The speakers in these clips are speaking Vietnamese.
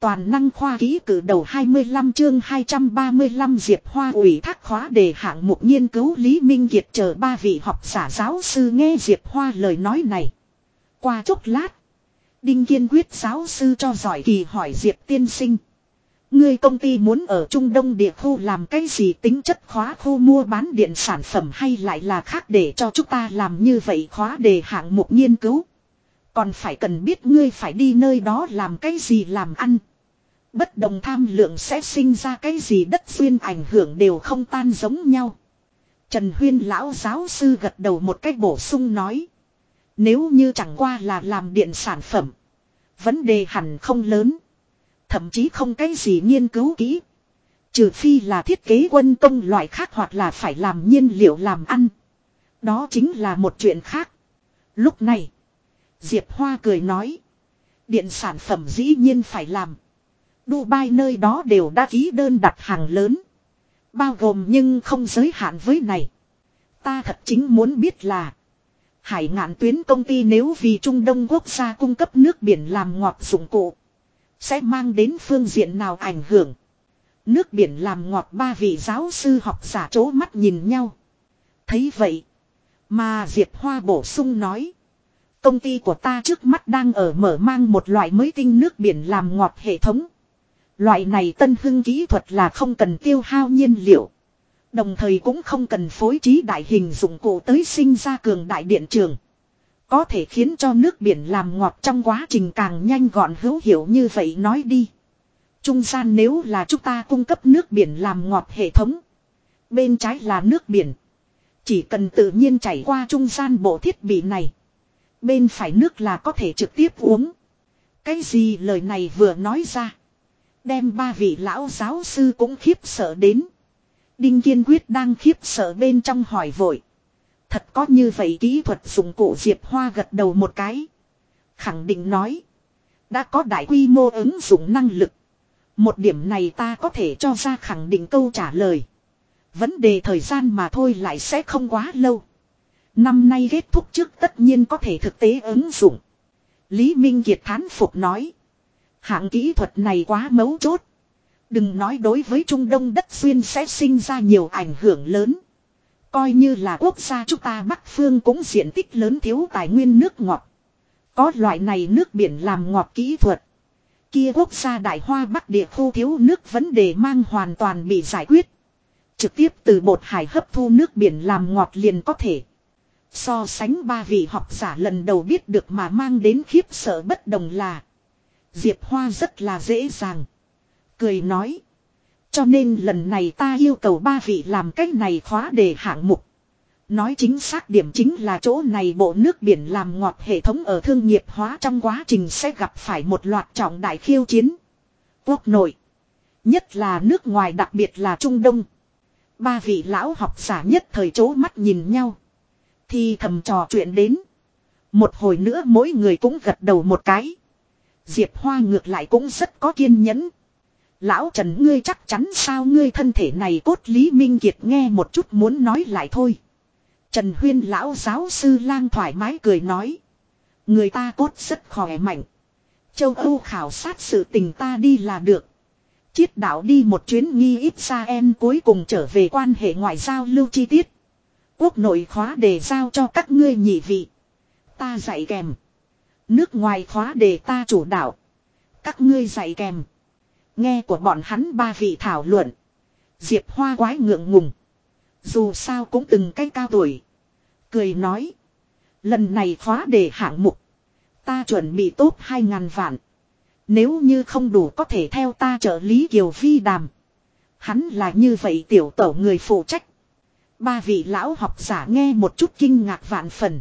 Toàn năng khoa ký cử đầu 25 chương 235 Diệp Hoa ủy thác khóa đề hạng mục nghiên cứu Lý Minh Kiệt chờ ba vị học giả giáo sư nghe Diệp Hoa lời nói này. Qua chốc lát. Đinh Kiên quyết giáo sư cho giỏi kỳ hỏi Diệp tiên sinh. Ngươi công ty muốn ở Trung Đông địa khu làm cái gì, tính chất khóa khu mua bán điện sản phẩm hay lại là khác để cho chúng ta làm như vậy khóa đề hạng mục nghiên cứu. Còn phải cần biết ngươi phải đi nơi đó làm cái gì làm ăn. Bất đồng tham lượng sẽ sinh ra cái gì đất duyên ảnh hưởng đều không tan giống nhau. Trần Huyên lão giáo sư gật đầu một cách bổ sung nói. Nếu như chẳng qua là làm điện sản phẩm. Vấn đề hẳn không lớn. Thậm chí không cái gì nghiên cứu kỹ. Trừ phi là thiết kế quân công loại khác hoặc là phải làm nhiên liệu làm ăn. Đó chính là một chuyện khác. Lúc này. Diệp Hoa cười nói. Điện sản phẩm dĩ nhiên phải làm. Dubai nơi đó đều đã ký đơn đặt hàng lớn. Bao gồm nhưng không giới hạn với này. Ta thật chính muốn biết là. Hải ngạn tuyến công ty nếu vì Trung Đông quốc gia cung cấp nước biển làm ngọt dụng cụ. Sẽ mang đến phương diện nào ảnh hưởng. Nước biển làm ngọt ba vị giáo sư học giả chố mắt nhìn nhau. Thấy vậy. Mà Diệp Hoa bổ sung nói. Công ty của ta trước mắt đang ở mở mang một loại mới tinh nước biển làm ngọt hệ thống. Loại này tân hưng kỹ thuật là không cần tiêu hao nhiên liệu. Đồng thời cũng không cần phối trí đại hình dụng cụ tới sinh ra cường đại điện trường. Có thể khiến cho nước biển làm ngọt trong quá trình càng nhanh gọn hữu hiệu như vậy nói đi. Trung gian nếu là chúng ta cung cấp nước biển làm ngọt hệ thống. Bên trái là nước biển. Chỉ cần tự nhiên chảy qua trung gian bộ thiết bị này. Bên phải nước là có thể trực tiếp uống. Cái gì lời này vừa nói ra. Đem ba vị lão giáo sư cũng khiếp sợ đến. Đinh Kiên Quyết đang khiếp sợ bên trong hỏi vội. Thật có như vậy kỹ thuật dụng cụ Diệp Hoa gật đầu một cái. Khẳng định nói. Đã có đại quy mô ứng dụng năng lực. Một điểm này ta có thể cho ra khẳng định câu trả lời. Vấn đề thời gian mà thôi lại sẽ không quá lâu. Năm nay kết thúc trước tất nhiên có thể thực tế ứng dụng. Lý Minh Kiệt thán phục nói. Hạng kỹ thuật này quá mấu chốt. Đừng nói đối với Trung Đông đất xuyên sẽ sinh ra nhiều ảnh hưởng lớn. Coi như là quốc gia chúng ta Bắc Phương cũng diện tích lớn thiếu tài nguyên nước ngọt. Có loại này nước biển làm ngọt kỹ thuật. Kia quốc gia đại hoa Bắc địa khu thiếu nước vấn đề mang hoàn toàn bị giải quyết. Trực tiếp từ bột hải hấp thu nước biển làm ngọt liền có thể. So sánh ba vị học giả lần đầu biết được mà mang đến khiếp sợ bất đồng là. Diệp Hoa rất là dễ dàng. Cười nói. Cho nên lần này ta yêu cầu ba vị làm cách này khóa đề hạng mục. Nói chính xác điểm chính là chỗ này bộ nước biển làm ngọt hệ thống ở thương nghiệp hóa trong quá trình sẽ gặp phải một loạt trọng đại khiêu chiến. Quốc nội. Nhất là nước ngoài đặc biệt là Trung Đông. Ba vị lão học giả nhất thời chố mắt nhìn nhau. Thì thầm trò chuyện đến. Một hồi nữa mỗi người cũng gật đầu một cái. Diệp Hoa ngược lại cũng rất có kiên nhẫn. Lão Trần ngươi chắc chắn sao ngươi thân thể này cốt Lý Minh Kiệt nghe một chút muốn nói lại thôi. Trần Huyên lão giáo sư lang thoải mái cười nói. Người ta cốt rất khỏe mạnh. Châu Âu khảo sát sự tình ta đi là được. Chiết đạo đi một chuyến nghi ít xa em cuối cùng trở về quan hệ ngoại giao lưu chi tiết. Quốc nội khóa đề giao cho các ngươi nhị vị. Ta dạy kèm. Nước ngoài khóa đề ta chủ đạo. Các ngươi dạy kèm. Nghe của bọn hắn ba vị thảo luận. Diệp Hoa quái ngượng ngùng. Dù sao cũng từng cái cao tuổi. Cười nói. Lần này khóa đề hạng mục. Ta chuẩn bị tốt hai ngàn vạn. Nếu như không đủ có thể theo ta trợ lý Kiều Phi đàm. Hắn là như vậy tiểu tổ người phụ trách. Ba vị lão học giả nghe một chút kinh ngạc vạn phần.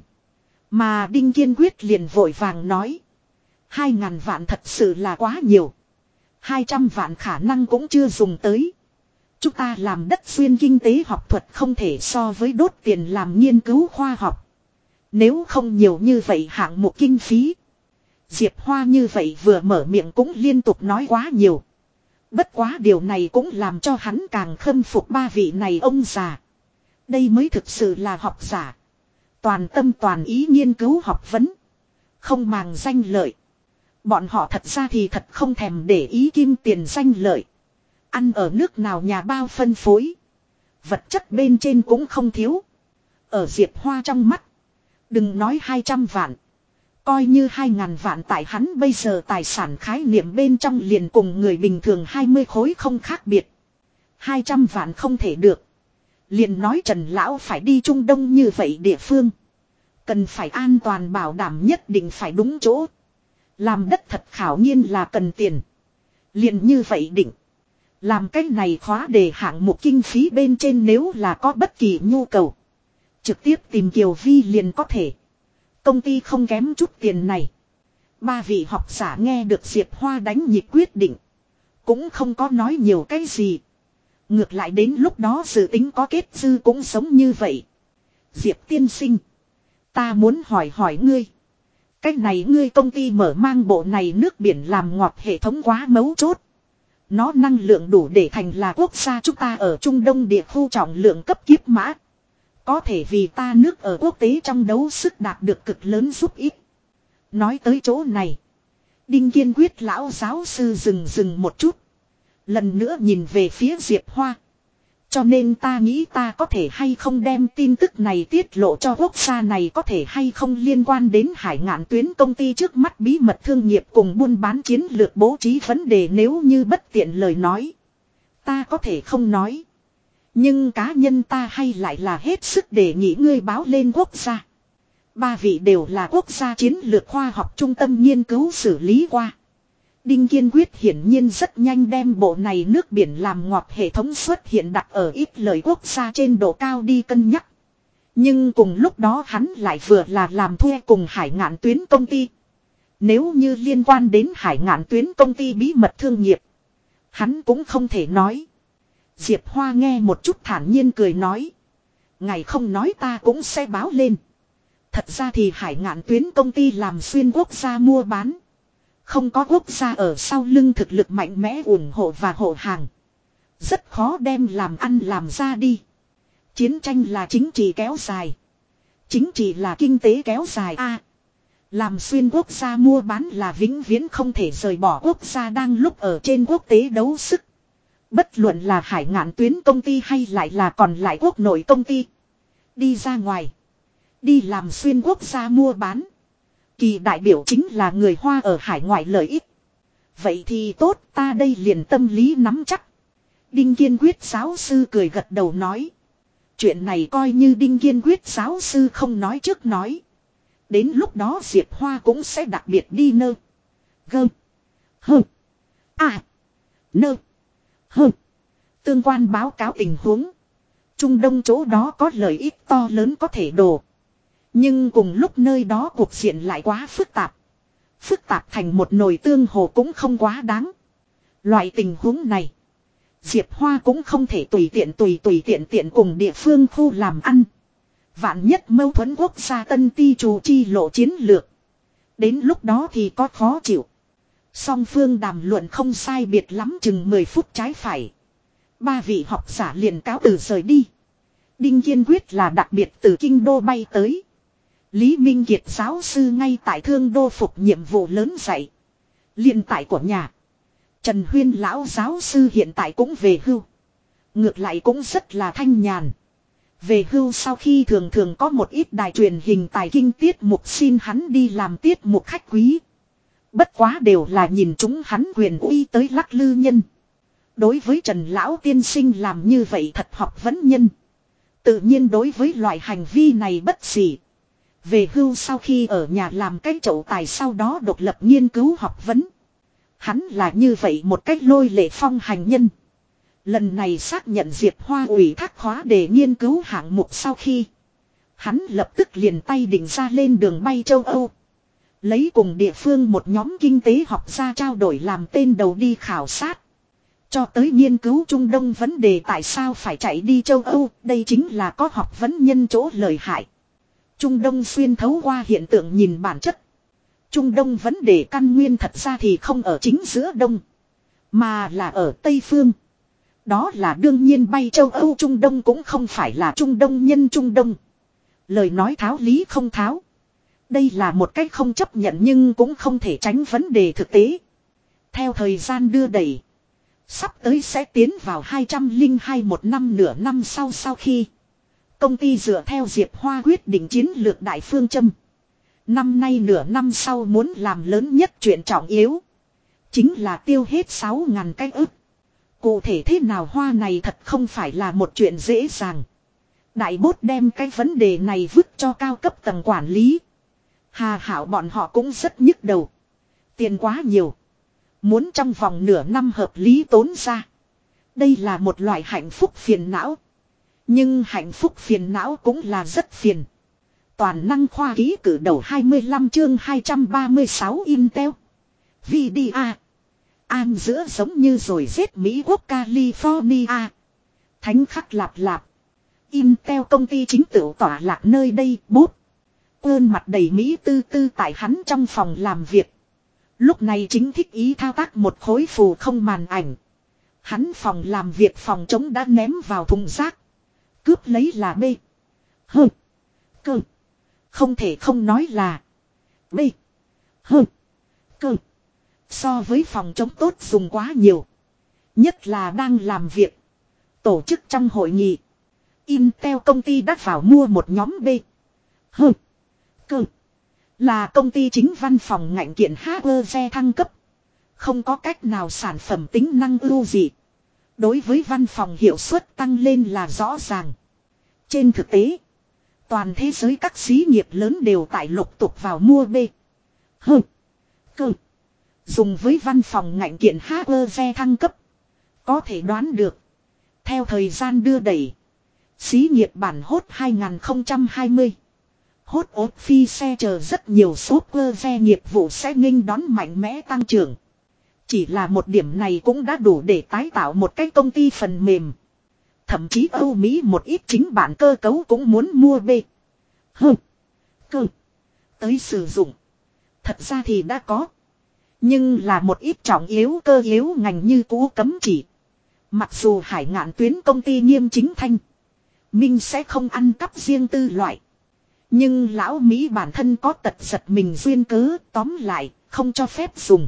Mà Đinh Kiên Quyết liền vội vàng nói. Hai ngàn vạn thật sự là quá nhiều. Hai trăm vạn khả năng cũng chưa dùng tới. Chúng ta làm đất xuyên kinh tế học thuật không thể so với đốt tiền làm nghiên cứu khoa học. Nếu không nhiều như vậy hạng mục kinh phí. Diệp Hoa như vậy vừa mở miệng cũng liên tục nói quá nhiều. Bất quá điều này cũng làm cho hắn càng khâm phục ba vị này ông già. Đây mới thực sự là học giả. Toàn tâm toàn ý nghiên cứu học vấn. Không màng danh lợi. Bọn họ thật ra thì thật không thèm để ý kim tiền danh lợi. Ăn ở nước nào nhà bao phân phối. Vật chất bên trên cũng không thiếu. Ở Diệp Hoa trong mắt. Đừng nói 200 vạn. Coi như 2.000 vạn tại hắn bây giờ tài sản khái niệm bên trong liền cùng người bình thường 20 khối không khác biệt. 200 vạn không thể được. Liền nói Trần Lão phải đi Trung Đông như vậy địa phương. Cần phải an toàn bảo đảm nhất định phải đúng chỗ. Làm đất thật khảo nhiên là cần tiền. Liền như vậy định. Làm cái này khóa đề hạng mục kinh phí bên trên nếu là có bất kỳ nhu cầu. Trực tiếp tìm Kiều Vi liền có thể. Công ty không kém chút tiền này. Ba vị học giả nghe được Diệp Hoa đánh nhịp quyết định. Cũng không có nói nhiều cái gì. Ngược lại đến lúc đó dự tính có kết dư cũng sống như vậy. Diệp tiên sinh. Ta muốn hỏi hỏi ngươi. Cách này ngươi công ty mở mang bộ này nước biển làm ngọt hệ thống quá mấu chốt. Nó năng lượng đủ để thành là quốc gia chúng ta ở Trung Đông địa khu trọng lượng cấp kiếp mã. Có thể vì ta nước ở quốc tế trong đấu sức đạt được cực lớn giúp ích. Nói tới chỗ này. Đinh kiên quyết lão giáo sư dừng dừng một chút. Lần nữa nhìn về phía Diệp Hoa. Cho nên ta nghĩ ta có thể hay không đem tin tức này tiết lộ cho quốc gia này có thể hay không liên quan đến hải ngạn tuyến công ty trước mắt bí mật thương nghiệp cùng buôn bán chiến lược bố trí vấn đề nếu như bất tiện lời nói. Ta có thể không nói. Nhưng cá nhân ta hay lại là hết sức để nghĩ ngươi báo lên quốc gia. Ba vị đều là quốc gia chiến lược khoa học trung tâm nghiên cứu xử lý qua. Đinh Kiên Quyết hiển nhiên rất nhanh đem bộ này nước biển làm ngọt hệ thống xuất hiện đặt ở ít lời quốc gia trên độ cao đi cân nhắc. Nhưng cùng lúc đó hắn lại vừa là làm thuê cùng hải ngạn tuyến công ty. Nếu như liên quan đến hải ngạn tuyến công ty bí mật thương nghiệp. Hắn cũng không thể nói. Diệp Hoa nghe một chút thản nhiên cười nói. Ngày không nói ta cũng sẽ báo lên. Thật ra thì hải ngạn tuyến công ty làm xuyên quốc gia mua bán. Không có quốc gia ở sau lưng thực lực mạnh mẽ ủng hộ và hộ hàng. Rất khó đem làm ăn làm ra đi. Chiến tranh là chính trị kéo dài. Chính trị là kinh tế kéo dài a Làm xuyên quốc gia mua bán là vĩnh viễn không thể rời bỏ quốc gia đang lúc ở trên quốc tế đấu sức. Bất luận là hải ngạn tuyến công ty hay lại là còn lại quốc nội công ty. Đi ra ngoài. Đi làm xuyên quốc gia mua bán. Kỳ đại biểu chính là người Hoa ở hải ngoại lợi ích. Vậy thì tốt, ta đây liền tâm lý nắm chắc. Đinh Kiên Quyết giáo sư cười gật đầu nói. Chuyện này coi như Đinh Kiên Quyết giáo sư không nói trước nói. Đến lúc đó Diệp Hoa cũng sẽ đặc biệt đi nơ. Gơ. Hơ. À. Nơ. Hơ. Tương quan báo cáo tình huống. Trung Đông chỗ đó có lợi ích to lớn có thể đổ. Nhưng cùng lúc nơi đó cuộc diện lại quá phức tạp. Phức tạp thành một nồi tương hồ cũng không quá đáng. Loại tình huống này. Diệp Hoa cũng không thể tùy tiện tùy tùy tiện tiện cùng địa phương khu làm ăn. Vạn nhất mâu thuẫn quốc gia tân ti chủ chi lộ chiến lược. Đến lúc đó thì có khó chịu. Song phương đàm luận không sai biệt lắm chừng 10 phút trái phải. Ba vị học giả liền cáo từ rời đi. Đinh Kiên Quyết là đặc biệt từ Kinh Đô bay tới. Lý Minh Kiệt giáo sư ngay tại thương đô phục nhiệm vụ lớn dạy. liền tại của nhà. Trần Huyên lão giáo sư hiện tại cũng về hưu. Ngược lại cũng rất là thanh nhàn. Về hưu sau khi thường thường có một ít đài truyền hình tài kinh tiết mục xin hắn đi làm tiết mục khách quý. Bất quá đều là nhìn chúng hắn quyền uy tới lắc lư nhân. Đối với Trần Lão tiên sinh làm như vậy thật học vấn nhân. Tự nhiên đối với loại hành vi này bất gì về hưu sau khi ở nhà làm cái chậu tài sau đó độc lập nghiên cứu học vấn. Hắn là như vậy một cách lôi lệ phong hành nhân. Lần này xác nhận Diệp Hoa ủy thác khóa để nghiên cứu hạng mục sau khi. Hắn lập tức liền tay định ra lên đường bay châu Âu. Lấy cùng địa phương một nhóm kinh tế học gia trao đổi làm tên đầu đi khảo sát. Cho tới nghiên cứu Trung Đông vấn đề tại sao phải chạy đi châu Âu, đây chính là có học vấn nhân chỗ lợi hại. Trung Đông xuyên thấu qua hiện tượng nhìn bản chất. Trung Đông vấn đề căn nguyên thật ra thì không ở chính giữa Đông. Mà là ở Tây Phương. Đó là đương nhiên bay châu Âu Trung Đông cũng không phải là Trung Đông nhân Trung Đông. Lời nói tháo lý không tháo. Đây là một cách không chấp nhận nhưng cũng không thể tránh vấn đề thực tế. Theo thời gian đưa đẩy. Sắp tới sẽ tiến vào 202 một năm nửa năm sau sau khi. Công ty dựa theo Diệp Hoa quyết định chiến lược đại phương châm. Năm nay nửa năm sau muốn làm lớn nhất chuyện trọng yếu. Chính là tiêu hết 6.000 cái ức. Cụ thể thế nào hoa này thật không phải là một chuyện dễ dàng. Đại bốt đem cái vấn đề này vứt cho cao cấp tầng quản lý. Hà hảo bọn họ cũng rất nhức đầu. Tiền quá nhiều. Muốn trong vòng nửa năm hợp lý tốn ra. Đây là một loại hạnh phúc phiền não. Nhưng hạnh phúc phiền não cũng là rất phiền. Toàn năng khoa ký cử đầu 25 chương 236 Intel. VDA. An giữa giống như rồi giết Mỹ quốc California. Thánh khắc lạp lạp. Intel công ty chính tự tỏa lạc nơi đây, bút. Ơn mặt đầy Mỹ tư tư tại hắn trong phòng làm việc. Lúc này chính thích ý thao tác một khối phù không màn ảnh. Hắn phòng làm việc phòng chống đã ném vào thùng rác. Cướp lấy là B. Hơ. Cơ. Không thể không nói là. B. Hơ. Cơ. So với phòng chống tốt dùng quá nhiều. Nhất là đang làm việc. Tổ chức trong hội nghị. Intel công ty đã vào mua một nhóm B. Hơ. Cơ. Là công ty chính văn phòng ngạnh kiện hacker thăng cấp. Không có cách nào sản phẩm tính năng ưu gì. Đối với văn phòng hiệu suất tăng lên là rõ ràng. Trên thực tế, toàn thế giới các xí nghiệp lớn đều tại lục tục vào mua B. H. Cơ. Dùng với văn phòng ngạnh kiện hacker thăng cấp. Có thể đoán được. Theo thời gian đưa đẩy. Xí nghiệp bản hốt 2020. Hốt ốt phi xe chờ rất nhiều số cơ xe nghiệp vụ sẽ nghênh đón mạnh mẽ tăng trưởng. Chỉ là một điểm này cũng đã đủ để tái tạo một cái công ty phần mềm. Thậm chí Âu Mỹ một ít chính bản cơ cấu cũng muốn mua B. Hơ. Cơ. Tới sử dụng. Thật ra thì đã có. Nhưng là một ít trọng yếu cơ yếu ngành như cũ cấm chỉ. Mặc dù hải ngạn tuyến công ty nghiêm chính thanh. Minh sẽ không ăn cắp riêng tư loại. Nhưng lão Mỹ bản thân có tật giật mình duyên cớ, tóm lại, không cho phép dùng.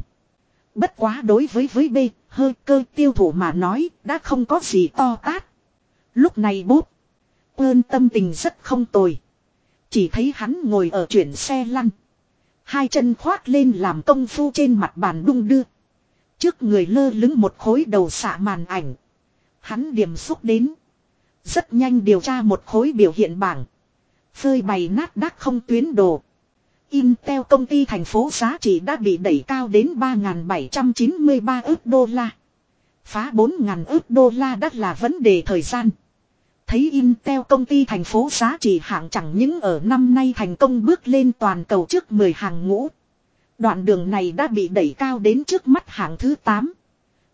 Bất quá đối với với B, hơi cơ tiêu thụ mà nói đã không có gì to tát. Lúc này bút. Ơn tâm tình rất không tồi. Chỉ thấy hắn ngồi ở chuyển xe lăn. Hai chân khoát lên làm công phu trên mặt bàn đung đưa. Trước người lơ lứng một khối đầu xạ màn ảnh. Hắn điểm xúc đến. Rất nhanh điều tra một khối biểu hiện bảng. Phơi bày nát đắc không tuyến đồ. Intel công ty thành phố giá trị đã bị đẩy cao đến 3.793 ước đô la. Phá 4.000 ước đô la đắt là vấn đề thời gian. Thấy Intel công ty thành phố giá trị hạng chẳng những ở năm nay thành công bước lên toàn cầu trước 10 hàng ngũ. Đoạn đường này đã bị đẩy cao đến trước mắt hạng thứ 8.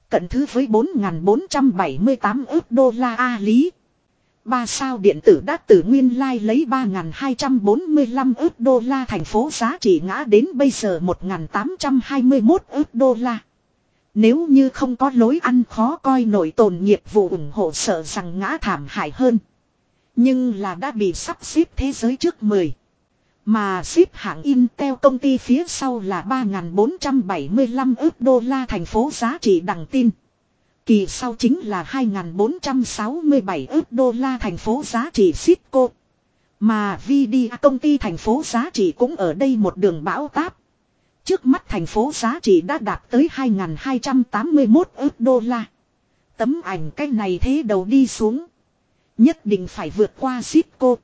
Cận thứ với 4.478 ước đô la A lý. Ba sao điện tử đã từ nguyên lai like lấy 3.245 ước đô la thành phố giá trị ngã đến bây giờ 1.821 ước đô la. Nếu như không có lối ăn khó coi nổi tồn nghiệp vụ ủng hộ sợ rằng ngã thảm hại hơn. Nhưng là đã bị sắp xếp thế giới trước 10. Mà xếp hạng Intel công ty phía sau là 3.475 ước đô la thành phố giá trị đằng tin. Kỳ sau chính là 2.467 ước đô la thành phố giá trị Cisco. Mà vda công ty thành phố giá trị cũng ở đây một đường bão táp. Trước mắt thành phố giá trị đã đạt tới 2.281 ước đô la. Tấm ảnh cái này thế đầu đi xuống. Nhất định phải vượt qua Cisco.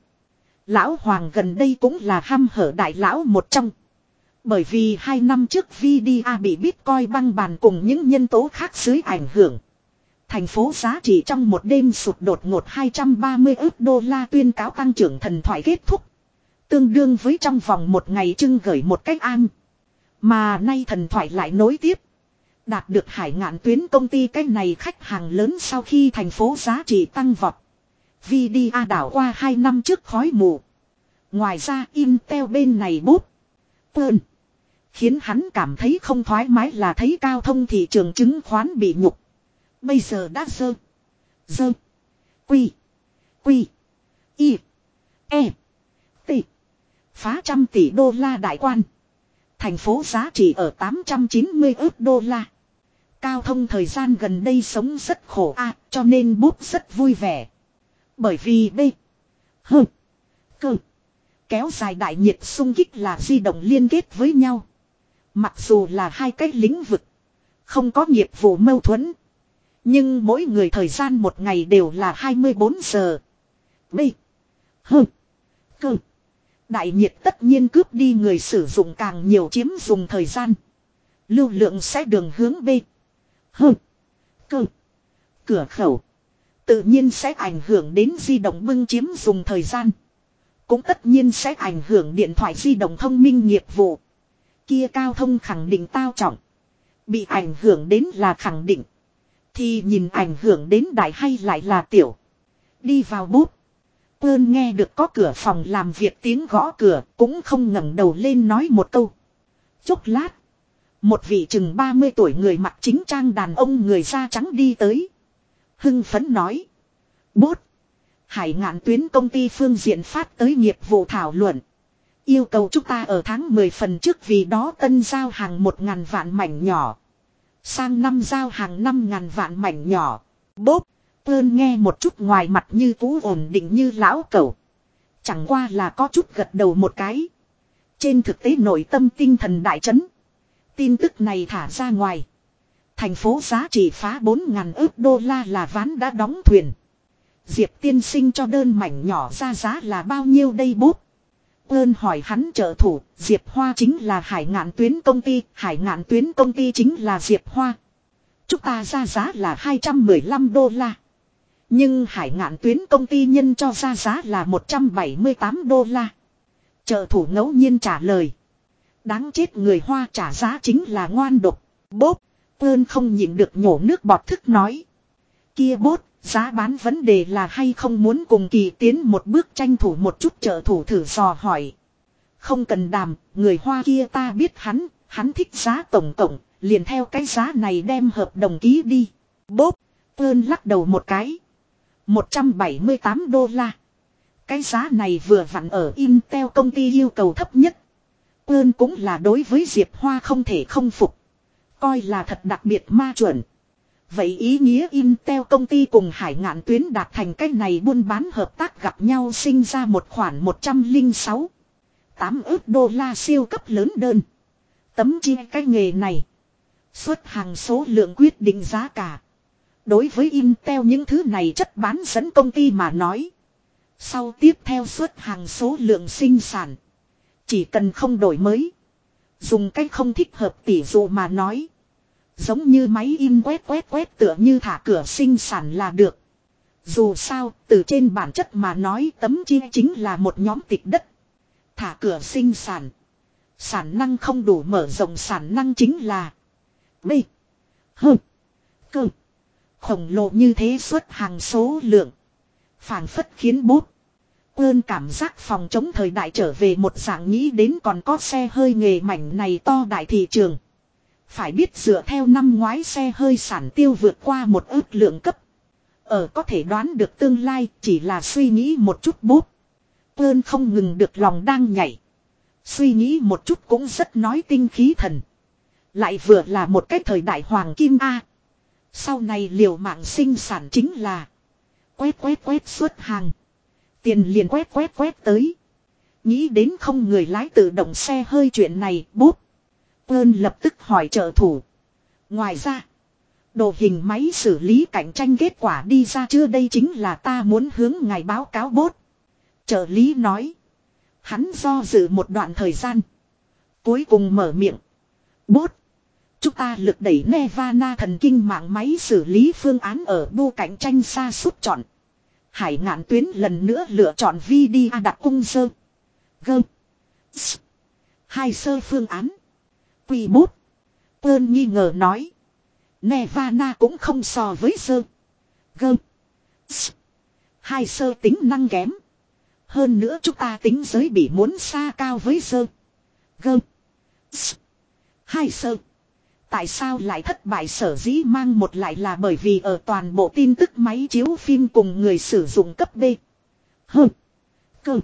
Lão Hoàng gần đây cũng là ham hở đại lão một trong. Bởi vì hai năm trước VDA bị Bitcoin băng bàn cùng những nhân tố khác dưới ảnh hưởng. Thành phố giá trị trong một đêm sụt đột ngột 230 ước đô la tuyên cáo tăng trưởng thần thoại kết thúc. Tương đương với trong vòng một ngày trưng gửi một cách an. Mà nay thần thoại lại nối tiếp. Đạt được hải ngạn tuyến công ty cách này khách hàng lớn sau khi thành phố giá trị tăng vọt. VDA đảo qua 2 năm trước khói mù. Ngoài ra Intel bên này bút. Pơn. Khiến hắn cảm thấy không thoải mái là thấy cao thông thị trường chứng khoán bị nhục. Bây giờ đã dơ. Dơ. Quy. Quy. Y. E. T. Phá trăm tỷ đô la đại quan. Thành phố giá trị ở 890 ước đô la. Cao thông thời gian gần đây sống rất khổ a, cho nên bút rất vui vẻ. Bởi vì B. H. Cơ. Kéo dài đại nhiệt sung kích là di động liên kết với nhau. Mặc dù là hai cái lĩnh vực. Không có nghiệp vụ mâu thuẫn. Nhưng mỗi người thời gian một ngày đều là 24 giờ. B. H. C. Đại nhiệt tất nhiên cướp đi người sử dụng càng nhiều chiếm dùng thời gian. Lưu lượng sẽ đường hướng B. H. C. Cửa khẩu. Tự nhiên sẽ ảnh hưởng đến di động bưng chiếm dùng thời gian. Cũng tất nhiên sẽ ảnh hưởng điện thoại di động thông minh nghiệp vụ. Kia cao thông khẳng định tao trọng. Bị ảnh hưởng đến là khẳng định. Thì nhìn ảnh hưởng đến đại hay lại là tiểu. Đi vào bút. Quân nghe được có cửa phòng làm việc tiếng gõ cửa, cũng không ngẩng đầu lên nói một câu. Chốc lát. Một vị chừng 30 tuổi người mặc chính trang đàn ông người da trắng đi tới. Hưng phấn nói. Bốt. Hải ngạn tuyến công ty phương diện phát tới nghiệp vụ thảo luận. Yêu cầu chúng ta ở tháng 10 phần trước vì đó tân giao hàng 1.000 vạn mảnh nhỏ. Sang năm giao hàng năm ngàn vạn mảnh nhỏ. Bốp. Ơn nghe một chút ngoài mặt như cú ổn định như lão cẩu. Chẳng qua là có chút gật đầu một cái. Trên thực tế nội tâm tinh thần đại chấn. Tin tức này thả ra ngoài. Thành phố giá trị phá 4.000 ước đô la là ván đã đóng thuyền. Diệp tiên sinh cho đơn mảnh nhỏ ra giá là bao nhiêu đây bốp. Ơn hỏi hắn trợ thủ, Diệp Hoa chính là hải ngạn tuyến công ty, hải ngạn tuyến công ty chính là Diệp Hoa. Chúng ta ra giá là 215 đô la. Nhưng hải ngạn tuyến công ty nhân cho ra giá là 178 đô la. Trợ thủ ngẫu nhiên trả lời. Đáng chết người Hoa trả giá chính là ngoan độc. Bốp, ơn không nhịn được nhổ nước bọt thức nói. Kia bốt, giá bán vấn đề là hay không muốn cùng kỳ tiến một bước tranh thủ một chút trợ thủ thử dò hỏi. Không cần đàm, người Hoa kia ta biết hắn, hắn thích giá tổng tổng, liền theo cái giá này đem hợp đồng ký đi. Bốp, ơn lắc đầu một cái. 178 đô la. Cái giá này vừa vặn ở Intel công ty yêu cầu thấp nhất. Ơn cũng là đối với Diệp Hoa không thể không phục. Coi là thật đặc biệt ma chuẩn. Vậy ý nghĩa Intel công ty cùng hải ngạn tuyến đạt thành cách này buôn bán hợp tác gặp nhau sinh ra một khoản 106. 8 ước đô la siêu cấp lớn đơn. Tấm chi cái nghề này. Xuất hàng số lượng quyết định giá cả. Đối với Intel những thứ này chất bán dẫn công ty mà nói. Sau tiếp theo xuất hàng số lượng sinh sản. Chỉ cần không đổi mới. Dùng cách không thích hợp tỷ dụ mà nói. Giống như máy in quét quét quét tựa như thả cửa sinh sản là được. Dù sao, từ trên bản chất mà nói tấm chi chính là một nhóm tịch đất. Thả cửa sinh sản. Sản năng không đủ mở rộng sản năng chính là B. H. C. Khổng lồ như thế suốt hàng số lượng. phảng phất khiến bút. quên cảm giác phòng chống thời đại trở về một dạng nghĩ đến còn có xe hơi nghề mảnh này to đại thị trường. Phải biết dựa theo năm ngoái xe hơi sản tiêu vượt qua một ước lượng cấp. Ở có thể đoán được tương lai, chỉ là suy nghĩ một chút bút. Ơn không ngừng được lòng đang nhảy. Suy nghĩ một chút cũng rất nói tinh khí thần. Lại vừa là một cái thời đại hoàng kim A. Sau này liều mạng sinh sản chính là. Quét quét quét suốt hàng. Tiền liền quét quét quét tới. Nghĩ đến không người lái tự động xe hơi chuyện này bút. Ơn lập tức hỏi trợ thủ. Ngoài ra. Đồ hình máy xử lý cạnh tranh kết quả đi ra chưa đây chính là ta muốn hướng ngài báo cáo bốt. Trợ lý nói. Hắn do dự một đoạn thời gian. Cuối cùng mở miệng. Bốt. Chúng ta lực đẩy Nevana thần kinh mạng máy xử lý phương án ở bu cạnh tranh xa suốt chọn. Hải ngạn tuyến lần nữa lựa chọn VDA đặt cung sơ. Gơ. Hai sơ phương án. Quy bút. Ơn nghi ngờ nói. Nevana cũng không so với sơ. Gơ. Hai sơ tính năng kém. Hơn nữa chúng ta tính giới bị muốn xa cao với sơ. Gơ. Hai sơ. Tại sao lại thất bại sở dĩ mang một lại là bởi vì ở toàn bộ tin tức máy chiếu phim cùng người sử dụng cấp B. H. Cơ.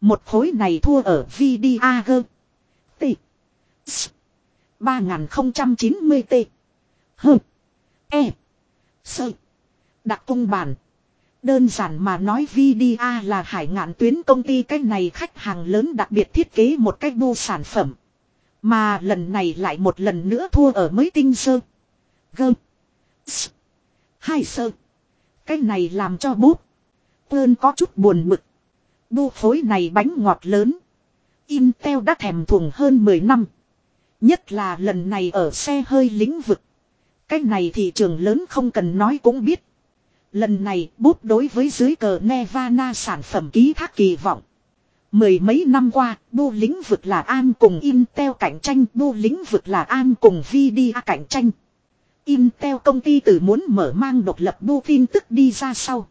Một khối này thua ở VDAG. T. S. 3090 T. H. E. Sơ. Đặc cung bản. Đơn giản mà nói VDA là hải ngạn tuyến công ty cách này khách hàng lớn đặc biệt thiết kế một cách bu sản phẩm. Mà lần này lại một lần nữa thua ở mới tinh sơ. Gơm. S. Hai sơ. Cái này làm cho bút. Ơn có chút buồn bực. Bu phối này bánh ngọt lớn. Intel đã thèm thuồng hơn 10 năm. Nhất là lần này ở xe hơi lĩnh vực. Cái này thị trường lớn không cần nói cũng biết. Lần này bút đối với dưới cờ Nevada sản phẩm ký thác kỳ vọng. Mười mấy năm qua, bu lĩnh vực là an cùng Intel cạnh tranh, bu lĩnh vực là an cùng VDA cạnh tranh. Intel công ty từ muốn mở mang độc lập bu tin tức đi ra sau.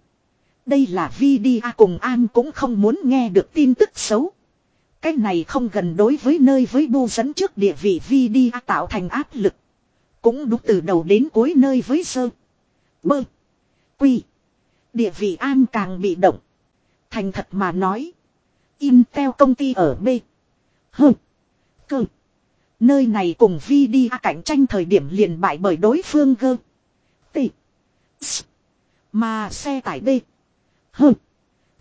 Đây là VDA cùng an cũng không muốn nghe được tin tức xấu. Cái này không gần đối với nơi với bu dẫn trước địa vị vi đi tạo thành áp lực. Cũng đúng từ đầu đến cuối nơi với sơ. Bơ. Quy. Địa vị an càng bị động. Thành thật mà nói. Intel công ty ở B. H. Cơ. Nơi này cùng vi đi cạnh tranh thời điểm liền bại bởi đối phương G. T. S. Mà xe tải B. H.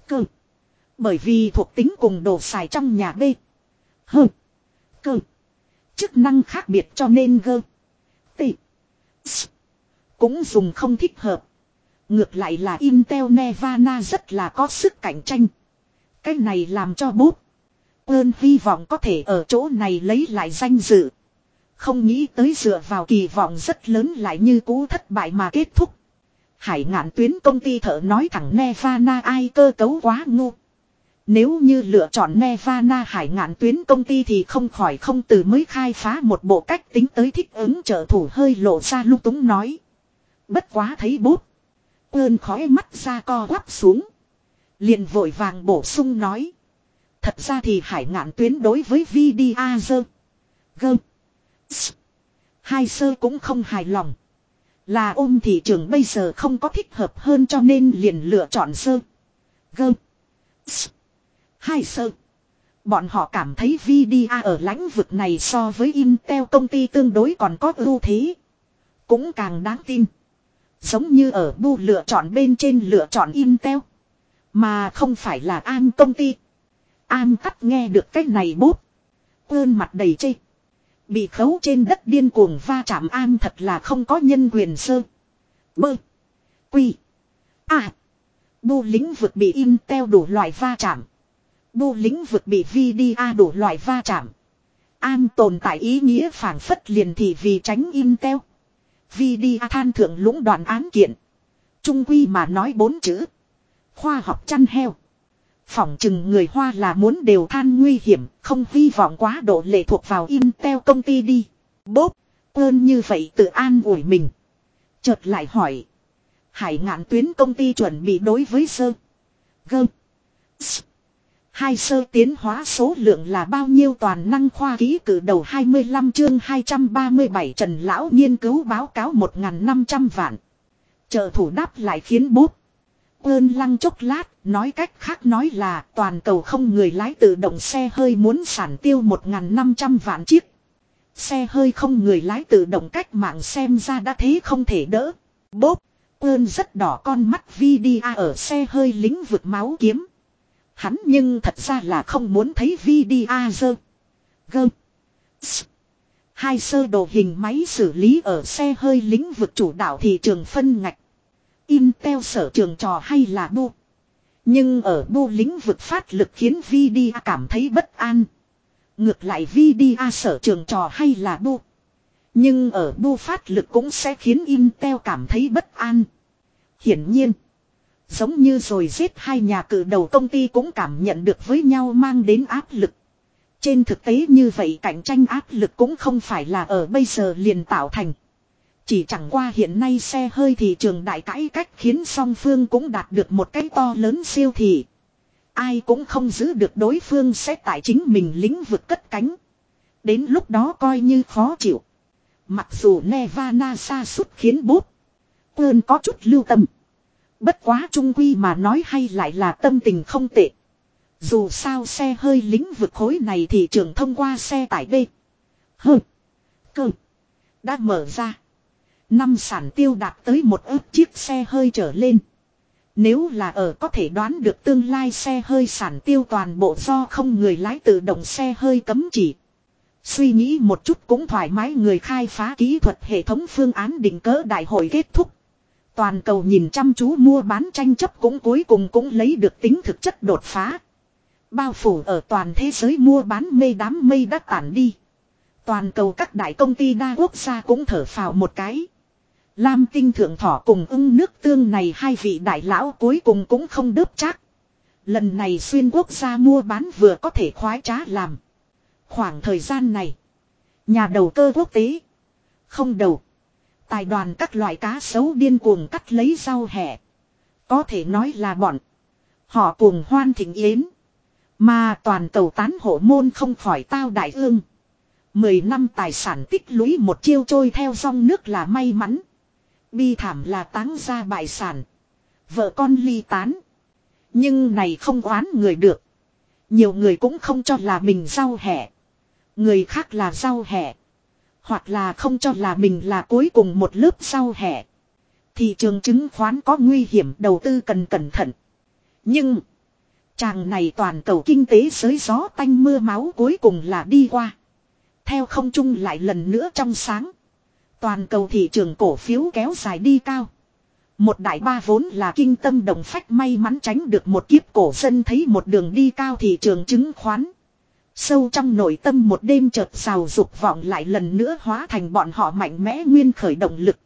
Cơ. Bởi vì thuộc tính cùng đồ xài trong nhà B. H. Cơ. Chức năng khác biệt cho nên G. T. S. Cũng dùng không thích hợp. Ngược lại là Intel Nevada rất là có sức cạnh tranh. Cái này làm cho bút. Ơn hy vọng có thể ở chỗ này lấy lại danh dự. Không nghĩ tới dựa vào kỳ vọng rất lớn lại như cũ thất bại mà kết thúc. Hải ngạn tuyến công ty thợ nói thẳng Nevada ai cơ cấu quá ngu. Nếu như lựa chọn Nevana hải ngạn tuyến công ty thì không khỏi không từ mới khai phá một bộ cách tính tới thích ứng trợ thủ hơi lộ ra lung túng nói. Bất quá thấy bút. Ơn khói mắt ra co quắp xuống. Liền vội vàng bổ sung nói. Thật ra thì hải ngạn tuyến đối với VDAZ. Gơm. Hai sơ cũng không hài lòng. Là ôm thị trường bây giờ không có thích hợp hơn cho nên liền lựa chọn sơ. Gơm. Hai sơ. Bọn họ cảm thấy VDA ở lãnh vực này so với Intel công ty tương đối còn có ưu thế. Cũng càng đáng tin. Giống như ở bu lựa chọn bên trên lựa chọn Intel. Mà không phải là an công ty. An cắt nghe được cái này bút. Ơn mặt đầy chê. Bị khấu trên đất điên cuồng va chạm an thật là không có nhân quyền sơ. Bơ. Quy. À. Bu lĩnh vực bị Intel đủ loại va chạm. Bu lĩnh vực bị Vi Di A đủ loại va chạm. An tồn tại ý nghĩa phản phất liền thì vì tránh Intel. a than thượng lũng đoạn án kiện. Trung quy mà nói bốn chữ. Khoa học chăn heo. Phỏng chừng người Hoa là muốn đều than nguy hiểm, không hy vọng quá độ lệ thuộc vào Intel công ty đi. Bốp, ơn như vậy tự an ủi mình. Chợt lại hỏi. Hải ngạn tuyến công ty chuẩn bị đối với sơ. Gơm. S. Hai sơ tiến hóa số lượng là bao nhiêu toàn năng khoa ký cử đầu 25 chương 237 Trần Lão nghiên cứu báo cáo 1.500 vạn. Trợ thủ đáp lại khiến bút. Ơn lăng chốc lát, nói cách khác nói là toàn cầu không người lái tự động xe hơi muốn sản tiêu 1.500 vạn chiếc. Xe hơi không người lái tự động cách mạng xem ra đã thế không thể đỡ. Bốp, ơn rất đỏ con mắt VDA ở xe hơi lĩnh vực máu kiếm. Hắn nhưng thật ra là không muốn thấy VDA dơ. Gơ. Hai sơ đồ hình máy xử lý ở xe hơi lĩnh vực chủ đạo thị trường phân ngạch. Intel sở trường trò hay là bu. Nhưng ở bu lĩnh vực phát lực khiến VDA cảm thấy bất an. Ngược lại VDA sở trường trò hay là bu. Nhưng ở bu phát lực cũng sẽ khiến Intel cảm thấy bất an. Hiển nhiên. Giống như rồi giết hai nhà cử đầu công ty cũng cảm nhận được với nhau mang đến áp lực. Trên thực tế như vậy cạnh tranh áp lực cũng không phải là ở bây giờ liền tạo thành. Chỉ chẳng qua hiện nay xe hơi thị trường đại cãi cách khiến song phương cũng đạt được một cái to lớn siêu thị. Ai cũng không giữ được đối phương sẽ tại chính mình lĩnh vực cất cánh. Đến lúc đó coi như khó chịu. Mặc dù Nevada xa suốt khiến bút. Ơn có chút lưu tâm. Bất quá trung quy mà nói hay lại là tâm tình không tệ. Dù sao xe hơi lĩnh vực khối này thị trường thông qua xe tải B. hừ Cơ. Đã mở ra. Năm sản tiêu đạt tới một ước chiếc xe hơi trở lên. Nếu là ở có thể đoán được tương lai xe hơi sản tiêu toàn bộ do không người lái tự động xe hơi cấm chỉ. Suy nghĩ một chút cũng thoải mái người khai phá kỹ thuật hệ thống phương án định cỡ đại hội kết thúc. Toàn cầu nhìn chăm chú mua bán tranh chấp cũng cuối cùng cũng lấy được tính thực chất đột phá. Bao phủ ở toàn thế giới mua bán mây đám mây đã tản đi. Toàn cầu các đại công ty đa quốc gia cũng thở phào một cái. Lam tinh thượng thỏ cùng ưng nước tương này hai vị đại lão cuối cùng cũng không đớp chắc. Lần này xuyên quốc gia mua bán vừa có thể khoái trá làm. Khoảng thời gian này, nhà đầu cơ quốc tế, không đầu. Tài đoàn các loại cá sấu điên cuồng cắt lấy rau hẹ. Có thể nói là bọn. Họ cùng hoan thịnh yến. Mà toàn cầu tán hộ môn không khỏi tao đại ương. Mười năm tài sản tích lũy một chiêu trôi theo dòng nước là may mắn. Bi thảm là táng ra bại sản. Vợ con ly tán. Nhưng này không oán người được. Nhiều người cũng không cho là mình rau hẹ. Người khác là rau hẹ. Hoặc là không cho là mình là cuối cùng một lớp sau hè Thị trường chứng khoán có nguy hiểm đầu tư cần cẩn thận. Nhưng. Chàng này toàn cầu kinh tế giới gió tanh mưa máu cuối cùng là đi qua. Theo không chung lại lần nữa trong sáng. Toàn cầu thị trường cổ phiếu kéo dài đi cao. Một đại ba vốn là kinh tâm đồng phách may mắn tránh được một kiếp cổ dân thấy một đường đi cao thị trường chứng khoán. Sâu trong nội tâm một đêm chợt xào dục vọng lại lần nữa hóa thành bọn họ mạnh mẽ nguyên khởi động lực.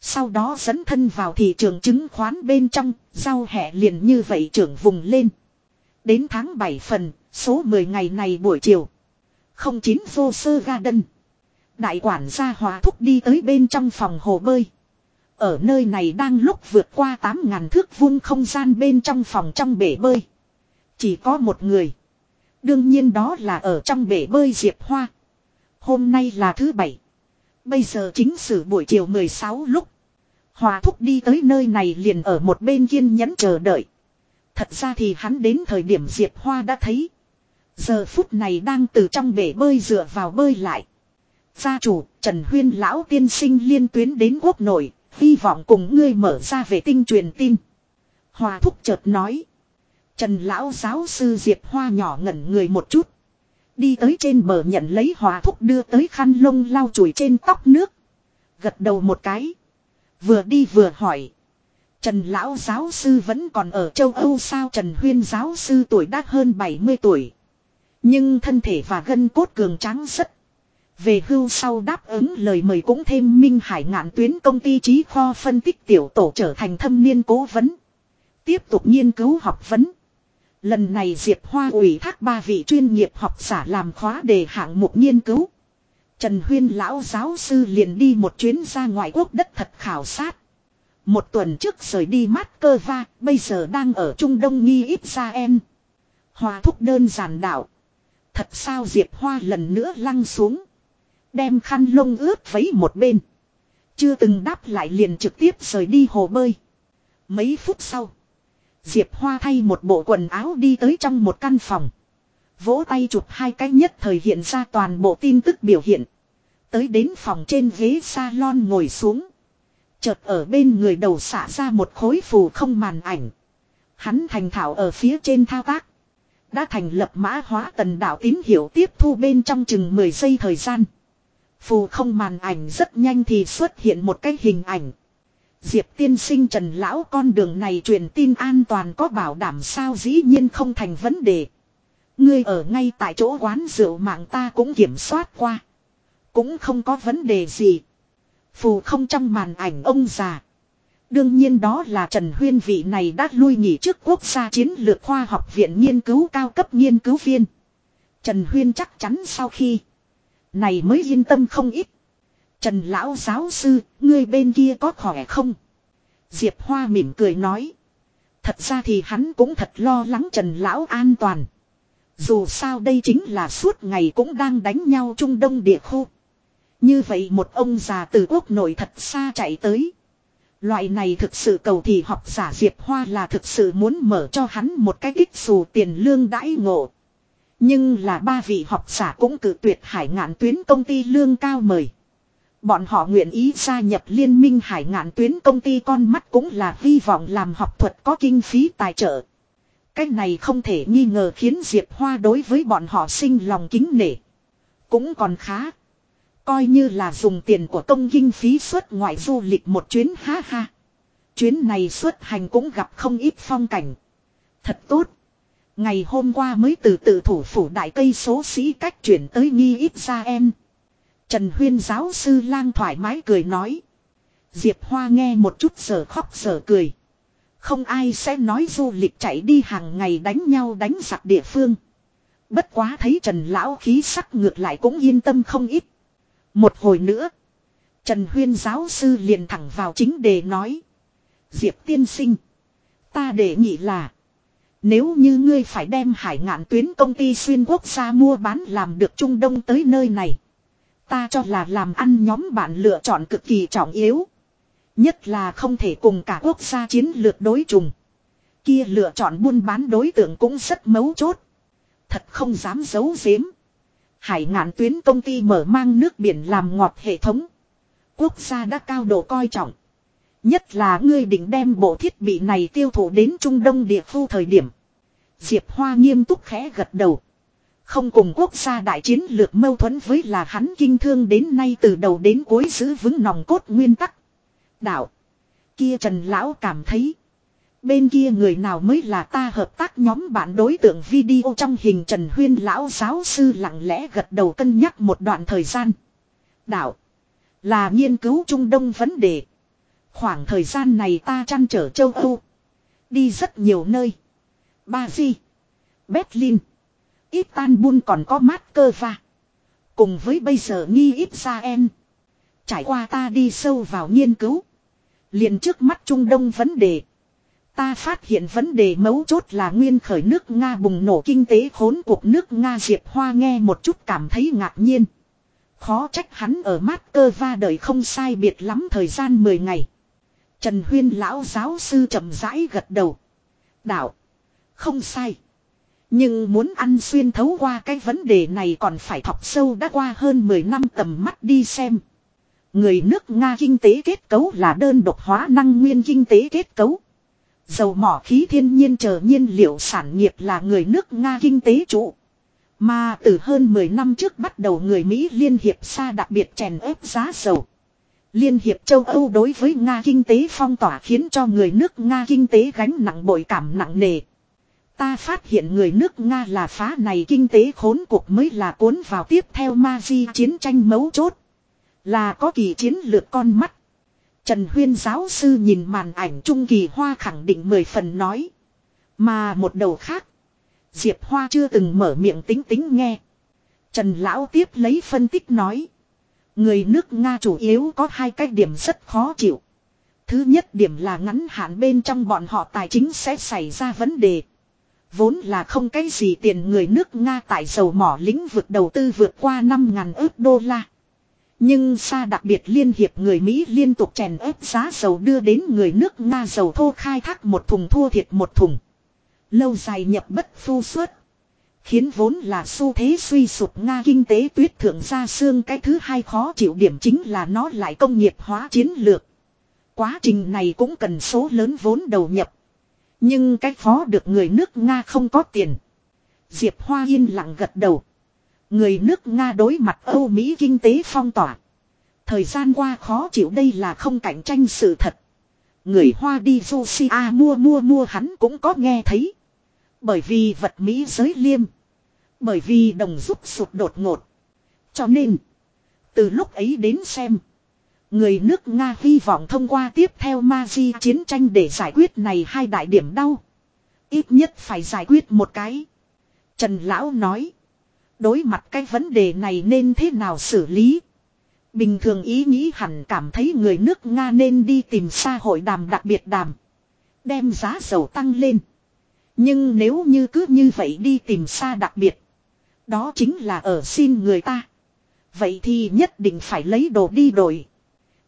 Sau đó dẫn thân vào thị trường chứng khoán bên trong, giao hẹ liền như vậy trưởng vùng lên. Đến tháng 7 phần, số 10 ngày này buổi chiều. 09 vô sơ garden. Đại quản gia hòa thúc đi tới bên trong phòng hồ bơi. Ở nơi này đang lúc vượt qua 8.000 thước vuông không gian bên trong phòng trong bể bơi. Chỉ có một người. Đương nhiên đó là ở trong bể bơi Diệp Hoa. Hôm nay là thứ bảy. Bây giờ chính sử buổi chiều 16 lúc. Hòa thúc đi tới nơi này liền ở một bên kiên nhẫn chờ đợi. Thật ra thì hắn đến thời điểm Diệp Hoa đã thấy. Giờ phút này đang từ trong bể bơi dựa vào bơi lại. Gia chủ, Trần Huyên lão tiên sinh liên tuyến đến quốc nội, hy vọng cùng ngươi mở ra về tinh truyền tin. Hòa thúc chợt nói. Trần lão giáo sư Diệp Hoa nhỏ ngẩn người một chút. Đi tới trên bờ nhận lấy hòa thúc đưa tới khăn lông lau chùi trên tóc nước. Gật đầu một cái. Vừa đi vừa hỏi. Trần lão giáo sư vẫn còn ở châu Âu sao Trần Huyên giáo sư tuổi đã hơn 70 tuổi. Nhưng thân thể và gân cốt cường tráng rất. Về hưu sau đáp ứng lời mời cũng thêm Minh Hải ngạn tuyến công ty trí kho phân tích tiểu tổ trở thành thâm niên cố vấn. Tiếp tục nghiên cứu học vấn. Lần này Diệp Hoa ủy thác ba vị chuyên nghiệp học giả làm khóa đề hạng mục nghiên cứu. Trần Huyên lão giáo sư liền đi một chuyến ra ngoại quốc đất thật khảo sát. Một tuần trước rời đi mát cơ va, bây giờ đang ở Trung Đông nghi ít ra em. Hoa thúc đơn giản đạo. Thật sao Diệp Hoa lần nữa lăn xuống. Đem khăn lông ướt vấy một bên. Chưa từng đáp lại liền trực tiếp rời đi hồ bơi. Mấy phút sau. Diệp Hoa thay một bộ quần áo đi tới trong một căn phòng. Vỗ tay chụp hai cái nhất thời hiện ra toàn bộ tin tức biểu hiện. Tới đến phòng trên ghế salon ngồi xuống. Chợt ở bên người đầu xả ra một khối phù không màn ảnh. Hắn thành thạo ở phía trên thao tác. Đã thành lập mã hóa tần đạo tín hiệu tiếp thu bên trong chừng 10 giây thời gian. Phù không màn ảnh rất nhanh thì xuất hiện một cái hình ảnh. Diệp tiên sinh trần lão con đường này truyền tin an toàn có bảo đảm sao dĩ nhiên không thành vấn đề. Ngươi ở ngay tại chỗ quán rượu mạng ta cũng kiểm soát qua. Cũng không có vấn đề gì. Phù không trong màn ảnh ông già. Đương nhiên đó là Trần Huyên vị này đã lui nghỉ trước quốc gia chiến lược khoa học viện nghiên cứu cao cấp nghiên cứu viên. Trần Huyên chắc chắn sau khi này mới yên tâm không ít. Trần lão giáo sư, ngươi bên kia có khỏe không? Diệp Hoa mỉm cười nói. Thật ra thì hắn cũng thật lo lắng Trần lão an toàn. Dù sao đây chính là suốt ngày cũng đang đánh nhau Trung Đông địa khu. Như vậy một ông già từ quốc nội thật xa chạy tới. Loại này thực sự cầu thì học giả Diệp Hoa là thực sự muốn mở cho hắn một cái kích dù tiền lương đãi ngộ. Nhưng là ba vị học giả cũng cử tuyệt hải ngạn tuyến công ty lương cao mời. Bọn họ nguyện ý gia nhập liên minh hải ngạn tuyến công ty con mắt cũng là hy vọng làm học thuật có kinh phí tài trợ. Cách này không thể nghi ngờ khiến Diệp Hoa đối với bọn họ sinh lòng kính nể. Cũng còn khá. Coi như là dùng tiền của công kinh phí xuất ngoại du lịch một chuyến, ha ha. Chuyến này xuất hành cũng gặp không ít phong cảnh. Thật tốt. Ngày hôm qua mới từ tự thủ phủ đại cây số sĩ cách chuyển tới nghi ít ra em. Trần Huyên giáo sư lang thoải mái cười nói. Diệp Hoa nghe một chút sở khóc sở cười. Không ai sẽ nói du lịch chạy đi hàng ngày đánh nhau đánh giặc địa phương. Bất quá thấy Trần Lão khí sắc ngược lại cũng yên tâm không ít. Một hồi nữa. Trần Huyên giáo sư liền thẳng vào chính đề nói. Diệp tiên sinh. Ta đề nghị là. Nếu như ngươi phải đem hải ngạn tuyến công ty xuyên quốc gia mua bán làm được Trung Đông tới nơi này. Ta cho là làm ăn nhóm bạn lựa chọn cực kỳ trọng yếu. Nhất là không thể cùng cả quốc gia chiến lược đối trùng. Kia lựa chọn buôn bán đối tượng cũng rất mấu chốt. Thật không dám giấu giếm. Hải ngạn tuyến công ty mở mang nước biển làm ngọt hệ thống. Quốc gia đã cao độ coi trọng. Nhất là ngươi định đem bộ thiết bị này tiêu thụ đến Trung Đông địa khu thời điểm. Diệp Hoa nghiêm túc khẽ gật đầu. Không cùng quốc gia đại chiến lược mâu thuẫn với là hắn kinh thương đến nay từ đầu đến cuối giữ vững nòng cốt nguyên tắc. Đạo. Kia Trần Lão cảm thấy. Bên kia người nào mới là ta hợp tác nhóm bạn đối tượng video trong hình Trần Huyên Lão giáo sư lặng lẽ gật đầu cân nhắc một đoạn thời gian. Đạo. Là nghiên cứu Trung Đông vấn đề. Khoảng thời gian này ta chăn trở châu Âu. Đi rất nhiều nơi. Ba Berlin. Istanbul còn có mát cơ va. Cùng với bây giờ nghi ít ra em. Trải qua ta đi sâu vào nghiên cứu. liền trước mắt Trung Đông vấn đề. Ta phát hiện vấn đề mấu chốt là nguyên khởi nước Nga bùng nổ kinh tế khốn cuộc nước Nga Diệp Hoa nghe một chút cảm thấy ngạc nhiên. Khó trách hắn ở mát cơ va đời không sai biệt lắm thời gian 10 ngày. Trần Huyên lão giáo sư chậm rãi gật đầu. Đạo. Không sai. Nhưng muốn ăn xuyên thấu qua cái vấn đề này còn phải thọc sâu đã qua hơn 10 năm tầm mắt đi xem. Người nước Nga kinh tế kết cấu là đơn độc hóa năng nguyên kinh tế kết cấu. Dầu mỏ khí thiên nhiên chờ nhiên liệu sản nghiệp là người nước Nga kinh tế trụ. Mà từ hơn 10 năm trước bắt đầu người Mỹ Liên Hiệp xa đặc biệt chèn ép giá dầu. Liên Hiệp châu Âu đối với Nga kinh tế phong tỏa khiến cho người nước Nga kinh tế gánh nặng bội cảm nặng nề. Ta phát hiện người nước Nga là phá này kinh tế khốn cuộc mới là cuốn vào tiếp theo ma di chiến tranh mấu chốt. Là có kỳ chiến lược con mắt. Trần Huyên giáo sư nhìn màn ảnh trung kỳ hoa khẳng định mười phần nói. Mà một đầu khác. Diệp Hoa chưa từng mở miệng tính tính nghe. Trần Lão tiếp lấy phân tích nói. Người nước Nga chủ yếu có hai cái điểm rất khó chịu. Thứ nhất điểm là ngắn hạn bên trong bọn họ tài chính sẽ xảy ra vấn đề. Vốn là không cái gì tiền người nước Nga tại dầu mỏ lĩnh vực đầu tư vượt qua 5.000 ước đô la. Nhưng xa đặc biệt liên hiệp người Mỹ liên tục chèn ép giá dầu đưa đến người nước Nga dầu thô khai thác một thùng thua thiệt một thùng. Lâu dài nhập bất phu suất. Khiến vốn là xu thế suy sụp Nga kinh tế tuyết thượng ra xương cái thứ hai khó chịu điểm chính là nó lại công nghiệp hóa chiến lược. Quá trình này cũng cần số lớn vốn đầu nhập. Nhưng cái phó được người nước Nga không có tiền. Diệp Hoa yên lặng gật đầu. Người nước Nga đối mặt Âu Mỹ kinh tế phong tỏa. Thời gian qua khó chịu đây là không cạnh tranh sự thật. Người Hoa đi Russia mua mua mua hắn cũng có nghe thấy. Bởi vì vật Mỹ giới liêm. Bởi vì đồng giúp sụt đột ngột. Cho nên. Từ lúc ấy đến xem. Người nước Nga hy vọng thông qua tiếp theo ma di chiến tranh để giải quyết này hai đại điểm đau. Ít nhất phải giải quyết một cái. Trần Lão nói. Đối mặt cái vấn đề này nên thế nào xử lý? Bình thường ý nghĩ hẳn cảm thấy người nước Nga nên đi tìm xã hội đàm đặc biệt đàm. Đem giá dầu tăng lên. Nhưng nếu như cứ như vậy đi tìm xa đặc biệt. Đó chính là ở xin người ta. Vậy thì nhất định phải lấy đồ đi đổi.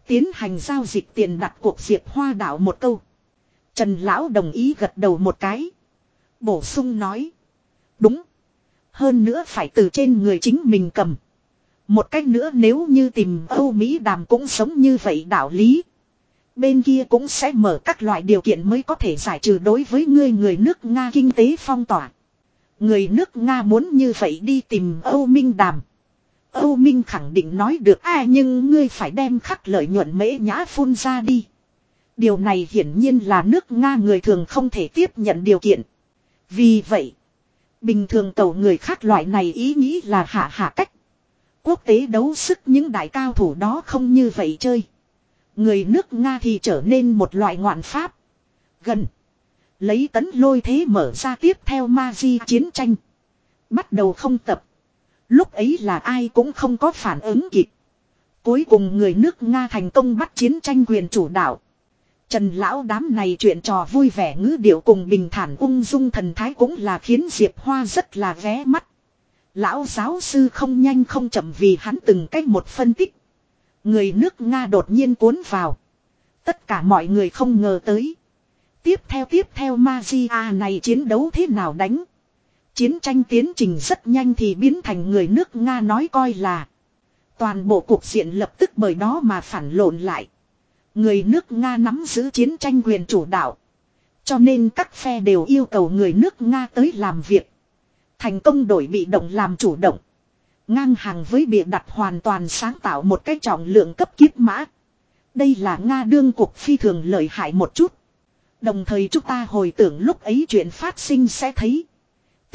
Tiến hành giao dịch tiền đặt cuộc Diệp Hoa đảo một câu. Trần Lão đồng ý gật đầu một cái. Bổ sung nói. Đúng. Hơn nữa phải từ trên người chính mình cầm. Một cách nữa nếu như tìm Âu Mỹ đàm cũng sống như vậy đạo lý. Bên kia cũng sẽ mở các loại điều kiện mới có thể giải trừ đối với ngươi người nước Nga kinh tế phong tỏa. Người nước Nga muốn như vậy đi tìm Âu Minh đàm. Âu Minh khẳng định nói được a nhưng ngươi phải đem khắc lợi nhuận mễ nhã phun ra đi. Điều này hiển nhiên là nước Nga người thường không thể tiếp nhận điều kiện. Vì vậy, bình thường cầu người khác loại này ý nghĩ là hạ hạ cách. Quốc tế đấu sức những đại cao thủ đó không như vậy chơi. Người nước Nga thì trở nên một loại ngoạn pháp. Gần. Lấy tấn lôi thế mở ra tiếp theo ma di chiến tranh. Bắt đầu không tập. Lúc ấy là ai cũng không có phản ứng kịp. Cuối cùng người nước Nga thành công bắt chiến tranh quyền chủ đạo. Trần lão đám này chuyện trò vui vẻ ngữ điệu cùng bình thản ung dung thần thái cũng là khiến Diệp Hoa rất là ghé mắt. Lão giáo sư không nhanh không chậm vì hắn từng cách một phân tích. Người nước Nga đột nhiên cuốn vào. Tất cả mọi người không ngờ tới. Tiếp theo tiếp theo Magia này chiến đấu thế nào đánh. Chiến tranh tiến trình rất nhanh thì biến thành người nước Nga nói coi là. Toàn bộ cuộc diện lập tức bởi đó mà phản lộn lại. Người nước Nga nắm giữ chiến tranh quyền chủ đạo. Cho nên các phe đều yêu cầu người nước Nga tới làm việc. Thành công đổi bị động làm chủ động. Ngang hàng với bịa đặt hoàn toàn sáng tạo một cái trọng lượng cấp kiếp mã. Đây là Nga đương cuộc phi thường lợi hại một chút. Đồng thời chúng ta hồi tưởng lúc ấy chuyện phát sinh sẽ thấy.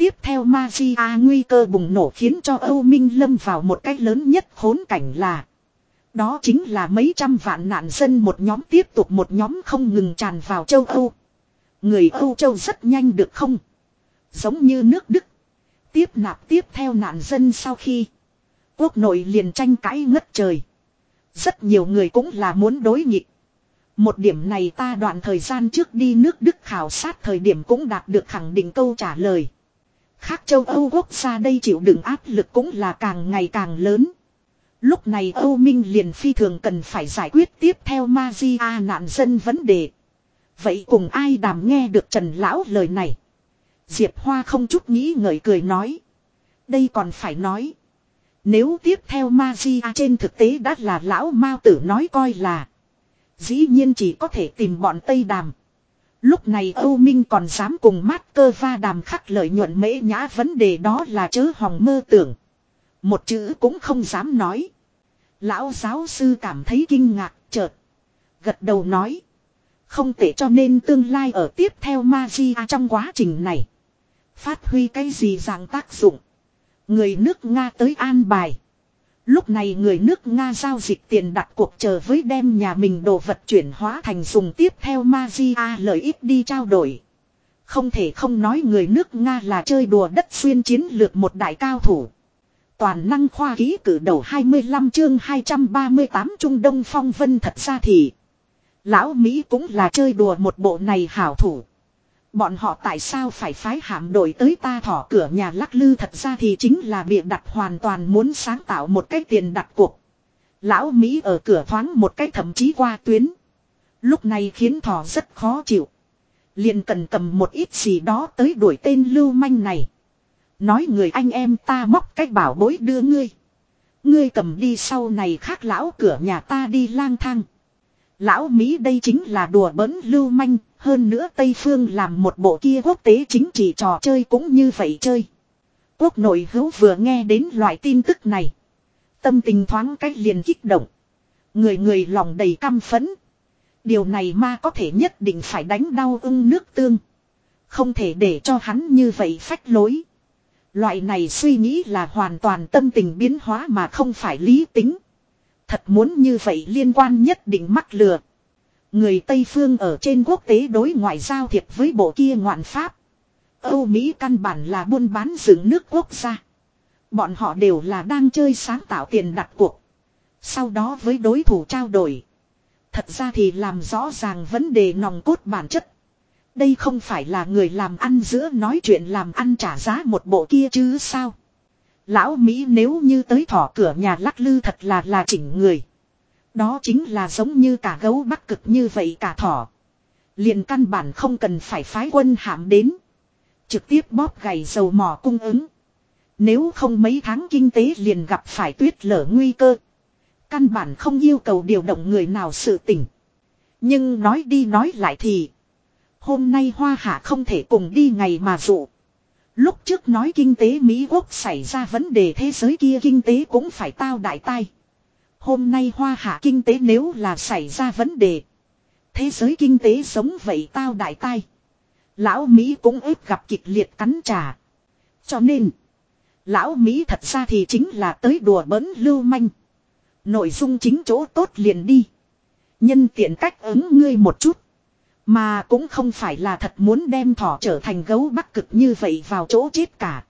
Tiếp theo Magia nguy cơ bùng nổ khiến cho Âu Minh lâm vào một cách lớn nhất khốn cảnh là. Đó chính là mấy trăm vạn nạn dân một nhóm tiếp tục một nhóm không ngừng tràn vào châu Âu. Người Âu Châu rất nhanh được không? Giống như nước Đức. Tiếp nạp tiếp theo nạn dân sau khi. Quốc nội liền tranh cãi ngất trời. Rất nhiều người cũng là muốn đối nghịch. Một điểm này ta đoạn thời gian trước đi nước Đức khảo sát thời điểm cũng đạt được khẳng định câu trả lời. Khác châu Âu quốc gia đây chịu đựng áp lực cũng là càng ngày càng lớn. Lúc này Âu Minh liền phi thường cần phải giải quyết tiếp theo Magia nạn dân vấn đề. Vậy cùng ai đàm nghe được Trần Lão lời này? Diệp Hoa không chút nghĩ ngợi cười nói. Đây còn phải nói. Nếu tiếp theo Magia trên thực tế đã là Lão Mao Tử nói coi là. Dĩ nhiên chỉ có thể tìm bọn Tây Đàm. Lúc này Âu Minh còn dám cùng mát cơ va đàm khắc lợi nhuận mễ nhã vấn đề đó là chớ hòng mơ tưởng. Một chữ cũng không dám nói. Lão giáo sư cảm thấy kinh ngạc, chợt. Gật đầu nói. Không tệ cho nên tương lai ở tiếp theo Magia trong quá trình này. Phát huy cái gì dạng tác dụng. Người nước Nga tới an bài. Lúc này người nước Nga giao dịch tiền đặt cuộc chờ với đem nhà mình đồ vật chuyển hóa thành dùng tiếp theo Magia lợi ích đi trao đổi. Không thể không nói người nước Nga là chơi đùa đất xuyên chiến lược một đại cao thủ. Toàn năng khoa ký cử đầu 25 chương 238 Trung Đông Phong Vân thật ra thì. Lão Mỹ cũng là chơi đùa một bộ này hảo thủ. Bọn họ tại sao phải phái hạm đội tới ta thỏ cửa nhà lắc lư thật ra thì chính là bịa đặt hoàn toàn muốn sáng tạo một cái tiền đặt cuộc. Lão Mỹ ở cửa thoáng một cái thậm chí qua tuyến. Lúc này khiến thỏ rất khó chịu. liền cần cầm một ít gì đó tới đuổi tên lưu manh này. Nói người anh em ta móc cách bảo bối đưa ngươi. Ngươi cầm đi sau này khác lão cửa nhà ta đi lang thang. Lão Mỹ đây chính là đùa bỡn lưu manh, hơn nữa Tây Phương làm một bộ kia quốc tế chính trị trò chơi cũng như vậy chơi. Quốc nội hữu vừa nghe đến loại tin tức này. Tâm tình thoáng cách liền kích động. Người người lòng đầy căm phấn. Điều này ma có thể nhất định phải đánh đau ưng nước tương. Không thể để cho hắn như vậy phách lối. Loại này suy nghĩ là hoàn toàn tâm tình biến hóa mà không phải lý tính. Thật muốn như vậy liên quan nhất định mắc lừa. Người Tây Phương ở trên quốc tế đối ngoại giao thiệp với bộ kia ngoạn pháp. Âu Mỹ căn bản là buôn bán dựng nước quốc gia. Bọn họ đều là đang chơi sáng tạo tiền đặt cuộc. Sau đó với đối thủ trao đổi. Thật ra thì làm rõ ràng vấn đề nòng cốt bản chất. Đây không phải là người làm ăn giữa nói chuyện làm ăn trả giá một bộ kia chứ sao. Lão Mỹ nếu như tới thỏ cửa nhà lắc lư thật là là chỉnh người. Đó chính là giống như cả gấu bắc cực như vậy cả thỏ. liền căn bản không cần phải phái quân hạm đến. Trực tiếp bóp gầy dầu mỏ cung ứng. Nếu không mấy tháng kinh tế liền gặp phải tuyết lở nguy cơ. Căn bản không yêu cầu điều động người nào sự tỉnh. Nhưng nói đi nói lại thì. Hôm nay Hoa Hạ không thể cùng đi ngày mà dụ. Lúc trước nói kinh tế Mỹ Quốc xảy ra vấn đề thế giới kia kinh tế cũng phải tao đại tai. Hôm nay Hoa Hạ kinh tế nếu là xảy ra vấn đề. Thế giới kinh tế sống vậy tao đại tai. Lão Mỹ cũng ếp gặp kịch liệt cắn trả. Cho nên. Lão Mỹ thật ra thì chính là tới đùa bỡn lưu manh. Nội dung chính chỗ tốt liền đi. Nhân tiện cách ứng ngươi một chút. Mà cũng không phải là thật muốn đem thỏ trở thành gấu bắc cực như vậy vào chỗ chết cả.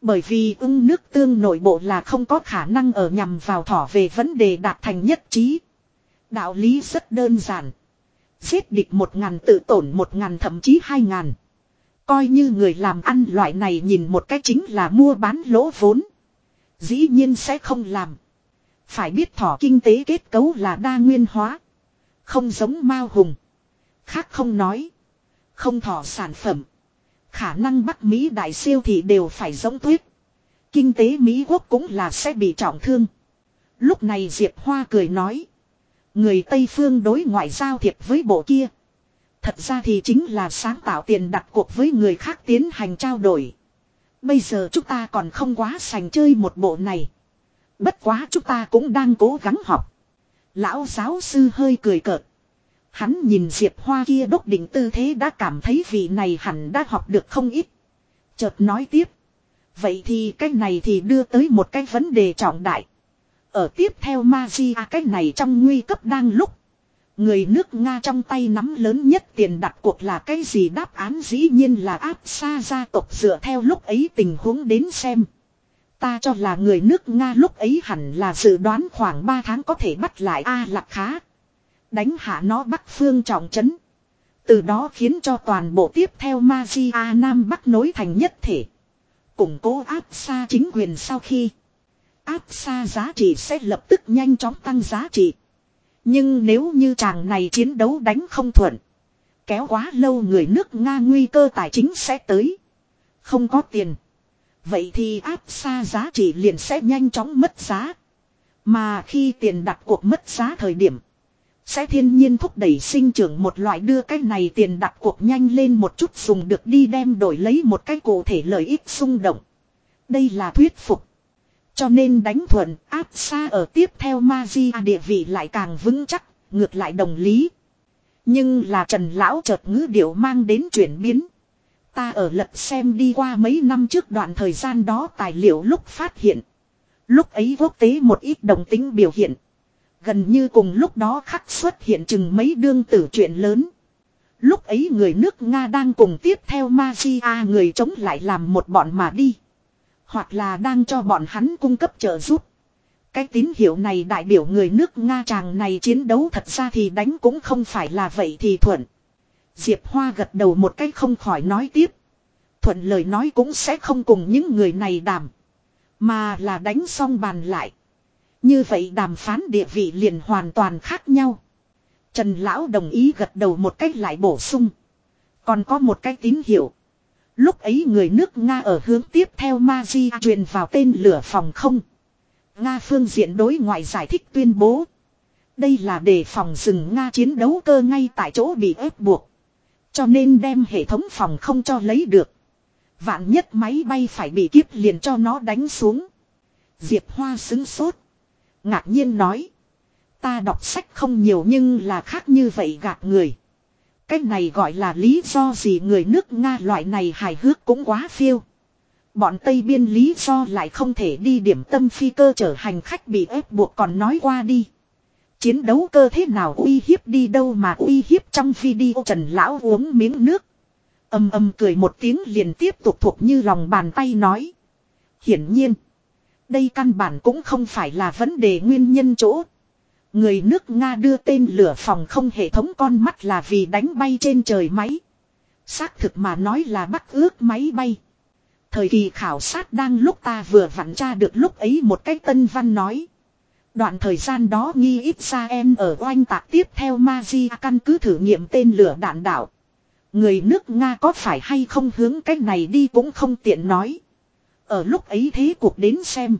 Bởi vì ưng nước tương nội bộ là không có khả năng ở nhằm vào thỏ về vấn đề đạt thành nhất trí. Đạo lý rất đơn giản. Giết địch một ngàn, tự tổn một ngàn, thậm chí hai ngàn. Coi như người làm ăn loại này nhìn một cách chính là mua bán lỗ vốn. Dĩ nhiên sẽ không làm. Phải biết thỏ kinh tế kết cấu là đa nguyên hóa. Không giống mao hùng. Khác không nói. Không thỏ sản phẩm. Khả năng Bắc Mỹ đại siêu thị đều phải giống tuyết. Kinh tế Mỹ quốc cũng là sẽ bị trọng thương. Lúc này Diệp Hoa cười nói. Người Tây Phương đối ngoại giao thiệp với bộ kia. Thật ra thì chính là sáng tạo tiền đặt cuộc với người khác tiến hành trao đổi. Bây giờ chúng ta còn không quá sành chơi một bộ này. Bất quá chúng ta cũng đang cố gắng học. Lão giáo sư hơi cười cợt. Hắn nhìn Diệp Hoa kia đốc định tư thế đã cảm thấy vị này hẳn đã học được không ít. Chợt nói tiếp. Vậy thì cái này thì đưa tới một cái vấn đề trọng đại. Ở tiếp theo Magia à, cái này trong nguy cấp đang lúc. Người nước Nga trong tay nắm lớn nhất tiền đặt cuộc là cái gì đáp án dĩ nhiên là áp xa gia tộc dựa theo lúc ấy tình huống đến xem. Ta cho là người nước Nga lúc ấy hẳn là dự đoán khoảng 3 tháng có thể bắt lại A lạc khá. Đánh hạ nó Bắc phương trọng trấn. Từ đó khiến cho toàn bộ tiếp theo Magia Nam Bắc nối thành nhất thể. Củng cố áp xa chính quyền sau khi. Áp xa giá trị sẽ lập tức nhanh chóng tăng giá trị. Nhưng nếu như chàng này chiến đấu đánh không thuận. Kéo quá lâu người nước Nga nguy cơ tài chính sẽ tới. Không có tiền. Vậy thì áp xa giá trị liền sẽ nhanh chóng mất giá. Mà khi tiền đặt cuộc mất giá thời điểm. Sẽ thiên nhiên thúc đẩy sinh trưởng một loại đưa cái này tiền đặt cuộc nhanh lên một chút dùng được đi đem đổi lấy một cái cụ thể lợi ích xung động. Đây là thuyết phục. Cho nên đánh thuận áp xa ở tiếp theo Magia địa vị lại càng vững chắc, ngược lại đồng lý. Nhưng là Trần Lão chợt ngữ điệu mang đến chuyển biến. Ta ở lật xem đi qua mấy năm trước đoạn thời gian đó tài liệu lúc phát hiện. Lúc ấy quốc tế một ít đồng tính biểu hiện. Gần như cùng lúc đó khắc xuất hiện chừng mấy đương tử chuyện lớn. Lúc ấy người nước Nga đang cùng tiếp theo Magia người chống lại làm một bọn mà đi. Hoặc là đang cho bọn hắn cung cấp trợ giúp. Cái tín hiệu này đại biểu người nước Nga chàng này chiến đấu thật ra thì đánh cũng không phải là vậy thì thuận. Diệp Hoa gật đầu một cách không khỏi nói tiếp. Thuận lời nói cũng sẽ không cùng những người này đàm. Mà là đánh xong bàn lại. Như vậy đàm phán địa vị liền hoàn toàn khác nhau. Trần Lão đồng ý gật đầu một cách lại bổ sung. Còn có một cái tín hiệu. Lúc ấy người nước Nga ở hướng tiếp theo Magia truyền vào tên lửa phòng không. Nga phương diện đối ngoại giải thích tuyên bố. Đây là để phòng rừng Nga chiến đấu cơ ngay tại chỗ bị ép buộc. Cho nên đem hệ thống phòng không cho lấy được. Vạn nhất máy bay phải bị kiếp liền cho nó đánh xuống. Diệp Hoa xứng sốt. Ngạc nhiên nói. Ta đọc sách không nhiều nhưng là khác như vậy gạt người. Cái này gọi là lý do gì người nước Nga loại này hài hước cũng quá phiêu. Bọn Tây Biên lý do lại không thể đi điểm tâm phi cơ chở hành khách bị ép buộc còn nói qua đi. Chiến đấu cơ thế nào uy hiếp đi đâu mà uy hiếp trong video Trần Lão uống miếng nước. Âm âm cười một tiếng liền tiếp tục thuộc như lòng bàn tay nói. Hiển nhiên. Đây căn bản cũng không phải là vấn đề nguyên nhân chỗ. Người nước Nga đưa tên lửa phòng không hệ thống con mắt là vì đánh bay trên trời máy. Xác thực mà nói là bắt ước máy bay. Thời kỳ khảo sát đang lúc ta vừa vặn tra được lúc ấy một cách tân văn nói. Đoạn thời gian đó nghi ít ra em ở oanh tạc tiếp theo Magia căn cứ thử nghiệm tên lửa đạn đạo. Người nước Nga có phải hay không hướng cách này đi cũng không tiện nói. Ở lúc ấy thế cuộc đến xem.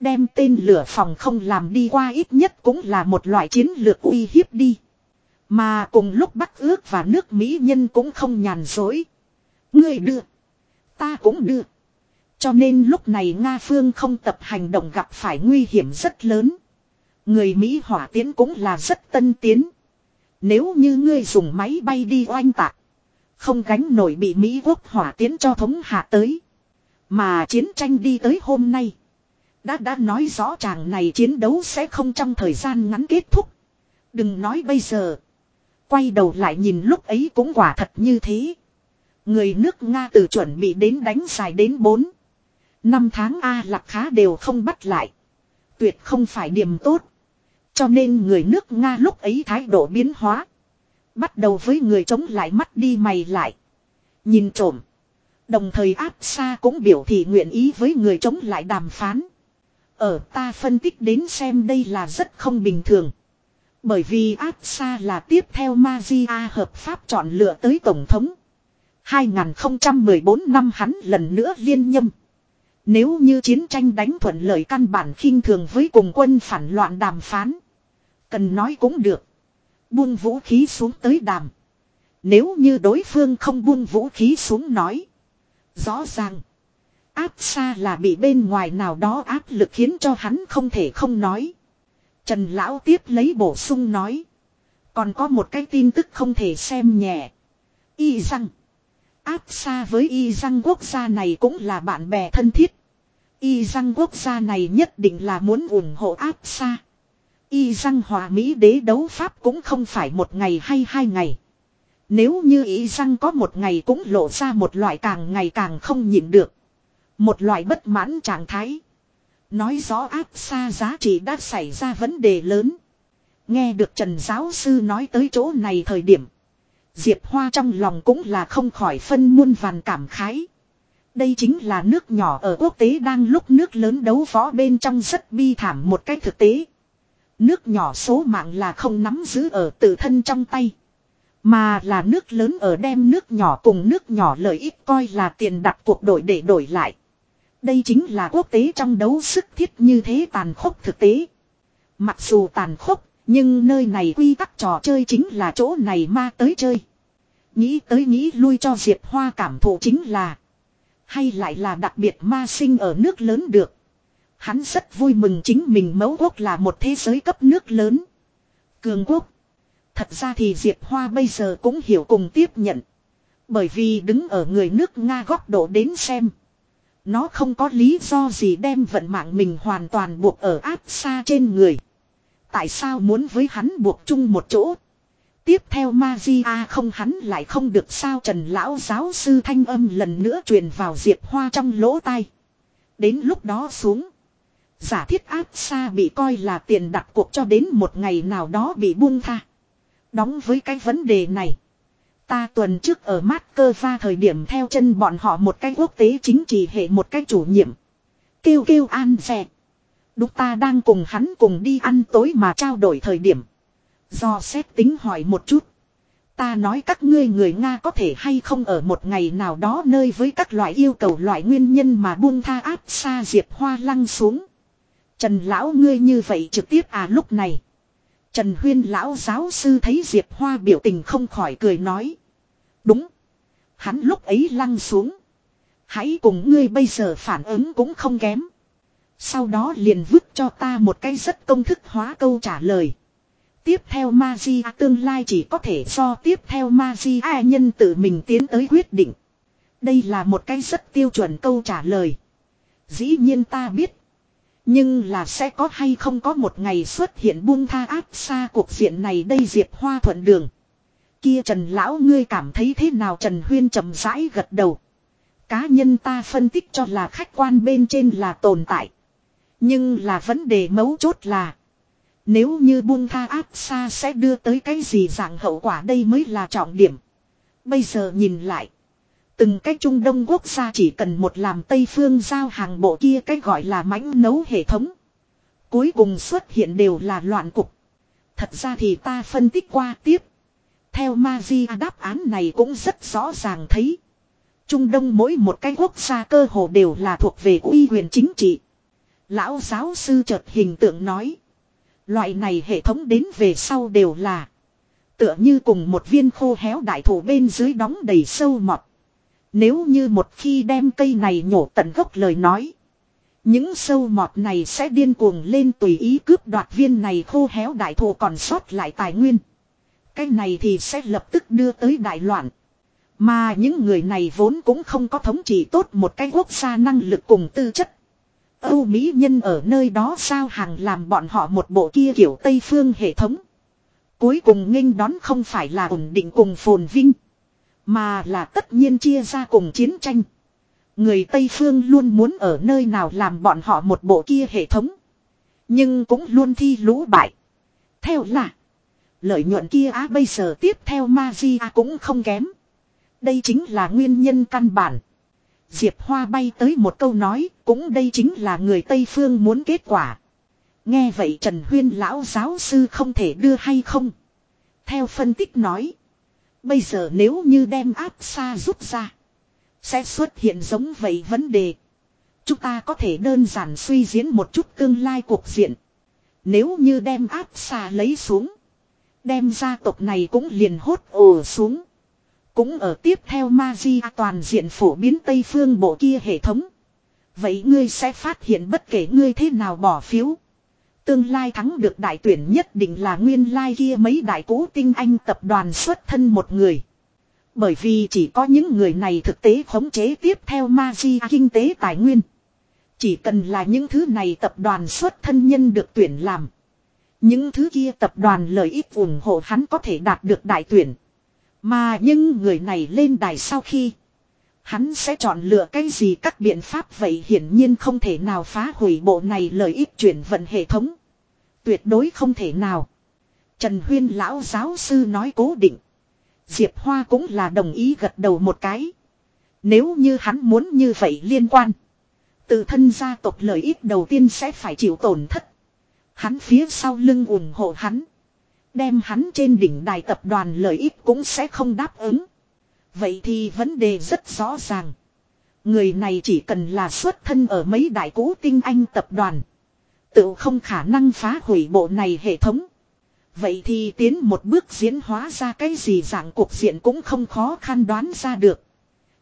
Đem tên lửa phòng không làm đi qua ít nhất cũng là một loại chiến lược uy hiếp đi. Mà cùng lúc Bắc ước và nước Mỹ nhân cũng không nhàn dối. Người đưa. Ta cũng đưa. Cho nên lúc này Nga Phương không tập hành động gặp phải nguy hiểm rất lớn. Người Mỹ hỏa tiến cũng là rất tân tiến. Nếu như ngươi dùng máy bay đi oanh tạc. Không gánh nổi bị Mỹ quốc hỏa tiến cho thống hạ tới. Mà chiến tranh đi tới hôm nay. Đã đã nói rõ chàng này chiến đấu sẽ không trong thời gian ngắn kết thúc. Đừng nói bây giờ. Quay đầu lại nhìn lúc ấy cũng quả thật như thế. Người nước Nga từ chuẩn bị đến đánh dài đến 4. Năm tháng A lạc khá đều không bắt lại. Tuyệt không phải điểm tốt. Cho nên người nước Nga lúc ấy thái độ biến hóa. Bắt đầu với người chống lại mắt đi mày lại. Nhìn trộm. Đồng thời áp xa cũng biểu thị nguyện ý với người chống lại đàm phán. Ở ta phân tích đến xem đây là rất không bình thường. Bởi vì áp xa là tiếp theo Magia hợp pháp chọn lựa tới Tổng thống. 2014 năm hắn lần nữa liên nhâm. Nếu như chiến tranh đánh thuận lợi căn bản khinh thường với cùng quân phản loạn đàm phán. Cần nói cũng được. Buông vũ khí xuống tới đàm. Nếu như đối phương không buông vũ khí xuống nói. Rõ ràng. Áp xa là bị bên ngoài nào đó áp lực khiến cho hắn không thể không nói. Trần Lão tiếp lấy bổ sung nói. Còn có một cái tin tức không thể xem nhẹ. Y răng. Áp xa với y răng quốc gia này cũng là bạn bè thân thiết. Y răng quốc gia này nhất định là muốn ủng hộ áp xa. Y răng hòa Mỹ đế đấu Pháp cũng không phải một ngày hay hai ngày. Nếu như ý răng có một ngày cũng lộ ra một loại càng ngày càng không nhịn được. Một loại bất mãn trạng thái. Nói rõ áp xa giá trị đã xảy ra vấn đề lớn. Nghe được Trần Giáo Sư nói tới chỗ này thời điểm. Diệp Hoa trong lòng cũng là không khỏi phân muôn vàn cảm khái. Đây chính là nước nhỏ ở quốc tế đang lúc nước lớn đấu võ bên trong rất bi thảm một cách thực tế. Nước nhỏ số mạng là không nắm giữ ở tự thân trong tay. Mà là nước lớn ở đem nước nhỏ cùng nước nhỏ lợi ích coi là tiền đặt cuộc đổi để đổi lại. Đây chính là quốc tế trong đấu sức thiết như thế tàn khốc thực tế. Mặc dù tàn khốc, nhưng nơi này quy tắc trò chơi chính là chỗ này ma tới chơi. Nghĩ tới nghĩ lui cho Diệp Hoa cảm thụ chính là. Hay lại là đặc biệt ma sinh ở nước lớn được. Hắn rất vui mừng chính mình mẫu quốc là một thế giới cấp nước lớn. Cường quốc. Thật ra thì Diệp Hoa bây giờ cũng hiểu cùng tiếp nhận. Bởi vì đứng ở người nước Nga góc độ đến xem. Nó không có lý do gì đem vận mạng mình hoàn toàn buộc ở áp xa trên người. Tại sao muốn với hắn buộc chung một chỗ? Tiếp theo Magia không hắn lại không được sao Trần Lão giáo sư thanh âm lần nữa truyền vào Diệp Hoa trong lỗ tai. Đến lúc đó xuống. Giả thiết áp xa bị coi là tiền đặt cuộc cho đến một ngày nào đó bị buông tha. Đóng với cái vấn đề này. Ta tuần trước ở mát cơ va thời điểm theo chân bọn họ một cái quốc tế chính trị hệ một cái chủ nhiệm. Kêu kêu an dè. Đúc ta đang cùng hắn cùng đi ăn tối mà trao đổi thời điểm. Do xét tính hỏi một chút. Ta nói các ngươi người Nga có thể hay không ở một ngày nào đó nơi với các loại yêu cầu loại nguyên nhân mà buông tha áp xa diệp hoa lăng xuống. Trần lão ngươi như vậy trực tiếp à lúc này. Trần huyên lão giáo sư thấy diệp hoa biểu tình không khỏi cười nói. Đúng. Hắn lúc ấy lăn xuống. Hãy cùng ngươi bây giờ phản ứng cũng không kém. Sau đó liền vứt cho ta một cái rất công thức hóa câu trả lời. Tiếp theo Magia tương lai chỉ có thể do tiếp theo Magia nhân tự mình tiến tới quyết định. Đây là một cái rất tiêu chuẩn câu trả lời. Dĩ nhiên ta biết. Nhưng là sẽ có hay không có một ngày xuất hiện buông tha áp xa cuộc diện này đây Diệp Hoa thuận đường. Kia Trần Lão ngươi cảm thấy thế nào Trần Huyên chậm rãi gật đầu. Cá nhân ta phân tích cho là khách quan bên trên là tồn tại. Nhưng là vấn đề mấu chốt là. Nếu như buông tha áp xa sẽ đưa tới cái gì dạng hậu quả đây mới là trọng điểm. Bây giờ nhìn lại. Từng cái Trung Đông quốc gia chỉ cần một làm Tây Phương giao hàng bộ kia cái gọi là mãnh nấu hệ thống. Cuối cùng xuất hiện đều là loạn cục. Thật ra thì ta phân tích qua tiếp. Theo Magia đáp án này cũng rất rõ ràng thấy. Trung Đông mỗi một cái quốc gia cơ hồ đều là thuộc về uy quyền chính trị. Lão giáo sư chợt hình tượng nói. Loại này hệ thống đến về sau đều là. Tựa như cùng một viên khô héo đại thủ bên dưới đóng đầy sâu mọt. Nếu như một khi đem cây này nhổ tận gốc lời nói. Những sâu mọt này sẽ điên cuồng lên tùy ý cướp đoạt viên này khô héo đại thổ còn sót lại tài nguyên. Cái này thì sẽ lập tức đưa tới đại loạn. Mà những người này vốn cũng không có thống trị tốt một cái quốc gia năng lực cùng tư chất. Âu Mỹ nhân ở nơi đó sao hàng làm bọn họ một bộ kia kiểu Tây phương hệ thống. Cuối cùng nghênh đón không phải là ổn định cùng phồn vinh. Mà là tất nhiên chia ra cùng chiến tranh. Người Tây Phương luôn muốn ở nơi nào làm bọn họ một bộ kia hệ thống. Nhưng cũng luôn thi lũ bại. Theo là. Lợi nhuận kia á bây giờ tiếp theo Ma Magia cũng không kém. Đây chính là nguyên nhân căn bản. Diệp Hoa bay tới một câu nói, cũng đây chính là người Tây Phương muốn kết quả. Nghe vậy Trần Huyên lão giáo sư không thể đưa hay không. Theo phân tích nói. Bây giờ nếu như đem áp xa rút ra. Sẽ xuất hiện giống vậy vấn đề. Chúng ta có thể đơn giản suy diễn một chút tương lai cuộc diện. Nếu như đem áp xa lấy xuống. Đem gia tộc này cũng liền hốt ồ xuống. Cũng ở tiếp theo Magia toàn diện phổ biến Tây Phương bộ kia hệ thống. Vậy ngươi sẽ phát hiện bất kể ngươi thế nào bỏ phiếu. Tương lai thắng được đại tuyển nhất định là nguyên lai kia mấy đại cũ tinh anh tập đoàn xuất thân một người. Bởi vì chỉ có những người này thực tế khống chế tiếp theo Magia kinh tế tài nguyên. Chỉ cần là những thứ này tập đoàn xuất thân nhân được tuyển làm. Những thứ kia tập đoàn lợi ích ủng hộ hắn có thể đạt được đại tuyển. Mà nhưng người này lên đài sau khi Hắn sẽ chọn lựa cái gì các biện pháp vậy hiển nhiên không thể nào phá hủy bộ này lợi ích chuyển vận hệ thống. Tuyệt đối không thể nào. Trần Huyên lão giáo sư nói cố định. Diệp Hoa cũng là đồng ý gật đầu một cái. Nếu như hắn muốn như vậy liên quan. Tự thân gia tộc lợi ích đầu tiên sẽ phải chịu tổn thất. Hắn phía sau lưng ủng hộ hắn. Đem hắn trên đỉnh đài tập đoàn lợi ích cũng sẽ không đáp ứng. Vậy thì vấn đề rất rõ ràng. Người này chỉ cần là xuất thân ở mấy đại cũ tinh anh tập đoàn. Tự không khả năng phá hủy bộ này hệ thống. Vậy thì tiến một bước diễn hóa ra cái gì dạng cuộc diện cũng không khó khăn đoán ra được.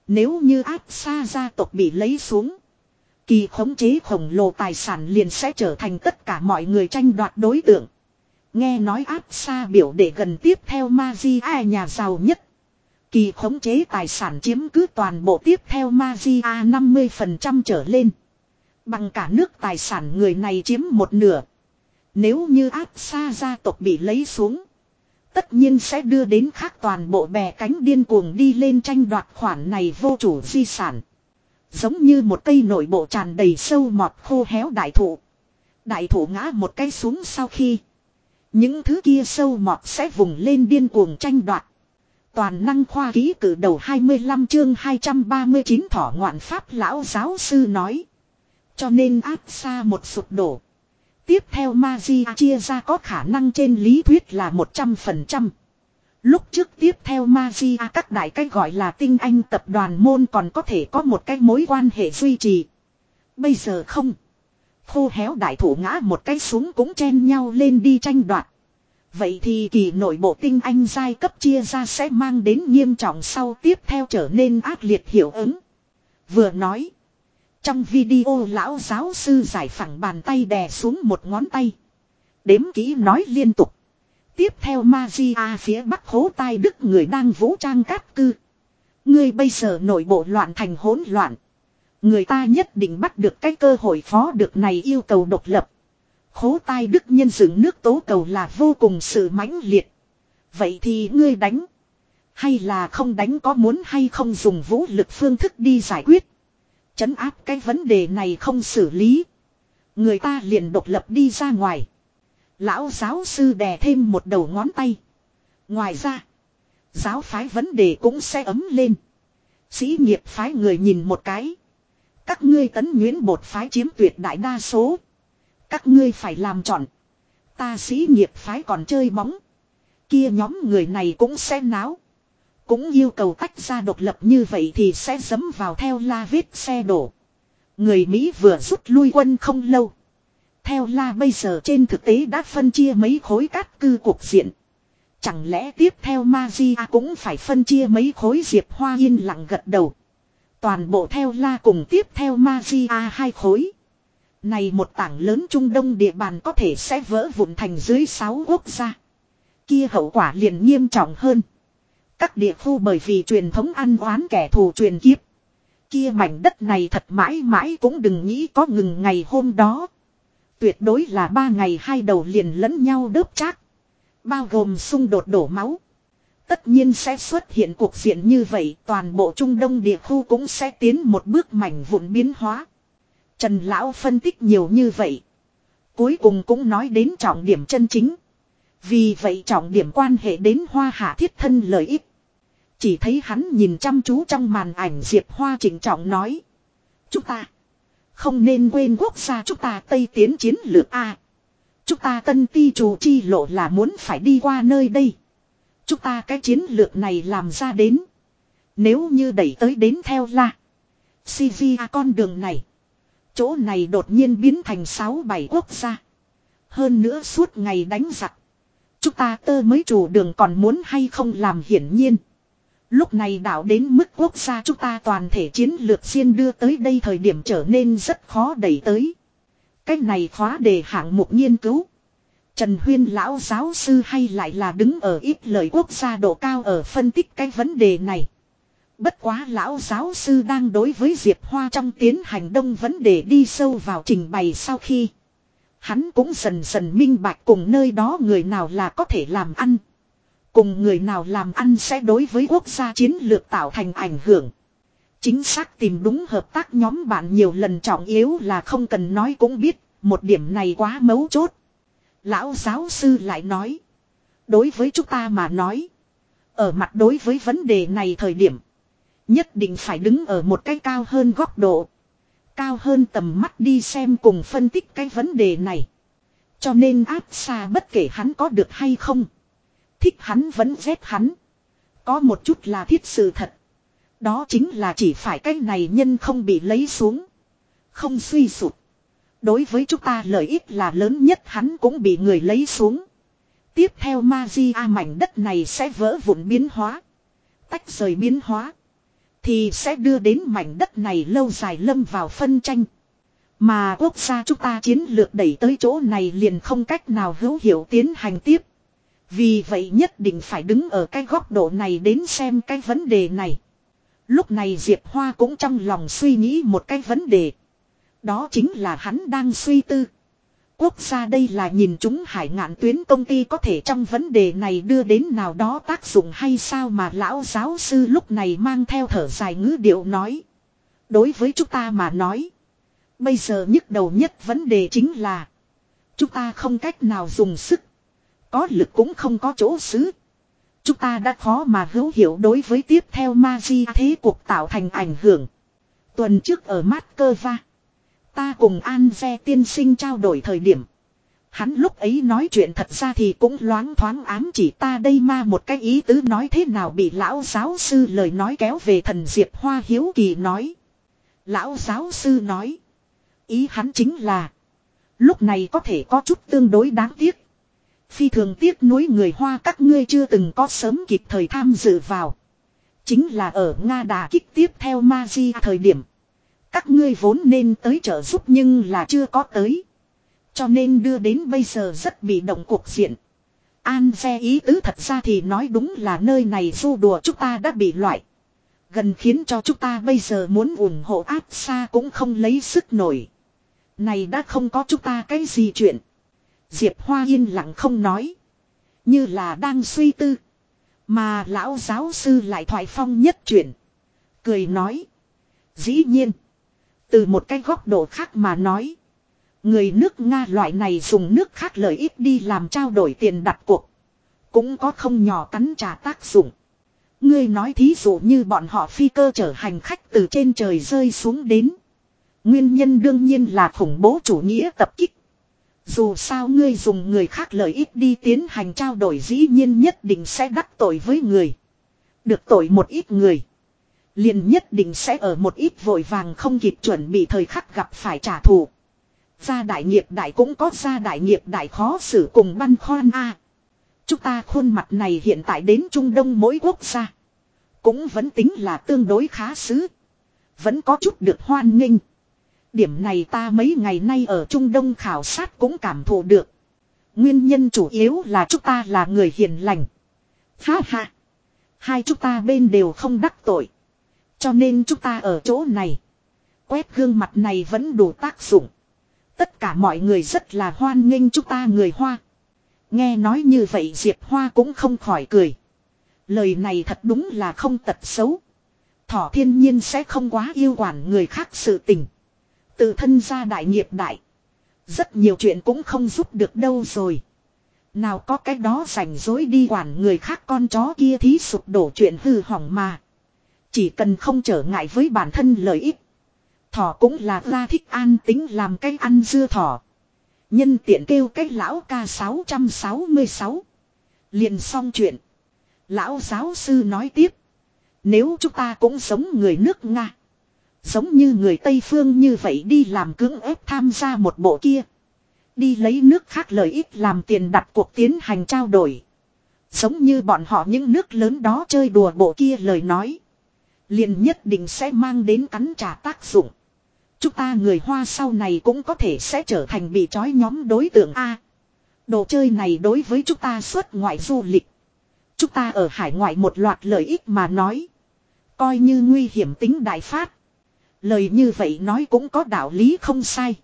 Nếu như áp xa gia tộc bị lấy xuống. Kỳ khống chế khổng lồ tài sản liền sẽ trở thành tất cả mọi người tranh đoạt đối tượng. Nghe nói áp xa biểu để gần tiếp theo Magia nhà giàu nhất. Kỳ khống chế tài sản chiếm cứ toàn bộ tiếp theo Magia 50% trở lên. Bằng cả nước tài sản người này chiếm một nửa. Nếu như áp xa gia tộc bị lấy xuống. Tất nhiên sẽ đưa đến khác toàn bộ bè cánh điên cuồng đi lên tranh đoạt khoản này vô chủ di sản. Giống như một cây nội bộ tràn đầy sâu mọt khô héo đại thụ. Đại thụ ngã một cây xuống sau khi. Những thứ kia sâu mọt sẽ vùng lên điên cuồng tranh đoạt. Toàn năng khoa ký cử đầu 25 chương 239 thỏ ngoạn pháp lão giáo sư nói. Cho nên áp xa một sụp đổ. Tiếp theo Magia chia ra có khả năng trên lý thuyết là 100%. Lúc trước tiếp theo Magia các đại cách gọi là tinh anh tập đoàn môn còn có thể có một cái mối quan hệ duy trì. Bây giờ không. Khô héo đại thủ ngã một cái súng cũng chen nhau lên đi tranh đoạt. Vậy thì kỳ nội bộ tinh anh giai cấp chia ra sẽ mang đến nghiêm trọng sau tiếp theo trở nên ác liệt hiệu ứng. Vừa nói. Trong video lão giáo sư giải phẳng bàn tay đè xuống một ngón tay. Đếm kỹ nói liên tục. Tiếp theo Magia phía bắc hố tai đức người đang vũ trang cát cư. Người bây giờ nội bộ loạn thành hỗn loạn. Người ta nhất định bắt được cái cơ hội phó được này yêu cầu độc lập. Khố tai đức nhân dựng nước tố cầu là vô cùng sự mãnh liệt. Vậy thì ngươi đánh. Hay là không đánh có muốn hay không dùng vũ lực phương thức đi giải quyết. Chấn áp cái vấn đề này không xử lý. Người ta liền độc lập đi ra ngoài. Lão giáo sư đè thêm một đầu ngón tay. Ngoài ra. Giáo phái vấn đề cũng sẽ ấm lên. Sĩ nghiệp phái người nhìn một cái. Các ngươi tấn nguyễn bột phái chiếm tuyệt đại đa số. Các ngươi phải làm chọn. Ta sĩ nghiệp phái còn chơi bóng. Kia nhóm người này cũng sẽ náo. Cũng yêu cầu tách ra độc lập như vậy thì sẽ dấm vào theo la vết xe đổ. Người Mỹ vừa rút lui quân không lâu. Theo la bây giờ trên thực tế đã phân chia mấy khối cát cư cuộc diện. Chẳng lẽ tiếp theo Magia cũng phải phân chia mấy khối diệp hoa yên lặng gật đầu. Toàn bộ theo la cùng tiếp theo Magia hai khối. Này một tảng lớn Trung Đông địa bàn có thể sẽ vỡ vụn thành dưới 6 quốc gia. Kia hậu quả liền nghiêm trọng hơn. Các địa khu bởi vì truyền thống ăn oán kẻ thù truyền kiếp. Kia mảnh đất này thật mãi mãi cũng đừng nghĩ có ngừng ngày hôm đó. Tuyệt đối là ba ngày hai đầu liền lẫn nhau đớp chác. Bao gồm xung đột đổ máu. Tất nhiên sẽ xuất hiện cuộc diện như vậy, toàn bộ Trung Đông địa khu cũng sẽ tiến một bước mảnh vụn biến hóa. Trần Lão phân tích nhiều như vậy. Cuối cùng cũng nói đến trọng điểm chân chính. Vì vậy trọng điểm quan hệ đến hoa hạ thiết thân lợi ích. Chỉ thấy hắn nhìn chăm chú trong màn ảnh Diệp Hoa chỉnh trọng nói. Chúng ta không nên quên quốc gia chúng ta Tây tiến chiến lược A. Chúng ta tân ti chủ chi lộ là muốn phải đi qua nơi đây. Chúng ta cái chiến lược này làm ra đến. Nếu như đẩy tới đến theo là. Sivia con đường này. Chỗ này đột nhiên biến thành 6-7 quốc gia. Hơn nữa suốt ngày đánh giặc. Chúng ta tơ mới chủ đường còn muốn hay không làm hiển nhiên. Lúc này đảo đến mức quốc gia chúng ta toàn thể chiến lược xuyên đưa tới đây thời điểm trở nên rất khó đẩy tới. Cách này khóa đề hạng mục nghiên cứu. Trần Huyên lão giáo sư hay lại là đứng ở ít lời quốc gia độ cao ở phân tích cái vấn đề này. Bất quá lão giáo sư đang đối với Diệp Hoa trong tiến hành đông vấn đề đi sâu vào trình bày sau khi. Hắn cũng dần dần minh bạch cùng nơi đó người nào là có thể làm ăn. Cùng người nào làm ăn sẽ đối với quốc gia chiến lược tạo thành ảnh hưởng. Chính xác tìm đúng hợp tác nhóm bạn nhiều lần trọng yếu là không cần nói cũng biết, một điểm này quá mấu chốt. Lão giáo sư lại nói. Đối với chúng ta mà nói. Ở mặt đối với vấn đề này thời điểm. Nhất định phải đứng ở một cái cao hơn góc độ. Cao hơn tầm mắt đi xem cùng phân tích cái vấn đề này. Cho nên áp xa bất kể hắn có được hay không. Thích hắn vẫn ghét hắn. Có một chút là thiết sự thật. Đó chính là chỉ phải cái này nhân không bị lấy xuống. Không suy sụp. Đối với chúng ta lợi ích là lớn nhất hắn cũng bị người lấy xuống. Tiếp theo Magia mảnh đất này sẽ vỡ vụn biến hóa. Tách rời biến hóa. Thì sẽ đưa đến mảnh đất này lâu dài lâm vào phân tranh. Mà quốc gia chúng ta chiến lược đẩy tới chỗ này liền không cách nào hữu hiệu tiến hành tiếp. Vì vậy nhất định phải đứng ở cái góc độ này đến xem cái vấn đề này. Lúc này Diệp Hoa cũng trong lòng suy nghĩ một cái vấn đề. Đó chính là hắn đang suy tư. Quốc gia đây là nhìn chúng hải ngạn tuyến công ty có thể trong vấn đề này đưa đến nào đó tác dụng hay sao mà lão giáo sư lúc này mang theo thở dài ngữ điệu nói. Đối với chúng ta mà nói. Bây giờ nhức đầu nhất vấn đề chính là. Chúng ta không cách nào dùng sức. Có lực cũng không có chỗ xứ. Chúng ta đã khó mà hữu hiệu đối với tiếp theo ma di thế cuộc tạo thành ảnh hưởng. Tuần trước ở Moscow. Ta cùng An Ve tiên sinh trao đổi thời điểm. Hắn lúc ấy nói chuyện thật ra thì cũng loáng thoáng ám chỉ ta đây ma một cái ý tứ nói thế nào bị lão giáo sư lời nói kéo về thần Diệp Hoa Hiếu Kỳ nói. Lão giáo sư nói. Ý hắn chính là. Lúc này có thể có chút tương đối đáng tiếc. Phi thường tiếc nuối người Hoa các ngươi chưa từng có sớm kịp thời tham dự vào. Chính là ở Nga đà kích tiếp theo ma di thời điểm. Các ngươi vốn nên tới trợ giúp nhưng là chưa có tới. Cho nên đưa đến bây giờ rất bị động cuộc diện. An xe ý tứ thật ra thì nói đúng là nơi này du đùa chúng ta đã bị loại. Gần khiến cho chúng ta bây giờ muốn ủng hộ áp xa cũng không lấy sức nổi. Này đã không có chúng ta cái gì chuyện. Diệp Hoa yên lặng không nói. Như là đang suy tư. Mà lão giáo sư lại thoại phong nhất chuyển. Cười nói. Dĩ nhiên. Từ một cái góc độ khác mà nói. Người nước Nga loại này dùng nước khác lợi ích đi làm trao đổi tiền đặt cuộc. Cũng có không nhỏ cắn trả tác dụng. Ngươi nói thí dụ như bọn họ phi cơ chở hành khách từ trên trời rơi xuống đến. Nguyên nhân đương nhiên là khủng bố chủ nghĩa tập kích. Dù sao ngươi dùng người khác lợi ích đi tiến hành trao đổi dĩ nhiên nhất định sẽ đắc tội với người. Được tội một ít người. Liền nhất định sẽ ở một ít vội vàng không kịp chuẩn bị thời khắc gặp phải trả thù. Gia đại nghiệp đại cũng có gia đại nghiệp đại khó xử cùng băn khoan a. Chúng ta khuôn mặt này hiện tại đến Trung Đông mỗi quốc gia. Cũng vẫn tính là tương đối khá xứ. Vẫn có chút được hoan nghênh. Điểm này ta mấy ngày nay ở Trung Đông khảo sát cũng cảm thụ được. Nguyên nhân chủ yếu là chúng ta là người hiền lành. Ha ha. Hai chúng ta bên đều không đắc tội. Cho nên chúng ta ở chỗ này. Quét gương mặt này vẫn đủ tác dụng. Tất cả mọi người rất là hoan nghênh chúng ta người Hoa. Nghe nói như vậy Diệp Hoa cũng không khỏi cười. Lời này thật đúng là không tật xấu. Thỏ thiên nhiên sẽ không quá yêu quản người khác sự tình. Từ thân gia đại nghiệp đại. Rất nhiều chuyện cũng không giúp được đâu rồi. Nào có cái đó rảnh rối đi quản người khác con chó kia thí sụp đổ chuyện hư hỏng mà. Chỉ cần không trở ngại với bản thân lợi ích. Thỏ cũng là ra thích an tính làm cái ăn dưa thỏ. Nhân tiện kêu cái lão ca 666. Liền xong chuyện. Lão giáo sư nói tiếp. Nếu chúng ta cũng giống người nước Nga. Giống như người Tây Phương như vậy đi làm cưỡng ép tham gia một bộ kia. Đi lấy nước khác lợi ích làm tiền đặt cuộc tiến hành trao đổi. Giống như bọn họ những nước lớn đó chơi đùa bộ kia lời nói. Liền nhất định sẽ mang đến cắn trả tác dụng. Chúng ta người Hoa sau này cũng có thể sẽ trở thành bị trói nhóm đối tượng A. Đồ chơi này đối với chúng ta xuất ngoại du lịch. Chúng ta ở hải ngoại một loạt lợi ích mà nói. Coi như nguy hiểm tính đại phát. Lời như vậy nói cũng có đạo lý không sai.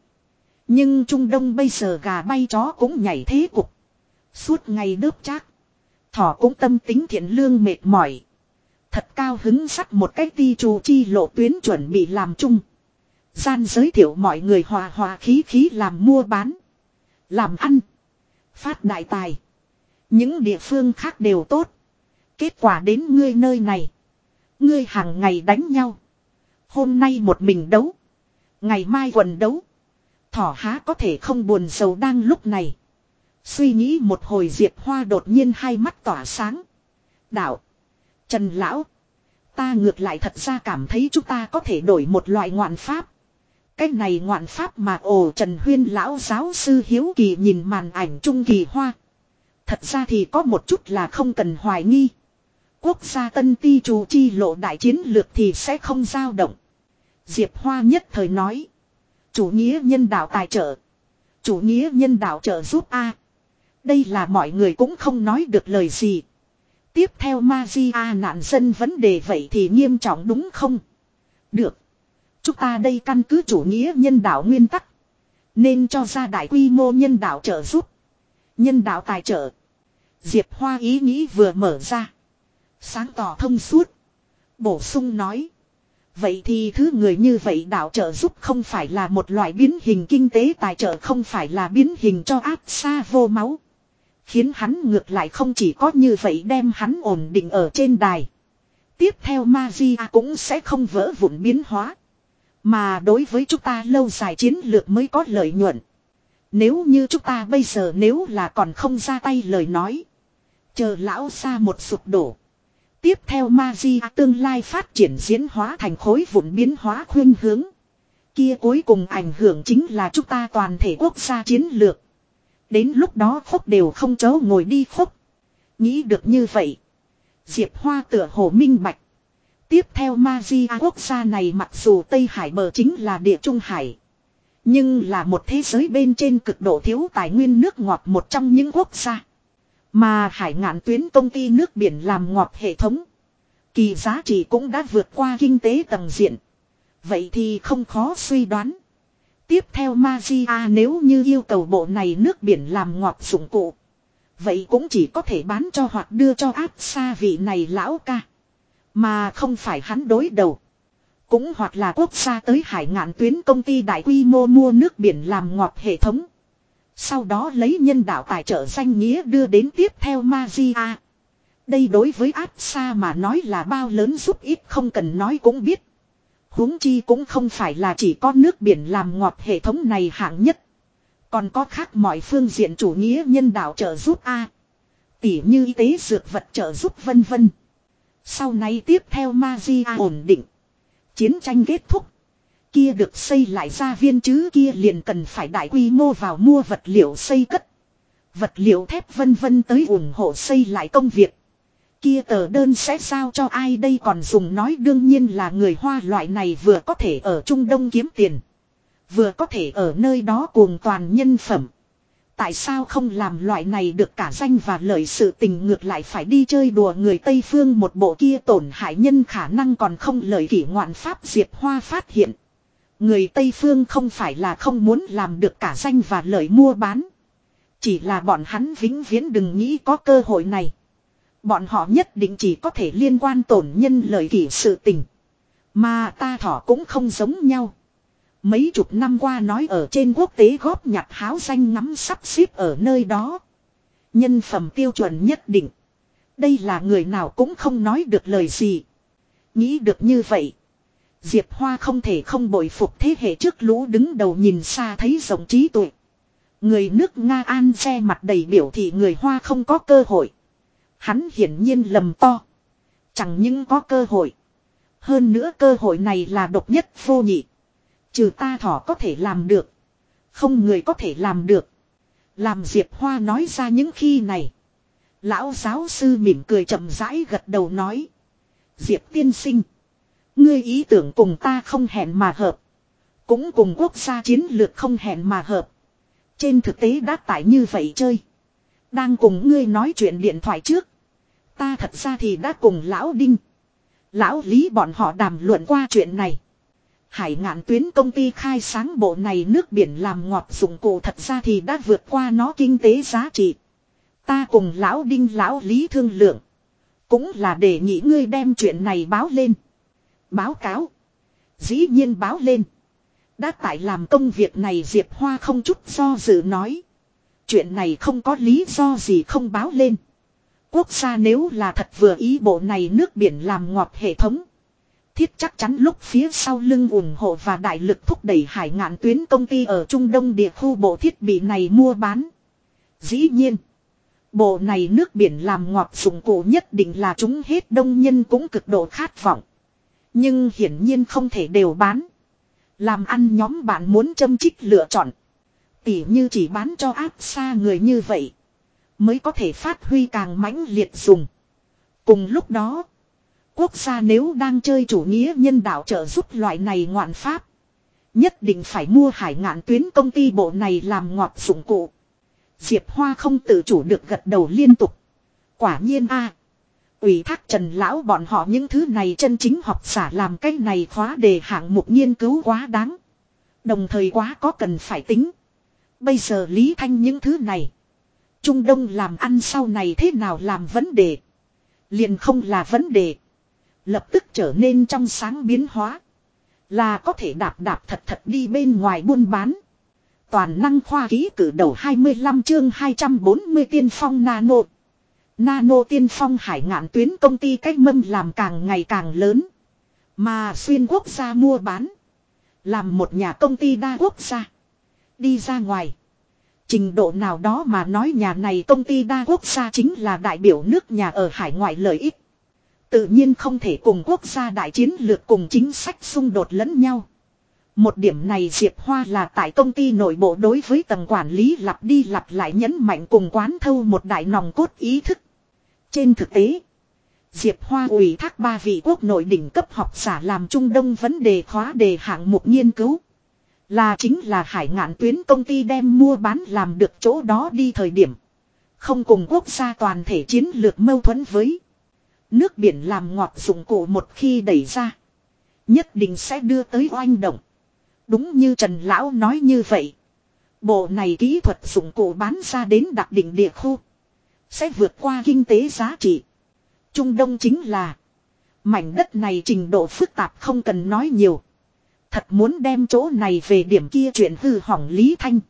Nhưng Trung Đông bây giờ gà bay chó cũng nhảy thế cục. Suốt ngày đớp chác. Thỏ cũng tâm tính thiện lương mệt mỏi. Thật cao hứng sắt một cách ti trù chi lộ tuyến chuẩn bị làm chung. Gian giới thiệu mọi người hòa hòa khí khí làm mua bán. Làm ăn. Phát đại tài. Những địa phương khác đều tốt. Kết quả đến ngươi nơi này. Ngươi hàng ngày đánh nhau. Hôm nay một mình đấu. Ngày mai quần đấu. Thỏ há có thể không buồn sầu đang lúc này. Suy nghĩ một hồi Diệp Hoa đột nhiên hai mắt tỏa sáng. Đạo. Trần Lão. Ta ngược lại thật ra cảm thấy chúng ta có thể đổi một loại ngoạn pháp. Cái này ngoạn pháp mà ồ Trần Huyên Lão giáo sư Hiếu Kỳ nhìn màn ảnh Trung Kỳ Hoa. Thật ra thì có một chút là không cần hoài nghi. Quốc gia tân ti chủ chi lộ đại chiến lược thì sẽ không dao động. Diệp Hoa nhất thời nói. Chủ nghĩa nhân đạo tài trợ. Chủ nghĩa nhân đạo trợ giúp A. Đây là mọi người cũng không nói được lời gì. Tiếp theo Magia nạn dân vấn đề vậy thì nghiêm trọng đúng không? Được. Chúng ta đây căn cứ chủ nghĩa nhân đạo nguyên tắc. Nên cho ra đại quy mô nhân đạo trợ giúp. Nhân đạo tài trợ. Diệp Hoa ý nghĩ vừa mở ra. Sáng tỏ thông suốt. Bổ sung nói. Vậy thì thứ người như vậy đạo trợ giúp không phải là một loại biến hình kinh tế tài trợ không phải là biến hình cho áp xa vô máu. Khiến hắn ngược lại không chỉ có như vậy đem hắn ổn định ở trên đài. Tiếp theo Magia cũng sẽ không vỡ vụn biến hóa. Mà đối với chúng ta lâu dài chiến lược mới có lợi nhuận. Nếu như chúng ta bây giờ nếu là còn không ra tay lời nói. Chờ lão xa một sụp đổ. Tiếp theo Magia tương lai phát triển diễn hóa thành khối vụn biến hóa khuyên hướng. Kia cuối cùng ảnh hưởng chính là chúng ta toàn thể quốc gia chiến lược. Đến lúc đó khúc đều không chớ ngồi đi khúc. Nghĩ được như vậy. Diệp Hoa tựa hồ minh bạch. Tiếp theo Magia quốc gia này mặc dù Tây Hải bờ chính là địa Trung Hải. Nhưng là một thế giới bên trên cực độ thiếu tài nguyên nước ngọt một trong những quốc gia. Mà hải ngạn tuyến công ty nước biển làm ngọt hệ thống. Kỳ giá trị cũng đã vượt qua kinh tế tầng diện. Vậy thì không khó suy đoán. Tiếp theo Magia, nếu như yêu cầu bộ này nước biển làm ngọt dụng cụ. Vậy cũng chỉ có thể bán cho hoặc đưa cho áp xa vị này lão ca. Mà không phải hắn đối đầu. Cũng hoặc là quốc gia tới hải ngạn tuyến công ty đại quy mô mua nước biển làm ngọt hệ thống. Sau đó lấy nhân đạo tài trợ danh nghĩa đưa đến tiếp theo Magia. Đây đối với áp xa mà nói là bao lớn giúp ít không cần nói cũng biết huống chi cũng không phải là chỉ có nước biển làm ngọt hệ thống này hạng nhất. Còn có khác mọi phương diện chủ nghĩa nhân đạo trợ giúp A. Tỉ như y tế dược vật trợ giúp vân vân. Sau này tiếp theo Magia ổn định. Chiến tranh kết thúc. Kia được xây lại ra viên chứ kia liền cần phải đại quy mô vào mua vật liệu xây cất. Vật liệu thép vân vân tới ủng hộ xây lại công việc. Kia tờ đơn sẽ sao cho ai đây còn dùng nói đương nhiên là người hoa loại này vừa có thể ở Trung Đông kiếm tiền. Vừa có thể ở nơi đó cuồng toàn nhân phẩm. Tại sao không làm loại này được cả danh và lợi sự tình ngược lại phải đi chơi đùa người Tây Phương một bộ kia tổn hại nhân khả năng còn không lợi kỷ ngoạn pháp Diệp Hoa phát hiện. Người Tây Phương không phải là không muốn làm được cả danh và lợi mua bán. Chỉ là bọn hắn vĩnh viễn đừng nghĩ có cơ hội này. Bọn họ nhất định chỉ có thể liên quan tổn nhân lợi kỷ sự tình. Mà ta thỏ cũng không giống nhau. Mấy chục năm qua nói ở trên quốc tế góp nhặt háo danh ngắm sắp xếp ở nơi đó. Nhân phẩm tiêu chuẩn nhất định. Đây là người nào cũng không nói được lời gì. Nghĩ được như vậy. Diệp Hoa không thể không bội phục thế hệ trước lũ đứng đầu nhìn xa thấy rộng trí tuệ. Người nước Nga an xe mặt đầy biểu thị người Hoa không có cơ hội. Hắn hiển nhiên lầm to. Chẳng những có cơ hội. Hơn nữa cơ hội này là độc nhất vô nhị. Trừ ta thỏ có thể làm được. Không người có thể làm được. Làm Diệp Hoa nói ra những khi này. Lão giáo sư mỉm cười chậm rãi gật đầu nói. Diệp tiên sinh. Ngươi ý tưởng cùng ta không hẹn mà hợp. Cũng cùng quốc gia chiến lược không hẹn mà hợp. Trên thực tế đã tại như vậy chơi. Đang cùng ngươi nói chuyện điện thoại trước. Ta thật ra thì đã cùng lão Đinh. Lão Lý bọn họ đàm luận qua chuyện này. Hải ngạn tuyến công ty khai sáng bộ này nước biển làm ngọt dụng cụ thật ra thì đã vượt qua nó kinh tế giá trị. Ta cùng lão đinh, lão lý thương lượng. Cũng là để nghĩ ngươi đem chuyện này báo lên. Báo cáo. Dĩ nhiên báo lên. Đã tại làm công việc này Diệp Hoa không chút do dự nói. Chuyện này không có lý do gì không báo lên. Quốc gia nếu là thật vừa ý bộ này nước biển làm ngọt hệ thống thiết chắc chắn lúc phía sau lưng ủng hộ và đại lực thúc đẩy hải ngạn tuyến công ty ở Trung Đông địa khu bộ thiết bị này mua bán. Dĩ nhiên, bộ này nước biển làm ngọt dụng cụ nhất định là chúng hết đông nhân cũng cực độ khát vọng. Nhưng hiển nhiên không thể đều bán. Làm ăn nhóm bạn muốn châm chích lựa chọn. Tỉ như chỉ bán cho áp xa người như vậy. Mới có thể phát huy càng mãnh liệt dùng. Cùng lúc đó, Quốc gia nếu đang chơi chủ nghĩa nhân đạo trợ giúp loại này ngoạn pháp. Nhất định phải mua hải ngạn tuyến công ty bộ này làm ngọt dụng cụ. Diệp Hoa không tự chủ được gật đầu liên tục. Quả nhiên a, Ủy thác trần lão bọn họ những thứ này chân chính học giả làm cái này khóa đề hạng mục nghiên cứu quá đáng. Đồng thời quá có cần phải tính. Bây giờ Lý Thanh những thứ này. Trung Đông làm ăn sau này thế nào làm vấn đề. Liền không là vấn đề. Lập tức trở nên trong sáng biến hóa. Là có thể đạp đạp thật thật đi bên ngoài buôn bán. Toàn năng khoa ký cử đầu 25 chương 240 tiên phong nano. Nano tiên phong hải ngạn tuyến công ty cách mâm làm càng ngày càng lớn. Mà xuyên quốc gia mua bán. Làm một nhà công ty đa quốc gia. Đi ra ngoài. Trình độ nào đó mà nói nhà này công ty đa quốc gia chính là đại biểu nước nhà ở hải ngoại lợi ích. Tự nhiên không thể cùng quốc gia đại chiến lược cùng chính sách xung đột lẫn nhau. Một điểm này Diệp Hoa là tại công ty nội bộ đối với tầng quản lý lặp đi lặp lại nhấn mạnh cùng quán thâu một đại nòng cốt ý thức. Trên thực tế, Diệp Hoa ủy thác ba vị quốc nội đỉnh cấp học giả làm Trung Đông vấn đề khóa đề hạng mục nghiên cứu. Là chính là hải ngạn tuyến công ty đem mua bán làm được chỗ đó đi thời điểm. Không cùng quốc gia toàn thể chiến lược mâu thuẫn với. Nước biển làm ngọt dụng cụ một khi đẩy ra. Nhất định sẽ đưa tới oanh động. Đúng như Trần Lão nói như vậy. Bộ này kỹ thuật dụng cụ bán ra đến đặc định địa khu. Sẽ vượt qua kinh tế giá trị. Trung Đông chính là. Mảnh đất này trình độ phức tạp không cần nói nhiều. Thật muốn đem chỗ này về điểm kia chuyện hư hỏng Lý Thanh.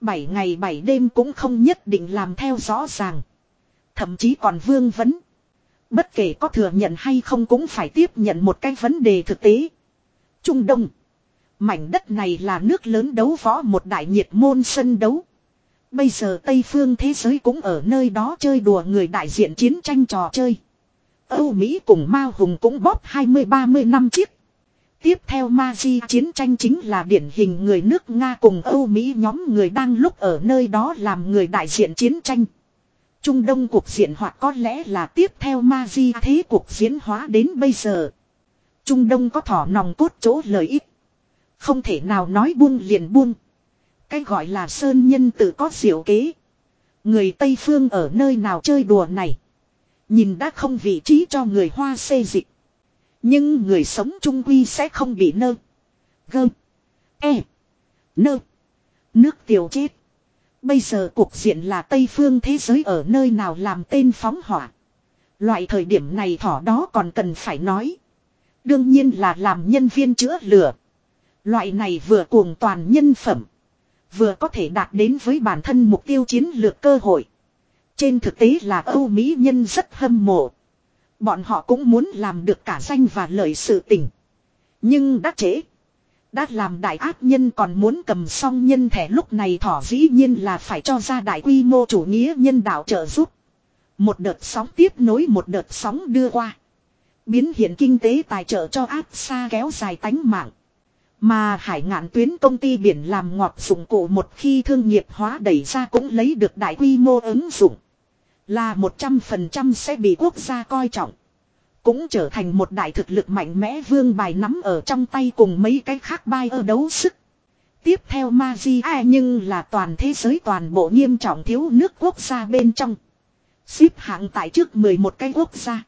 Bảy ngày bảy đêm cũng không nhất định làm theo rõ ràng. Thậm chí còn vương vấn. Bất kể có thừa nhận hay không cũng phải tiếp nhận một cái vấn đề thực tế. Trung Đông. Mảnh đất này là nước lớn đấu võ một đại nhiệt môn sân đấu. Bây giờ Tây phương thế giới cũng ở nơi đó chơi đùa người đại diện chiến tranh trò chơi. Âu Mỹ cùng Mao Hùng cũng bóp 20-30 năm chiếc. Tiếp theo Magi chiến tranh chính là điển hình người nước Nga cùng Âu Mỹ nhóm người đang lúc ở nơi đó làm người đại diện chiến tranh. Trung Đông cuộc diện hoặc có lẽ là tiếp theo Magi thế cuộc diễn hóa đến bây giờ. Trung Đông có thỏ nòng cốt chỗ lợi ích. Không thể nào nói buông liền buông. Cái gọi là sơn nhân tự có diệu kế. Người Tây Phương ở nơi nào chơi đùa này. Nhìn đã không vị trí cho người Hoa xê dịch. Nhưng người sống trung quy sẽ không bị nơ. Gơ. E. Nơ. Nước tiểu chết. Bây giờ cuộc diện là Tây Phương thế giới ở nơi nào làm tên phóng hỏa. Loại thời điểm này thỏ đó còn cần phải nói. Đương nhiên là làm nhân viên chữa lửa. Loại này vừa cuồng toàn nhân phẩm. Vừa có thể đạt đến với bản thân mục tiêu chiến lược cơ hội. Trên thực tế là Âu Mỹ nhân rất hâm mộ. Bọn họ cũng muốn làm được cả danh và lợi sự tình. Nhưng đã trễ. Đã làm đại ác nhân còn muốn cầm song nhân thẻ lúc này thỏ dĩ nhiên là phải cho ra đại quy mô chủ nghĩa nhân đạo trợ giúp. Một đợt sóng tiếp nối một đợt sóng đưa qua. Biến hiện kinh tế tài trợ cho áp xa kéo dài tánh mạng. Mà hải ngạn tuyến công ty biển làm ngọt dụng cụ một khi thương nghiệp hóa đẩy ra cũng lấy được đại quy mô ứng dụng. Là 100% sẽ bị quốc gia coi trọng. Cũng trở thành một đại thực lực mạnh mẽ vương bài nắm ở trong tay cùng mấy cái khác bay ở đấu sức. Tiếp theo Magia nhưng là toàn thế giới toàn bộ nghiêm trọng thiếu nước quốc gia bên trong. Xếp hạng tại trước 11 cái quốc gia.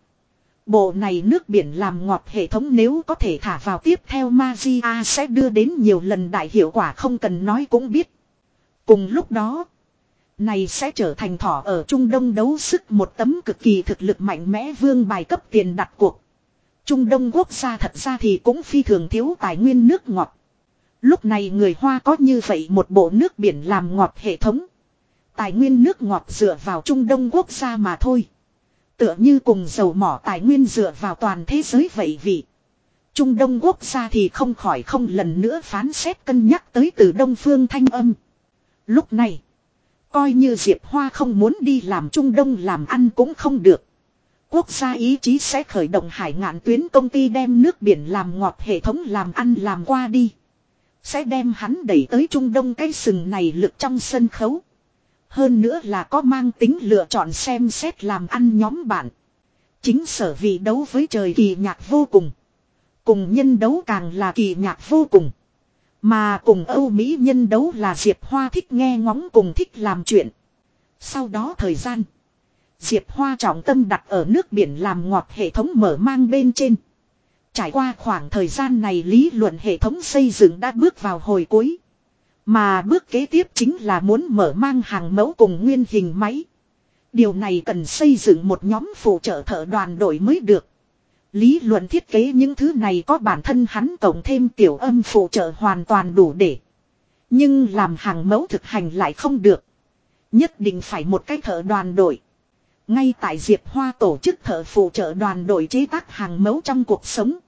Bộ này nước biển làm ngọt hệ thống nếu có thể thả vào tiếp theo Magia sẽ đưa đến nhiều lần đại hiệu quả không cần nói cũng biết. Cùng lúc đó, này sẽ trở thành thỏ ở Trung Đông đấu sức một tấm cực kỳ thực lực mạnh mẽ vương bài cấp tiền đặt cuộc. Trung Đông quốc gia thật ra thì cũng phi thường thiếu tài nguyên nước ngọt. Lúc này người Hoa có như vậy một bộ nước biển làm ngọt hệ thống. Tài nguyên nước ngọt dựa vào Trung Đông quốc gia mà thôi. Tựa như cùng dầu mỏ tài nguyên dựa vào toàn thế giới vậy vị. Trung Đông quốc gia thì không khỏi không lần nữa phán xét cân nhắc tới từ Đông Phương Thanh Âm. Lúc này, coi như Diệp Hoa không muốn đi làm Trung Đông làm ăn cũng không được. Quốc gia ý chí sẽ khởi động hải ngạn tuyến công ty đem nước biển làm ngọt, hệ thống làm ăn làm qua đi. Sẽ đem hắn đẩy tới Trung Đông cái sừng này lực trong sân khấu. Hơn nữa là có mang tính lựa chọn xem xét làm ăn nhóm bạn. Chính sở vì đấu với trời kỳ nhạc vô cùng. Cùng nhân đấu càng là kỳ nhạc vô cùng. Mà cùng Âu Mỹ nhân đấu là Diệp Hoa thích nghe ngóng cùng thích làm chuyện. Sau đó thời gian. Diệp Hoa trọng tâm đặt ở nước biển làm ngọt hệ thống mở mang bên trên. Trải qua khoảng thời gian này lý luận hệ thống xây dựng đã bước vào hồi cuối. Mà bước kế tiếp chính là muốn mở mang hàng mẫu cùng nguyên hình máy. Điều này cần xây dựng một nhóm phụ trợ thợ đoàn đội mới được. Lý luận thiết kế những thứ này có bản thân hắn tổng thêm tiểu âm phụ trợ hoàn toàn đủ để. Nhưng làm hàng mẫu thực hành lại không được. Nhất định phải một cái thợ đoàn đội. Ngay tại Diệp Hoa tổ chức thợ phụ trợ đoàn đội chế tác hàng mẫu trong cuộc sống.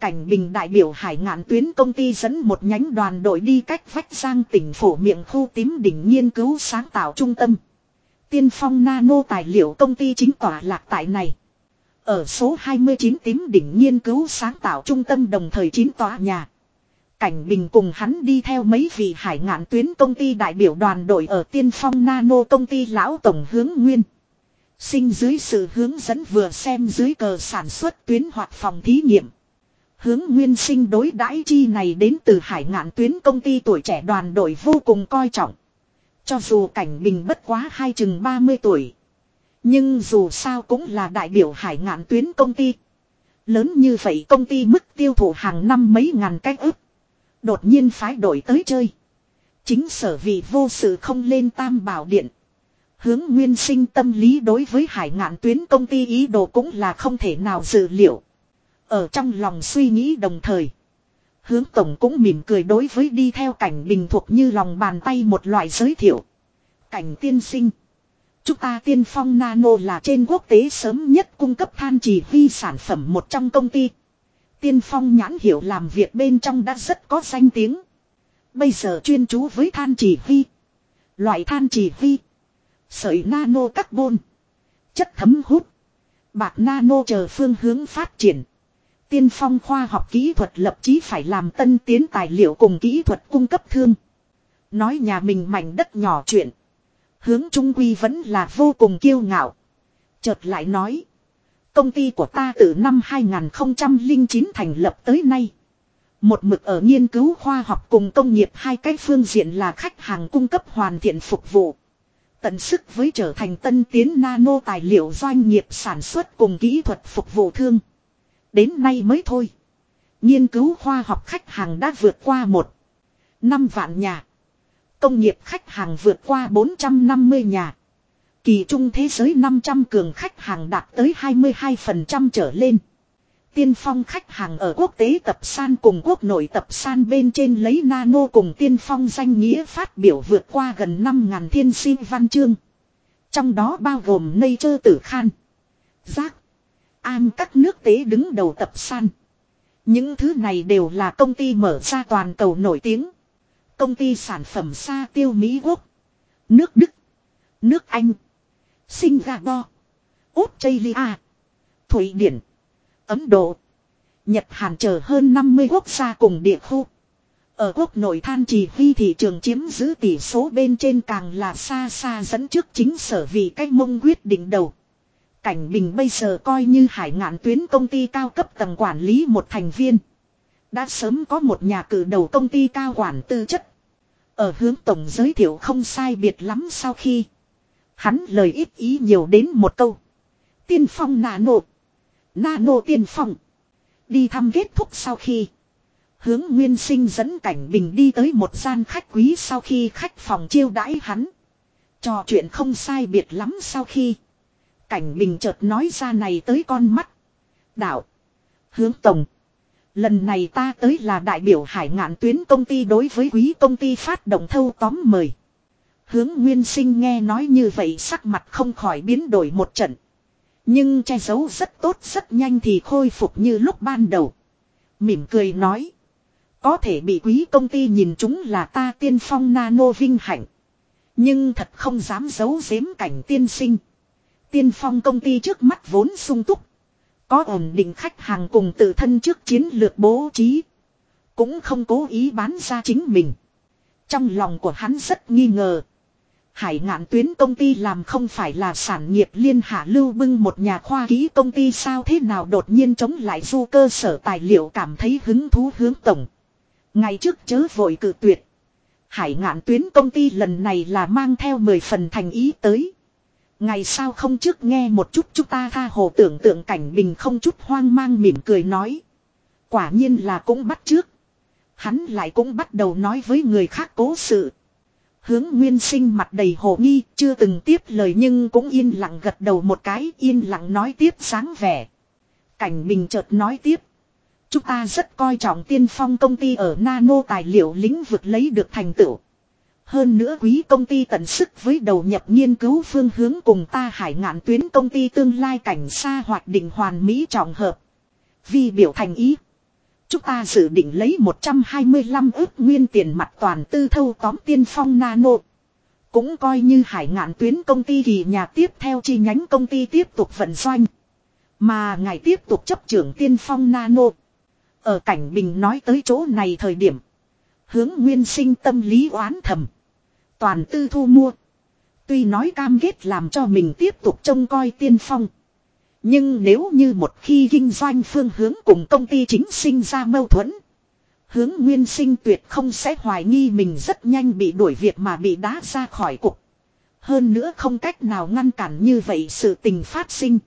Cảnh Bình đại biểu hải ngạn tuyến công ty dẫn một nhánh đoàn đội đi cách vách giang tỉnh phổ miệng khu tím đỉnh nghiên cứu sáng tạo trung tâm. Tiên phong nano tài liệu công ty chính tỏa lạc tại này. Ở số 29 tím đỉnh nghiên cứu sáng tạo trung tâm đồng thời chín tòa nhà. Cảnh Bình cùng hắn đi theo mấy vị hải ngạn tuyến công ty đại biểu đoàn đội ở tiên phong nano công ty lão tổng hướng nguyên. Sinh dưới sự hướng dẫn vừa xem dưới cờ sản xuất tuyến hoặc phòng thí nghiệm. Hướng nguyên sinh đối đãi chi này đến từ hải ngạn tuyến công ty tuổi trẻ đoàn đội vô cùng coi trọng. Cho dù cảnh bình bất quá hai chừng 30 tuổi. Nhưng dù sao cũng là đại biểu hải ngạn tuyến công ty. Lớn như vậy công ty mức tiêu thụ hàng năm mấy ngàn cách ức. Đột nhiên phái đổi tới chơi. Chính sở vì vô sự không lên tam bảo điện. Hướng nguyên sinh tâm lý đối với hải ngạn tuyến công ty ý đồ cũng là không thể nào dự liệu. Ở trong lòng suy nghĩ đồng thời. Hướng tổng cũng mỉm cười đối với đi theo cảnh bình thuộc như lòng bàn tay một loại giới thiệu. Cảnh tiên sinh. Chúng ta tiên phong nano là trên quốc tế sớm nhất cung cấp than chỉ huy sản phẩm một trong công ty. Tiên phong nhãn hiệu làm việc bên trong đã rất có danh tiếng. Bây giờ chuyên chú với than chỉ vi. Loại than chỉ vi. Sợi nano carbon. Chất thấm hút. Bạc nano chờ phương hướng phát triển. Tiên phong khoa học kỹ thuật lập chí phải làm tân tiến tài liệu cùng kỹ thuật cung cấp thương. Nói nhà mình mảnh đất nhỏ chuyện. Hướng Trung Quy vẫn là vô cùng kiêu ngạo. Chợt lại nói. Công ty của ta từ năm 2009 thành lập tới nay. Một mực ở nghiên cứu khoa học cùng công nghiệp hai cái phương diện là khách hàng cung cấp hoàn thiện phục vụ. Tận sức với trở thành tân tiến nano tài liệu doanh nghiệp sản xuất cùng kỹ thuật phục vụ thương. Đến nay mới thôi. Nghiên cứu khoa học khách hàng đã vượt qua một năm vạn nhà. Công nghiệp khách hàng vượt qua 450 nhà. Kỳ trung thế giới 500 cường khách hàng đạt tới 22% trở lên. Tiên phong khách hàng ở quốc tế tập san cùng quốc nội tập san bên trên lấy nano cùng tiên phong danh nghĩa phát biểu vượt qua gần 5.000 thiên sinh văn chương. Trong đó bao gồm nây chơ tử khan. Giác. An các nước tế đứng đầu tập san. Những thứ này đều là công ty mở ra toàn cầu nổi tiếng. Công ty sản phẩm xa tiêu Mỹ Quốc. Nước Đức. Nước Anh. Singapore. Australia. Thụy Điển. Ấn Độ. Nhật Hàn chờ hơn 50 quốc gia cùng địa khu. Ở quốc nội than chỉ huy thị trường chiếm giữ tỷ số bên trên càng là xa xa dẫn trước chính sở vì cách mông quyết định đầu. Cảnh Bình bây giờ coi như hải ngạn tuyến công ty cao cấp tầng quản lý một thành viên. Đã sớm có một nhà cử đầu công ty cao quản tư chất. Ở hướng tổng giới thiệu không sai biệt lắm sau khi. Hắn lời ít ý nhiều đến một câu. Tiên phong nano. Nano tiên phong. Đi thăm kết thúc sau khi. Hướng nguyên sinh dẫn cảnh bình đi tới một gian khách quý sau khi khách phòng chiêu đãi hắn. Trò chuyện không sai biệt lắm sau khi. Cảnh bình chợt nói ra này tới con mắt. Đạo. Hướng tổng. Lần này ta tới là đại biểu hải ngạn tuyến công ty đối với quý công ty phát động thâu tóm mời. Hướng nguyên sinh nghe nói như vậy sắc mặt không khỏi biến đổi một trận. Nhưng che giấu rất tốt rất nhanh thì khôi phục như lúc ban đầu. Mỉm cười nói. Có thể bị quý công ty nhìn chúng là ta tiên phong nano vinh hạnh. Nhưng thật không dám giấu giếm cảnh tiên sinh. Tiên phong công ty trước mắt vốn sung túc. Có ổn định khách hàng cùng tự thân trước chiến lược bố trí. Cũng không cố ý bán ra chính mình. Trong lòng của hắn rất nghi ngờ. Hải ngạn tuyến công ty làm không phải là sản nghiệp liên hạ lưu bưng một nhà khoa ký công ty sao thế nào đột nhiên chống lại du cơ sở tài liệu cảm thấy hứng thú hướng tổng. Ngày trước chớ vội cự tuyệt. Hải ngạn tuyến công ty lần này là mang theo 10 phần thành ý tới. Ngày sao không trước nghe một chút chúng ta tha hồ tưởng tượng cảnh bình không chút hoang mang mỉm cười nói. Quả nhiên là cũng bắt trước. Hắn lại cũng bắt đầu nói với người khác cố sự. Hướng nguyên sinh mặt đầy hồ nghi, chưa từng tiếp lời nhưng cũng yên lặng gật đầu một cái, yên lặng nói tiếp sáng vẻ. Cảnh bình chợt nói tiếp. Chúng ta rất coi trọng tiên phong công ty ở nano tài liệu lĩnh vực lấy được thành tựu. Hơn nữa quý công ty tận sức với đầu nhập nghiên cứu phương hướng cùng ta hải ngạn tuyến công ty tương lai cảnh xa hoạt định hoàn mỹ trọng hợp. Vì biểu thành ý. Chúng ta dự định lấy 125 ước nguyên tiền mặt toàn tư thâu tóm tiên phong nano. Cũng coi như hải ngạn tuyến công ty thì nhà tiếp theo chi nhánh công ty tiếp tục vận doanh. Mà ngài tiếp tục chấp trưởng tiên phong nano. Ở cảnh bình nói tới chỗ này thời điểm. Hướng nguyên sinh tâm lý oán thầm. Toàn tư thu mua. Tuy nói cam kết làm cho mình tiếp tục trông coi tiên phong. Nhưng nếu như một khi kinh doanh phương hướng cùng công ty chính sinh ra mâu thuẫn. Hướng nguyên sinh tuyệt không sẽ hoài nghi mình rất nhanh bị đuổi việc mà bị đá ra khỏi cục. Hơn nữa không cách nào ngăn cản như vậy sự tình phát sinh.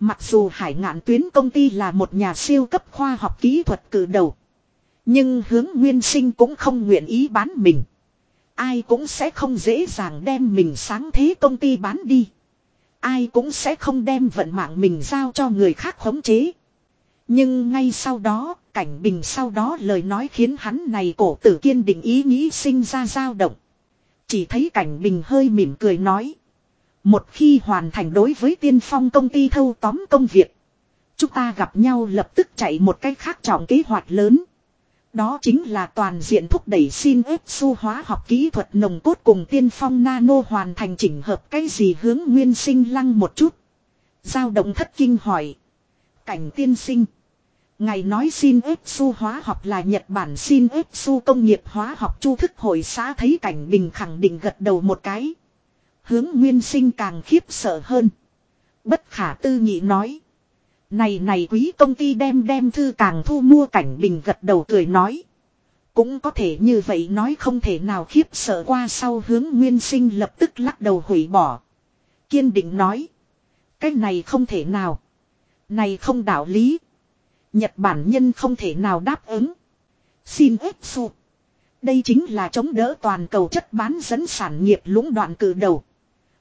Mặc dù hải ngạn tuyến công ty là một nhà siêu cấp khoa học kỹ thuật cử đầu. Nhưng hướng nguyên sinh cũng không nguyện ý bán mình. Ai cũng sẽ không dễ dàng đem mình sáng thế công ty bán đi. Ai cũng sẽ không đem vận mạng mình giao cho người khác khống chế. Nhưng ngay sau đó, cảnh bình sau đó lời nói khiến hắn này cổ tử kiên định ý nghĩ sinh ra dao động. Chỉ thấy cảnh bình hơi mỉm cười nói. Một khi hoàn thành đối với tiên phong công ty thâu tóm công việc. Chúng ta gặp nhau lập tức chạy một cách khác trọng kế hoạch lớn. Đó chính là toàn diện thúc đẩy xin ếp su hóa học kỹ thuật nồng cốt cùng tiên phong nano hoàn thành chỉnh hợp cái gì hướng nguyên sinh lăng một chút. Giao động thất kinh hỏi. Cảnh tiên sinh. Ngài nói xin ếp su hóa học là Nhật Bản xin ếp su công nghiệp hóa học chu thức hội xã thấy cảnh bình khẳng định gật đầu một cái. Hướng nguyên sinh càng khiếp sợ hơn. Bất khả tư nghị nói. Này này quý công ty đem đem thư càng thu mua cảnh bình gật đầu cười nói. Cũng có thể như vậy nói không thể nào khiếp sợ qua sau hướng nguyên sinh lập tức lắc đầu hủy bỏ. Kiên định nói. Cái này không thể nào. Này không đạo lý. Nhật Bản nhân không thể nào đáp ứng. Xin ếp sụp. Đây chính là chống đỡ toàn cầu chất bán dẫn sản nghiệp lũng đoạn cử đầu.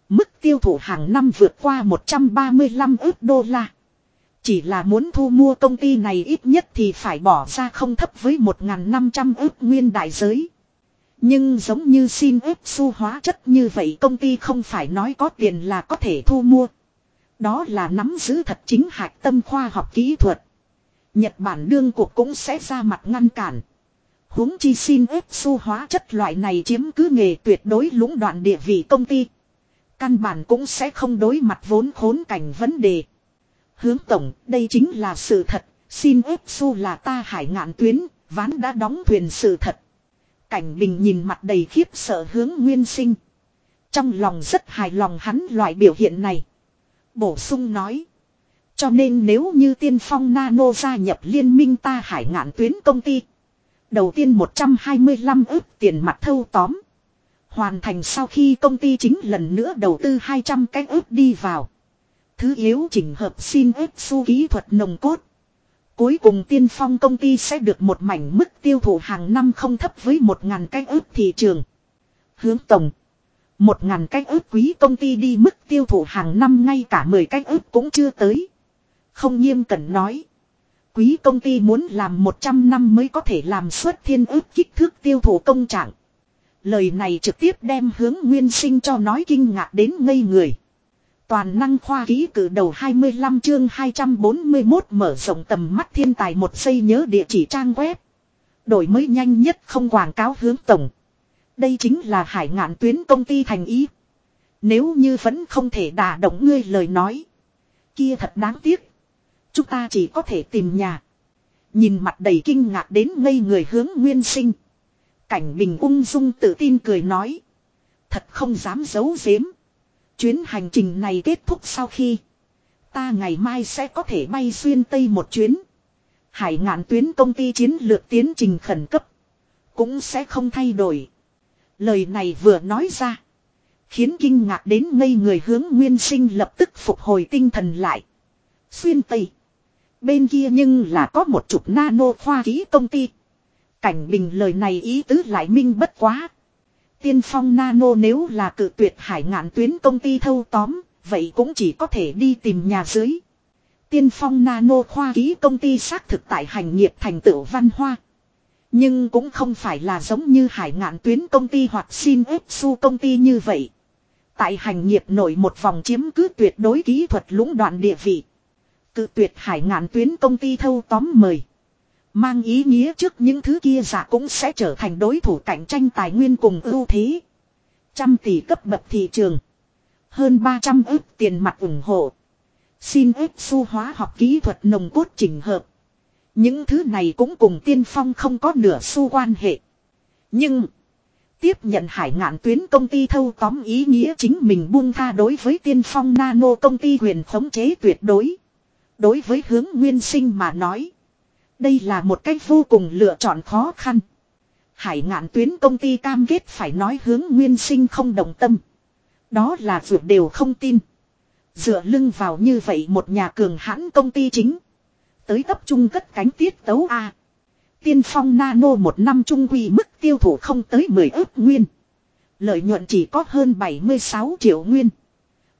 Mức tiêu thụ hàng năm vượt qua 135 ước đô la. Chỉ là muốn thu mua công ty này ít nhất thì phải bỏ ra không thấp với 1.500 ước nguyên đại giới. Nhưng giống như xin ép su hóa chất như vậy công ty không phải nói có tiền là có thể thu mua. Đó là nắm giữ thật chính hạch tâm khoa học kỹ thuật. Nhật Bản đương cuộc cũng sẽ ra mặt ngăn cản. huống chi xin ép su hóa chất loại này chiếm cứ nghề tuyệt đối lũng đoạn địa vị công ty. Căn bản cũng sẽ không đối mặt vốn khốn cảnh vấn đề. Hướng tổng, đây chính là sự thật, xin ép su là ta hải ngạn tuyến, ván đã đóng thuyền sự thật. Cảnh bình nhìn mặt đầy khiếp sợ hướng nguyên sinh. Trong lòng rất hài lòng hắn loại biểu hiện này. Bổ sung nói. Cho nên nếu như tiên phong nano gia nhập liên minh ta hải ngạn tuyến công ty. Đầu tiên 125 ước tiền mặt thâu tóm. Hoàn thành sau khi công ty chính lần nữa đầu tư 200 cái ước đi vào. Thứ yếu chỉnh hợp xin ếp su kỹ thuật nồng cốt. Cuối cùng tiên phong công ty sẽ được một mảnh mức tiêu thụ hàng năm không thấp với 1.000 cái ước thị trường. Hướng tổng. 1.000 cái ước quý công ty đi mức tiêu thụ hàng năm ngay cả 10 cái ước cũng chưa tới. Không nghiêm cẩn nói. Quý công ty muốn làm 100 năm mới có thể làm suất thiên ước kích thước tiêu thụ công trạng. Lời này trực tiếp đem hướng nguyên sinh cho nói kinh ngạc đến ngây người. Toàn năng khoa ký cử đầu 25 chương 241 mở rộng tầm mắt thiên tài một xây nhớ địa chỉ trang web. Đổi mới nhanh nhất không quảng cáo hướng tổng. Đây chính là hải ngạn tuyến công ty thành ý. Nếu như vẫn không thể đả động ngươi lời nói. Kia thật đáng tiếc. Chúng ta chỉ có thể tìm nhà. Nhìn mặt đầy kinh ngạc đến ngây người hướng nguyên sinh. Cảnh bình ung dung tự tin cười nói. Thật không dám giấu giếm. Chuyến hành trình này kết thúc sau khi. Ta ngày mai sẽ có thể bay xuyên Tây một chuyến. Hải ngạn tuyến công ty chiến lược tiến trình khẩn cấp. Cũng sẽ không thay đổi. Lời này vừa nói ra. Khiến kinh ngạc đến ngây người hướng nguyên sinh lập tức phục hồi tinh thần lại. Xuyên Tây. Bên kia nhưng là có một chục nano khoa ký công ty. Cảnh bình lời này ý tứ lại minh bất quá. Tiên phong nano nếu là cự tuyệt hải ngạn tuyến công ty thâu tóm, vậy cũng chỉ có thể đi tìm nhà dưới. Tiên phong nano khoa ký công ty xác thực tại hành nghiệp thành tựu văn hoa. Nhưng cũng không phải là giống như hải ngạn tuyến công ty hoặc xin ép su công ty như vậy. Tại hành nghiệp nổi một vòng chiếm cứ tuyệt đối kỹ thuật lũng đoạn địa vị. Cự tuyệt hải ngạn tuyến công ty thâu tóm mời. Mang ý nghĩa trước những thứ kia giả cũng sẽ trở thành đối thủ cạnh tranh tài nguyên cùng ưu thế. Trăm tỷ cấp bậc thị trường. Hơn 300 ước tiền mặt ủng hộ. Xin ép su hóa học kỹ thuật nồng cốt chỉnh hợp. Những thứ này cũng cùng tiên phong không có nửa xu quan hệ. Nhưng. Tiếp nhận hải ngạn tuyến công ty thâu tóm ý nghĩa chính mình buông tha đối với tiên phong nano công ty quyền khống chế tuyệt đối. Đối với hướng nguyên sinh mà nói. Đây là một cách vô cùng lựa chọn khó khăn. Hải ngạn tuyến công ty cam kết phải nói hướng nguyên sinh không đồng tâm. Đó là vượt đều không tin. Dựa lưng vào như vậy một nhà cường hãn công ty chính. Tới tập trung cất cánh tiết tấu A. Tiên phong nano một năm trung quy mức tiêu thụ không tới 10 ước nguyên. Lợi nhuận chỉ có hơn 76 triệu nguyên.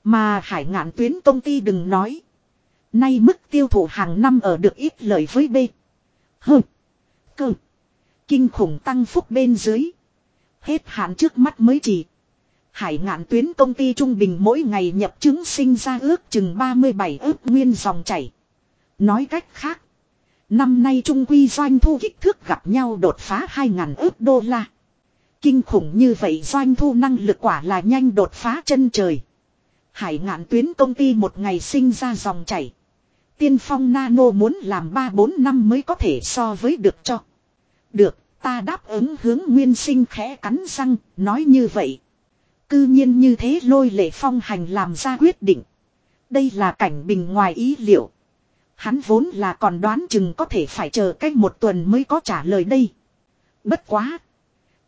Mà hải ngạn tuyến công ty đừng nói. Nay mức tiêu thụ hàng năm ở được ít lợi với B. Hơ. Cơ. Kinh khủng tăng phúc bên dưới. Hết hạn trước mắt mới chỉ. Hải ngạn tuyến công ty trung bình mỗi ngày nhập chứng sinh ra ước chừng 37 ước nguyên dòng chảy. Nói cách khác. Năm nay Trung Quy doanh thu kích thước gặp nhau đột phá 2.000 ước đô la. Kinh khủng như vậy doanh thu năng lực quả là nhanh đột phá chân trời. Hải ngạn tuyến công ty một ngày sinh ra dòng chảy. Tiên phong nano muốn làm 3-4 năm mới có thể so với được cho. Được, ta đáp ứng hướng nguyên sinh khẽ cắn răng, nói như vậy. Cư nhiên như thế lôi lệ phong hành làm ra quyết định. Đây là cảnh bình ngoài ý liệu. Hắn vốn là còn đoán chừng có thể phải chờ cách một tuần mới có trả lời đây. Bất quá.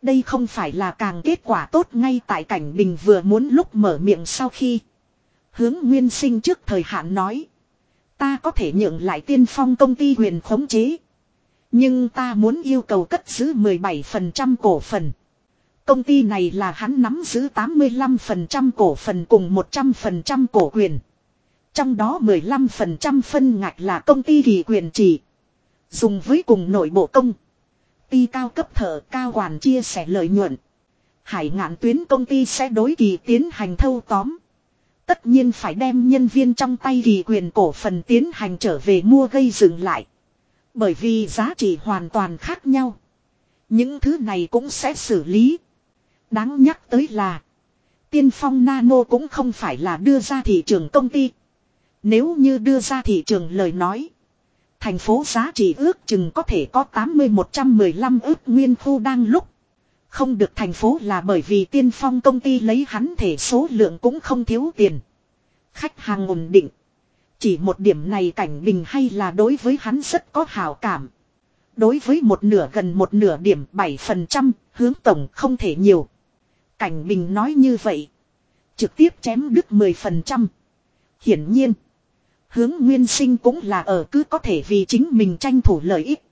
Đây không phải là càng kết quả tốt ngay tại cảnh bình vừa muốn lúc mở miệng sau khi. Hướng nguyên sinh trước thời hạn nói. Ta có thể nhượng lại tiên phong công ty huyền khống chế. Nhưng ta muốn yêu cầu cất giữ 17% cổ phần. Công ty này là hắn nắm giữ 85% cổ phần cùng 100% cổ quyền. Trong đó 15% phân ngạch là công ty kỳ quyền chỉ. Dùng với cùng nội bộ công. Ty cao cấp thợ cao quản chia sẻ lợi nhuận. Hải ngạn tuyến công ty sẽ đối kỳ tiến hành thâu tóm. Tất nhiên phải đem nhân viên trong tay kỳ quyền cổ phần tiến hành trở về mua gây dựng lại. Bởi vì giá trị hoàn toàn khác nhau. Những thứ này cũng sẽ xử lý. Đáng nhắc tới là. Tiên phong nano cũng không phải là đưa ra thị trường công ty. Nếu như đưa ra thị trường lời nói. Thành phố giá trị ước chừng có thể có 80-115 ước nguyên khu đang lúc. Không được thành phố là bởi vì tiên phong công ty lấy hắn thể số lượng cũng không thiếu tiền. Khách hàng ổn định. Chỉ một điểm này cảnh bình hay là đối với hắn rất có hào cảm. Đối với một nửa gần một nửa điểm 7% hướng tổng không thể nhiều. Cảnh bình nói như vậy. Trực tiếp chém đứt 10%. Hiển nhiên. Hướng nguyên sinh cũng là ở cứ có thể vì chính mình tranh thủ lợi ích.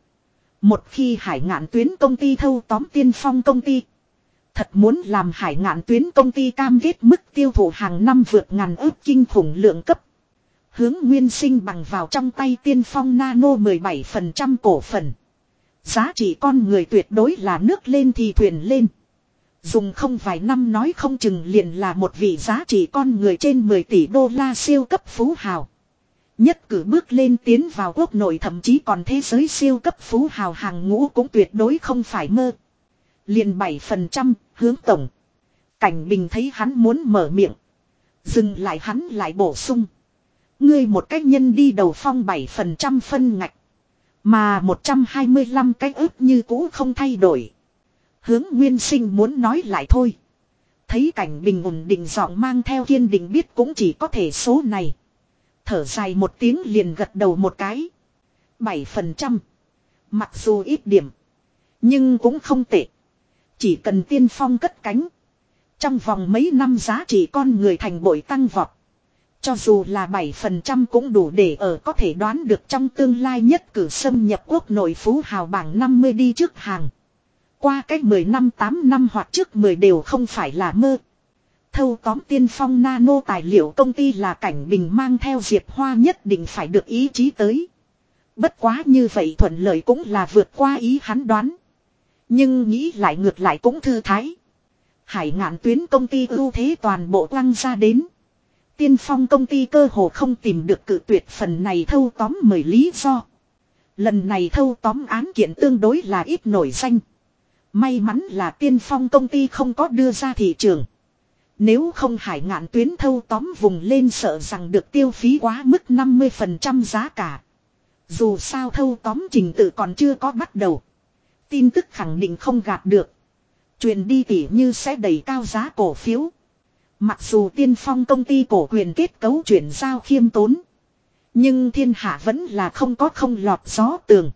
Một khi hải ngạn tuyến công ty thâu tóm tiên phong công ty. Thật muốn làm hải ngạn tuyến công ty cam kết mức tiêu thụ hàng năm vượt ngàn ước kinh khủng lượng cấp. Hướng nguyên sinh bằng vào trong tay tiên phong nano 17% cổ phần. Giá trị con người tuyệt đối là nước lên thì thuyền lên. Dùng không vài năm nói không chừng liền là một vị giá trị con người trên 10 tỷ đô la siêu cấp phú hào. Nhất cử bước lên tiến vào quốc nội, thậm chí còn thế giới siêu cấp phú hào hàng ngũ cũng tuyệt đối không phải mơ. Liền 7% hướng tổng. Cảnh bình thấy hắn muốn mở miệng. Dừng lại hắn lại bổ sung. Ngươi một cách nhân đi đầu phong 7% phân ngạch. Mà 125 cái ước như cũ không thay đổi. Hướng nguyên sinh muốn nói lại thôi. Thấy cảnh bình ổn định giọng mang theo kiên định biết cũng chỉ có thể số này. Thở dài một tiếng liền gật đầu một cái. 7%. Mặc dù ít điểm. Nhưng cũng không tệ. Chỉ cần tiên phong cất cánh. Trong vòng mấy năm giá trị con người thành bội tăng vọt. Cho dù là 7% cũng đủ để ở có thể đoán được trong tương lai nhất cử xâm nhập quốc nội phú hào bảng 50 đi trước hàng. Qua cách 10 năm 8 năm hoặc trước 10 đều không phải là mơ. Thâu tóm tiên phong nano tài liệu công ty là cảnh bình mang theo Diệp Hoa nhất định phải được ý chí tới. Bất quá như vậy thuận lợi cũng là vượt qua ý hắn đoán. Nhưng nghĩ lại ngược lại cũng thư thái. Hải ngạn tuyến công ty ưu thế toàn bộ quăng ra đến. Tiên phong công ty cơ hồ không tìm được cự tuyệt phần này thâu tóm mời lý do. Lần này thâu tóm án kiện tương đối là ít nổi danh. May mắn là tiên phong công ty không có đưa ra thị trường. Nếu không hải ngạn tuyến thâu tóm vùng lên sợ rằng được tiêu phí quá mức 50% giá cả. Dù sao thâu tóm trình tự còn chưa có bắt đầu. Tin tức khẳng định không gạt được. Truyền đi tỉ như sẽ đẩy cao giá cổ phiếu. Mặc dù tiên phong công ty cổ quyền kết cấu chuyển giao khiêm tốn. Nhưng thiên hạ vẫn là không có không lọt gió tường.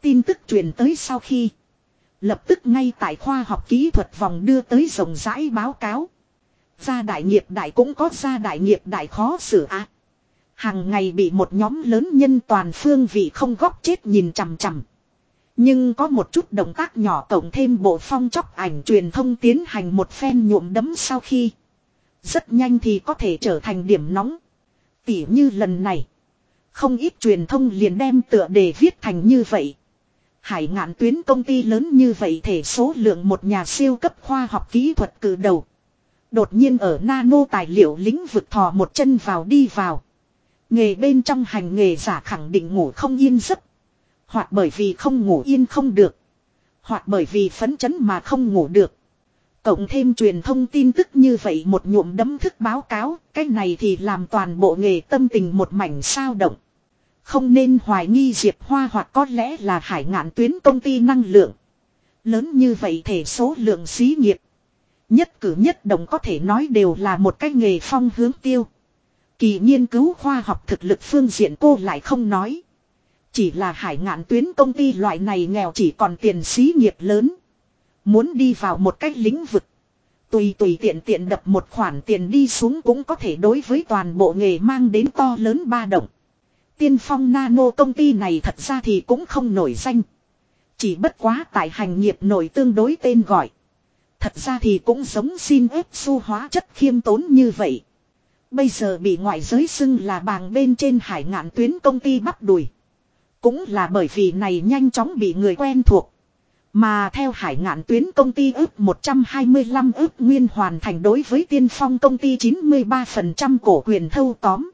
Tin tức truyền tới sau khi. Lập tức ngay tại khoa học kỹ thuật vòng đưa tới rộng rãi báo cáo. Gia đại nghiệp đại cũng có gia đại nghiệp đại khó xử á. Hàng ngày bị một nhóm lớn nhân toàn phương vị không góc chết nhìn chằm chằm. Nhưng có một chút động tác nhỏ cộng thêm bộ phong chóc ảnh truyền thông tiến hành một phen nhuộm đấm sau khi. Rất nhanh thì có thể trở thành điểm nóng. Tỉ như lần này. Không ít truyền thông liền đem tựa đề viết thành như vậy. Hải ngạn tuyến công ty lớn như vậy thể số lượng một nhà siêu cấp khoa học kỹ thuật cử đầu. Đột nhiên ở nano tài liệu lĩnh vực thò một chân vào đi vào. Nghề bên trong hành nghề giả khẳng định ngủ không yên giấc. Hoặc bởi vì không ngủ yên không được. Hoặc bởi vì phấn chấn mà không ngủ được. Cộng thêm truyền thông tin tức như vậy một nhuộm đấm thức báo cáo, cái này thì làm toàn bộ nghề tâm tình một mảnh sao động. Không nên hoài nghi Diệp Hoa hoặc có lẽ là hải ngạn tuyến công ty năng lượng. Lớn như vậy thể số lượng xí nghiệp. Nhất cử nhất động có thể nói đều là một cái nghề phong hướng tiêu. Kỳ nghiên cứu khoa học thực lực phương diện cô lại không nói. Chỉ là hải ngạn tuyến công ty loại này nghèo chỉ còn tiền xí nghiệp lớn. Muốn đi vào một cái lĩnh vực. Tùy tùy tiện tiện đập một khoản tiền đi xuống cũng có thể đối với toàn bộ nghề mang đến to lớn ba động. Tiên phong nano công ty này thật ra thì cũng không nổi danh. Chỉ bất quá tại hành nghiệp nổi tương đối tên gọi. Thật ra thì cũng giống xin ép su hóa chất khiêm tốn như vậy. Bây giờ bị ngoại giới xưng là bàng bên trên hải ngạn tuyến công ty bắt đùi. Cũng là bởi vì này nhanh chóng bị người quen thuộc. Mà theo hải ngạn tuyến công ty ước 125 ước nguyên hoàn thành đối với tiên phong công ty 93% cổ quyền thâu tóm.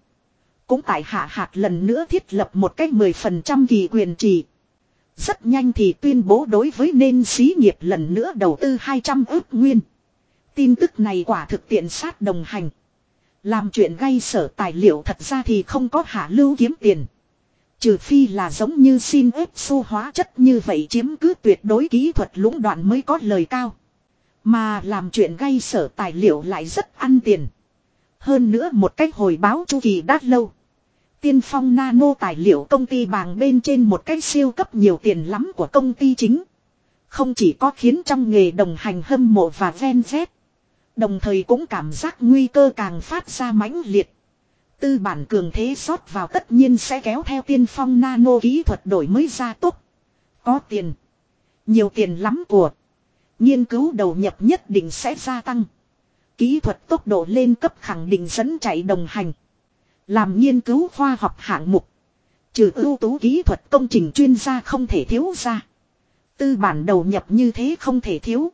Cũng tại hạ hạt lần nữa thiết lập một cách 10% kỳ quyền trì. Rất nhanh thì tuyên bố đối với nên xí nghiệp lần nữa đầu tư 200 ước nguyên. Tin tức này quả thực tiện sát đồng hành. Làm chuyện gây sở tài liệu thật ra thì không có hạ lưu kiếm tiền. Trừ phi là giống như xin ép su hóa chất như vậy chiếm cứ tuyệt đối kỹ thuật lũng đoạn mới có lời cao. Mà làm chuyện gây sở tài liệu lại rất ăn tiền. Hơn nữa một cách hồi báo chu kỳ đã lâu. Tiên phong nano tài liệu công ty bàng bên trên một cái siêu cấp nhiều tiền lắm của công ty chính. Không chỉ có khiến trong nghề đồng hành hâm mộ và ven vét. Đồng thời cũng cảm giác nguy cơ càng phát ra mãnh liệt. Tư bản cường thế sót vào tất nhiên sẽ kéo theo tiên phong nano kỹ thuật đổi mới ra tốc. Có tiền. Nhiều tiền lắm của. Nghiên cứu đầu nhập nhất định sẽ gia tăng. Kỹ thuật tốc độ lên cấp khẳng định dẫn chạy đồng hành. Làm nghiên cứu khoa học hạng mục. Trừ ưu tú kỹ thuật công trình chuyên gia không thể thiếu ra. Tư bản đầu nhập như thế không thể thiếu.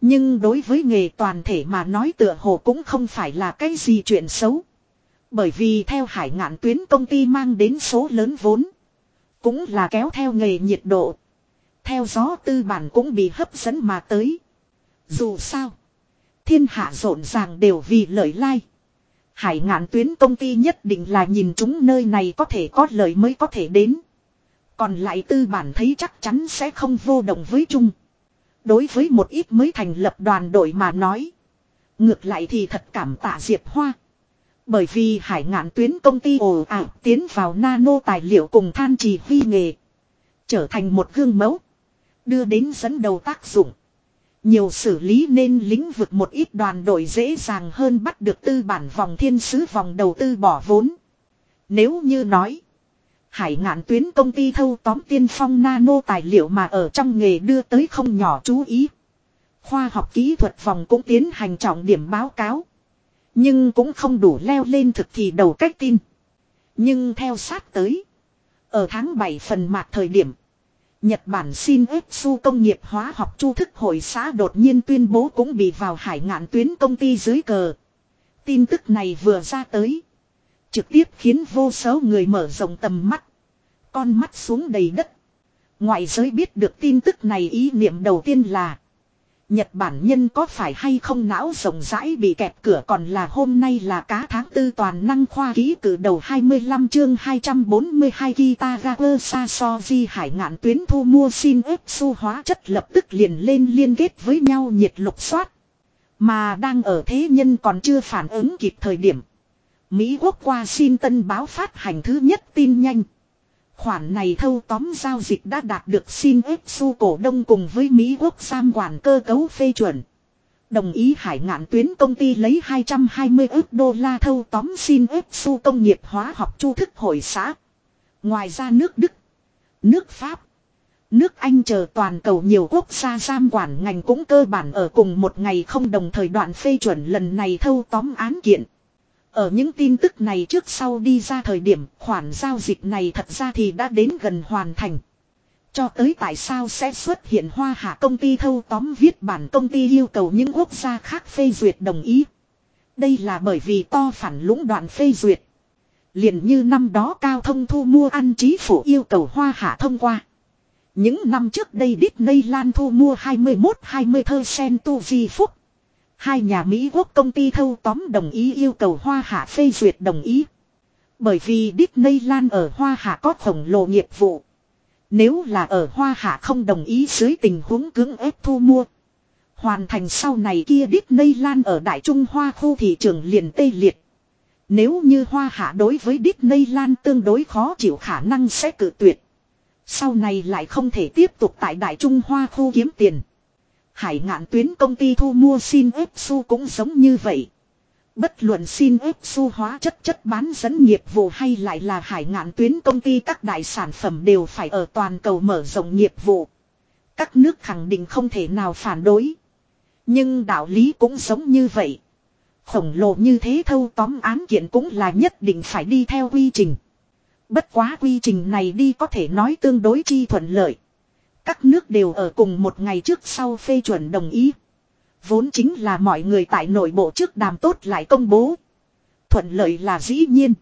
Nhưng đối với nghề toàn thể mà nói tựa hồ cũng không phải là cái gì chuyện xấu. Bởi vì theo hải ngạn tuyến công ty mang đến số lớn vốn. Cũng là kéo theo nghề nhiệt độ. Theo gió tư bản cũng bị hấp dẫn mà tới. Dù sao. Thiên hạ rộn ràng đều vì lợi lai. Hải ngạn tuyến công ty nhất định là nhìn chúng nơi này có thể có lợi mới có thể đến. Còn lại tư bản thấy chắc chắn sẽ không vô động với chung. Đối với một ít mới thành lập đoàn đội mà nói. Ngược lại thì thật cảm tạ Diệp Hoa. Bởi vì hải ngạn tuyến công ty ồ ạt tiến vào nano tài liệu cùng than trì huy nghề. Trở thành một gương mẫu. Đưa đến dẫn đầu tác dụng. Nhiều xử lý nên lĩnh vực một ít đoàn đội dễ dàng hơn bắt được tư bản vòng thiên sứ vòng đầu tư bỏ vốn. Nếu như nói. Hải ngạn tuyến công ty thâu tóm tiên phong nano tài liệu mà ở trong nghề đưa tới không nhỏ chú ý. Khoa học kỹ thuật vòng cũng tiến hành trọng điểm báo cáo. Nhưng cũng không đủ leo lên thực thì đầu cách tin. Nhưng theo sát tới. Ở tháng 7 phần mạc thời điểm. Nhật Bản xin ép su công nghiệp hóa học chu thức hội xã đột nhiên tuyên bố cũng bị vào hải ngạn tuyến công ty dưới cờ. Tin tức này vừa ra tới. Trực tiếp khiến vô số người mở rộng tầm mắt. Con mắt xuống đầy đất. Ngoại giới biết được tin tức này ý niệm đầu tiên là. Nhật Bản nhân có phải hay không não rộng rãi bị kẹp cửa còn là hôm nay là cá tháng tư toàn năng khoa ký cử đầu 25 chương 242 Kitagawa Sasoji hải ngạn tuyến thu mua xin ép su hóa chất lập tức liền lên liên kết với nhau nhiệt lục soát. Mà đang ở thế nhân còn chưa phản ứng kịp thời điểm. Mỹ quốc qua xin tân báo phát hành thứ nhất tin nhanh. Khoản này thâu tóm giao dịch đã đạt được xin ép su cổ đông cùng với Mỹ quốc giam quản cơ cấu phê chuẩn. Đồng ý hải ngạn tuyến công ty lấy 220 ước đô la thâu tóm xin ép su công nghiệp hóa học chu thức hội xã. Ngoài ra nước Đức, nước Pháp, nước Anh chờ toàn cầu nhiều quốc gia giam quản ngành cũng cơ bản ở cùng một ngày không đồng thời đoạn phê chuẩn lần này thâu tóm án kiện. Ở những tin tức này trước sau đi ra thời điểm, khoản giao dịch này thật ra thì đã đến gần hoàn thành. Cho tới tại sao sẽ xuất hiện hoa hạ công ty thâu tóm viết bản công ty yêu cầu những quốc gia khác phê duyệt đồng ý. Đây là bởi vì to phản lũng đoạn phê duyệt. liền như năm đó cao thông thu mua ăn trí phủ yêu cầu hoa hạ thông qua. Những năm trước đây Disneyland thu mua 21-20 thơ sen tu vi phúc. Hai nhà Mỹ quốc công ty thâu tóm đồng ý yêu cầu Hoa Hạ phê duyệt đồng ý. Bởi vì Disneyland ở Hoa Hạ có khổng lồ nghiệp vụ. Nếu là ở Hoa Hạ không đồng ý dưới tình huống cưỡng ép thu mua. Hoàn thành sau này kia Disneyland ở Đại Trung Hoa khu thị trường liền tê liệt. Nếu như Hoa Hạ đối với Disneyland tương đối khó chịu khả năng sẽ cự tuyệt. Sau này lại không thể tiếp tục tại Đại Trung Hoa khu kiếm tiền. Hải ngạn tuyến công ty thu mua xin ép su cũng giống như vậy. Bất luận xin ép su hóa chất chất bán dẫn nghiệp vụ hay lại là hải ngạn tuyến công ty các đại sản phẩm đều phải ở toàn cầu mở rộng nghiệp vụ. Các nước khẳng định không thể nào phản đối. Nhưng đạo lý cũng giống như vậy. Khổng lồ như thế thâu tóm án kiện cũng là nhất định phải đi theo quy trình. Bất quá quy trình này đi có thể nói tương đối chi thuận lợi. Các nước đều ở cùng một ngày trước sau phê chuẩn đồng ý. Vốn chính là mọi người tại nội bộ trước đàm tốt lại công bố. Thuận lợi là dĩ nhiên.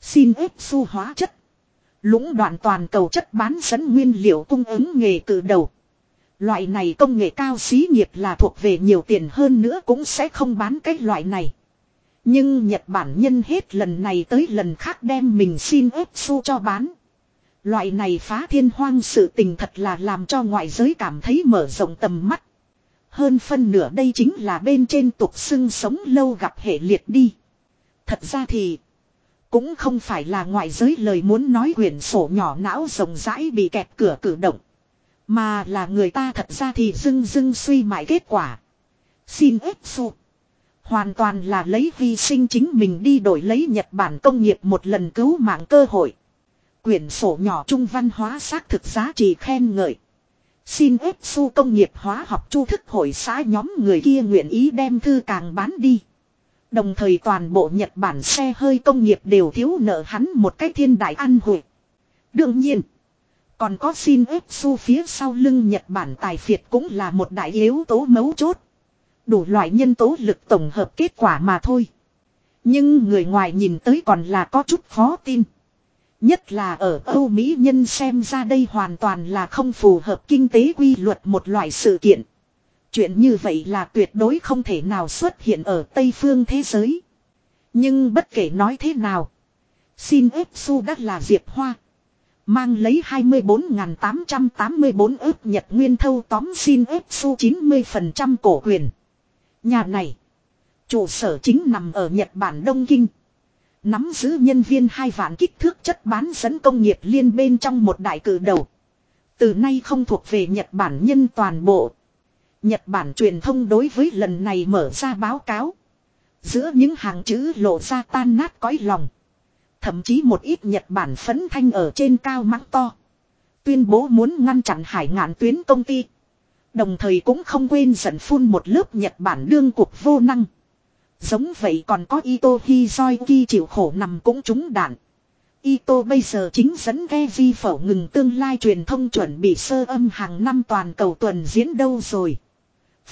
Xin ép su hóa chất. Lũng đoạn toàn cầu chất bán dẫn nguyên liệu cung ứng nghề từ đầu. Loại này công nghệ cao xí nghiệp là thuộc về nhiều tiền hơn nữa cũng sẽ không bán cái loại này. Nhưng Nhật Bản nhân hết lần này tới lần khác đem mình xin ép su cho bán. Loại này phá thiên hoang sự tình thật là làm cho ngoại giới cảm thấy mở rộng tầm mắt. Hơn phân nửa đây chính là bên trên tục xưng sống lâu gặp hệ liệt đi. Thật ra thì, cũng không phải là ngoại giới lời muốn nói quyển sổ nhỏ não rộng rãi bị kẹt cửa cử động. Mà là người ta thật ra thì dưng dưng suy mãi kết quả. Xin ếp su. Hoàn toàn là lấy vi sinh chính mình đi đổi lấy Nhật Bản công nghiệp một lần cứu mạng cơ hội. Quyển sổ nhỏ trung văn hóa xác thực giá trị khen ngợi. Xin ép su công nghiệp hóa học chu thức hội xã nhóm người kia nguyện ý đem thư càng bán đi. Đồng thời toàn bộ Nhật Bản xe hơi công nghiệp đều thiếu nợ hắn một cách thiên đại ăn hội. Đương nhiên, còn có xin ép su phía sau lưng Nhật Bản tài phiệt cũng là một đại yếu tố mấu chốt. Đủ loại nhân tố lực tổng hợp kết quả mà thôi. Nhưng người ngoài nhìn tới còn là có chút khó tin. Nhất là ở Âu Mỹ nhân xem ra đây hoàn toàn là không phù hợp kinh tế quy luật một loại sự kiện. Chuyện như vậy là tuyệt đối không thể nào xuất hiện ở Tây phương thế giới. Nhưng bất kể nói thế nào. Xin ếp su đắt là Diệp Hoa. Mang lấy 24.884 ước Nhật Nguyên thâu tóm xin ếp su 90% cổ quyền. Nhà này. Trụ sở chính nằm ở Nhật Bản Đông Kinh. Nắm giữ nhân viên hai vạn kích thước chất bán dẫn công nghiệp liên bên trong một đại cử đầu. Từ nay không thuộc về Nhật Bản nhân toàn bộ. Nhật Bản truyền thông đối với lần này mở ra báo cáo. Giữa những hàng chữ lộ ra tan nát cõi lòng. Thậm chí một ít Nhật Bản phấn thanh ở trên cao mắng to. Tuyên bố muốn ngăn chặn hải ngạn tuyến công ty. Đồng thời cũng không quên giận phun một lớp Nhật Bản đương cục vô năng. Giống vậy còn có Ito Hizoiki chịu khổ nằm cũng trúng đạn. Ito bây giờ chính dẫn ghe di phẩu ngừng tương lai truyền thông chuẩn bị sơ âm hàng năm toàn cầu tuần diễn đâu rồi.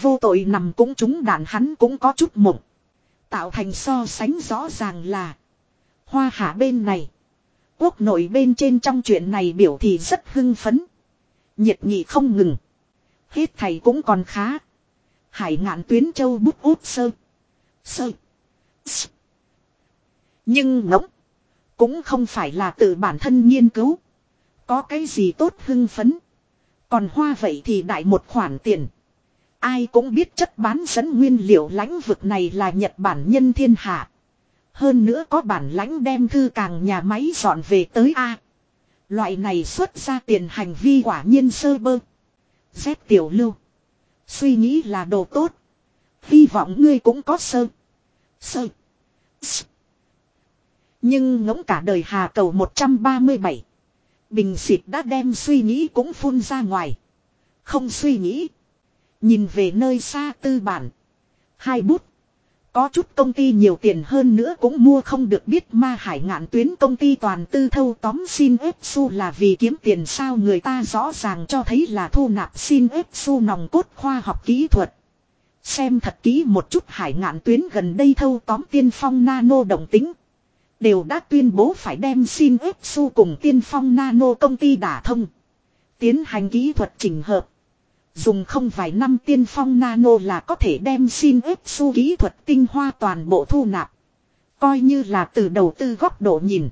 Vô tội nằm cũng trúng đạn hắn cũng có chút mộng. Tạo thành so sánh rõ ràng là. Hoa hạ bên này. Quốc nội bên trên trong chuyện này biểu thị rất hưng phấn. Nhiệt nghị không ngừng. Hết thầy cũng còn khá. Hải ngạn tuyến châu bút út sơ. Sơ. Nhưng ngỗng. Cũng không phải là tự bản thân nghiên cứu. Có cái gì tốt hưng phấn. Còn hoa vậy thì đại một khoản tiền. Ai cũng biết chất bán dẫn nguyên liệu lãnh vực này là Nhật Bản nhân thiên hạ. Hơn nữa có bản lãnh đem thư càng nhà máy dọn về tới A. Loại này xuất ra tiền hành vi quả nhiên sơ bơ. dép tiểu lưu. Suy nghĩ là đồ tốt. Hy vọng ngươi cũng có sơ. Sơ. S. Nhưng ngỗng cả đời hà cầu 137. Bình xịt đã đem suy nghĩ cũng phun ra ngoài. Không suy nghĩ. Nhìn về nơi xa tư bản. Hai bút. Có chút công ty nhiều tiền hơn nữa cũng mua không được biết ma hải ngạn tuyến công ty toàn tư thâu tóm xin ép su là vì kiếm tiền sao người ta rõ ràng cho thấy là thu nạp xin ép su nòng cốt khoa học kỹ thuật. Xem thật kỹ một chút hải ngạn tuyến gần đây thâu tóm tiên phong nano đồng tính. Đều đã tuyên bố phải đem xin ép su cùng tiên phong nano công ty đả thông. Tiến hành kỹ thuật chỉnh hợp. Dùng không vài năm tiên phong nano là có thể đem xin ép su kỹ thuật tinh hoa toàn bộ thu nạp. Coi như là từ đầu tư góc độ nhìn.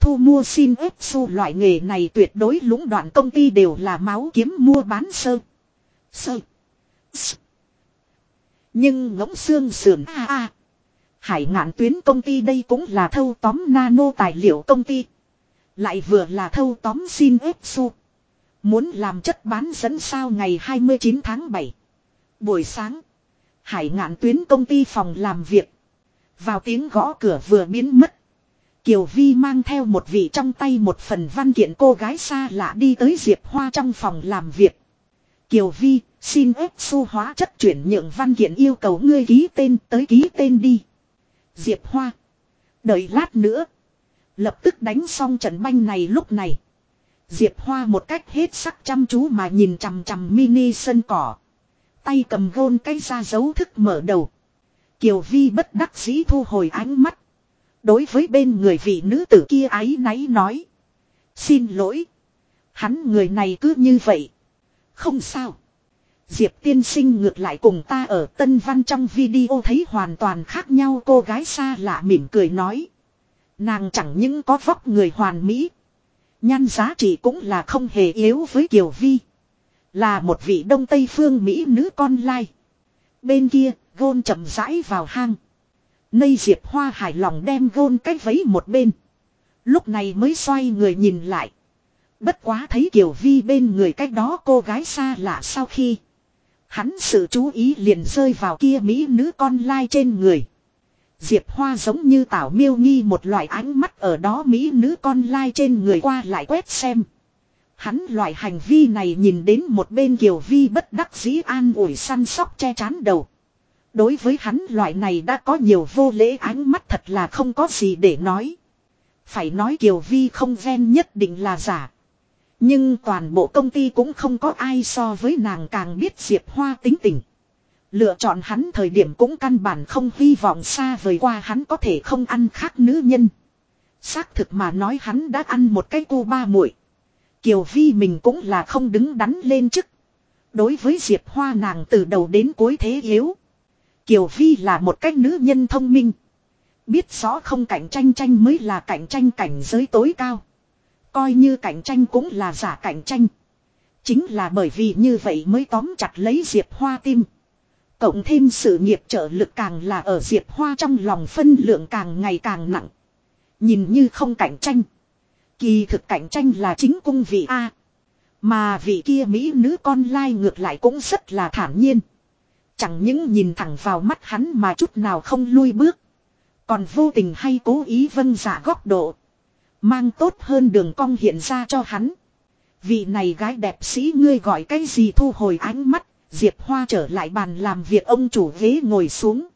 Thu mua xin ép su loại nghề này tuyệt đối lũng đoạn công ty đều là máu kiếm mua bán sơ. Sơ. Sơ. Nhưng ngỗng xương sườn a a. Hải ngạn tuyến công ty đây cũng là thâu tóm nano tài liệu công ty. Lại vừa là thâu tóm xin ép su. Muốn làm chất bán dẫn sao ngày 29 tháng 7. Buổi sáng. Hải ngạn tuyến công ty phòng làm việc. Vào tiếng gõ cửa vừa biến mất. Kiều Vi mang theo một vị trong tay một phần văn kiện cô gái xa lạ đi tới Diệp Hoa trong phòng làm việc. Kiều Vi, xin ép su hóa chất chuyển nhượng văn kiện yêu cầu ngươi ký tên tới ký tên đi. Diệp Hoa. Đợi lát nữa. Lập tức đánh xong trận banh này lúc này. Diệp Hoa một cách hết sắc chăm chú mà nhìn chằm chằm mini sân cỏ. Tay cầm gôn cái ra dấu thức mở đầu. Kiều Vi bất đắc dĩ thu hồi ánh mắt. Đối với bên người vị nữ tử kia ái náy nói. Xin lỗi. Hắn người này cứ như vậy. Không sao. Diệp tiên sinh ngược lại cùng ta ở Tân Văn trong video thấy hoàn toàn khác nhau cô gái xa lạ mỉm cười nói. Nàng chẳng những có vóc người hoàn mỹ. Nhan giá trị cũng là không hề yếu với Kiều Vi. Là một vị đông tây phương Mỹ nữ con lai. Bên kia, gôn chậm rãi vào hang. Nây Diệp Hoa hài lòng đem gôn cách vấy một bên. Lúc này mới xoay người nhìn lại. Bất quá thấy Kiều Vi bên người cách đó cô gái xa lạ sau khi. Hắn sự chú ý liền rơi vào kia Mỹ nữ con lai trên người. Diệp Hoa giống như tảo miêu nghi một loại ánh mắt ở đó Mỹ nữ con lai trên người qua lại quét xem. Hắn loại hành vi này nhìn đến một bên Kiều Vi bất đắc dĩ an ủi săn sóc che chán đầu. Đối với hắn loại này đã có nhiều vô lễ ánh mắt thật là không có gì để nói. Phải nói Kiều Vi không ven nhất định là giả. Nhưng toàn bộ công ty cũng không có ai so với nàng càng biết Diệp Hoa tính tình. Lựa chọn hắn thời điểm cũng căn bản không hy vọng xa vời qua hắn có thể không ăn khác nữ nhân. Xác thực mà nói hắn đã ăn một cái cô ba muội. Kiều Vi mình cũng là không đứng đắn lên chức. Đối với Diệp Hoa nàng từ đầu đến cuối thế yếu. Kiều Vi là một cách nữ nhân thông minh. Biết rõ không cạnh tranh tranh mới là cạnh tranh cảnh giới tối cao. Coi như cạnh tranh cũng là giả cạnh tranh. Chính là bởi vì như vậy mới tóm chặt lấy Diệp Hoa tim. Cộng thêm sự nghiệp trợ lực càng là ở Diệp Hoa trong lòng phân lượng càng ngày càng nặng. Nhìn như không cạnh tranh. Kỳ thực cạnh tranh là chính cung vị A. Mà vị kia Mỹ nữ con lai ngược lại cũng rất là thản nhiên. Chẳng những nhìn thẳng vào mắt hắn mà chút nào không lui bước. Còn vô tình hay cố ý vâng giả góc độ. Mang tốt hơn đường cong hiện ra cho hắn. Vị này gái đẹp sĩ ngươi gọi cái gì thu hồi ánh mắt. Diệp Hoa trở lại bàn làm việc ông chủ ghế ngồi xuống.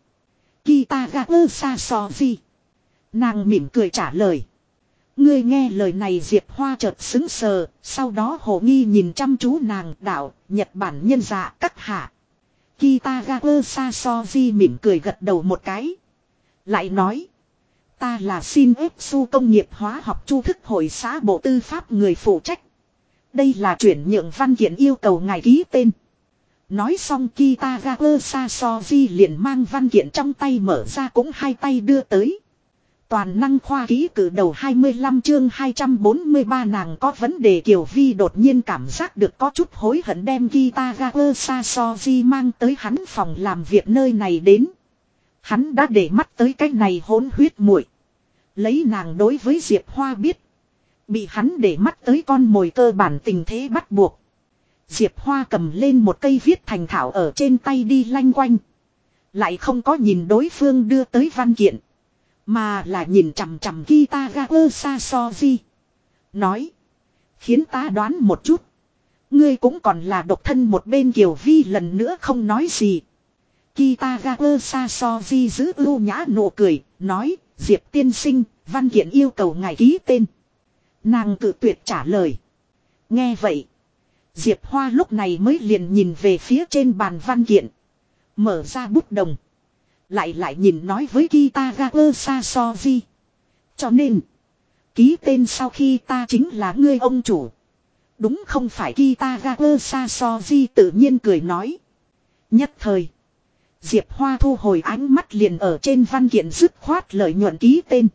Kita ga ơ xa so gì. Nàng mỉm cười trả lời. Ngươi nghe lời này Diệp Hoa chợt xứng sờ, sau đó hồ nghi nhìn chăm chú nàng đạo, Nhật Bản nhân dạ các hạ. Kita Kitagawa Sasoji mỉm cười gật đầu một cái. Lại nói. Ta là xin ép su công nghiệp hóa học chu thức hội xã bộ tư pháp người phụ trách. Đây là chuyển nhượng văn kiện yêu cầu ngài ký tên. Nói xong Kitagawa Sasoji liền mang văn kiện trong tay mở ra cũng hai tay đưa tới. Toàn năng khoa ký cử đầu 25 chương 243 nàng có vấn đề Kiều Vi đột nhiên cảm giác được có chút hối hận đem Kitagawa Sasoji mang tới hắn phòng làm việc nơi này đến. Hắn đã để mắt tới cái này hỗn huyết muội Lấy nàng đối với Diệp Hoa biết. Bị hắn để mắt tới con mồi cơ bản tình thế bắt buộc. Diệp Hoa cầm lên một cây viết thành thảo ở trên tay đi lanh quanh. Lại không có nhìn đối phương đưa tới văn kiện. Mà là nhìn chằm chằm Kitagawa Sasoji. Nói. Khiến ta đoán một chút. Ngươi cũng còn là độc thân một bên Kiều Vi lần nữa không nói gì. Kitagawa Sasoji giữ ưu nhã nụ cười, nói, Diệp tiên sinh, văn kiện yêu cầu ngài ký tên. Nàng tự tuyệt trả lời. Nghe vậy. Diệp Hoa lúc này mới liền nhìn về phía trên bàn văn kiện. Mở ra bút đồng. Lại lại nhìn nói với Kitagawa Sasoji. Cho nên. Ký tên sau khi ta chính là ngươi ông chủ. Đúng không phải Kitagawa Sasoji tự nhiên cười nói. Nhất thời. Diệp Hoa thu hồi ánh mắt liền ở trên văn kiện dứt khoát lợi nhuận ký tên.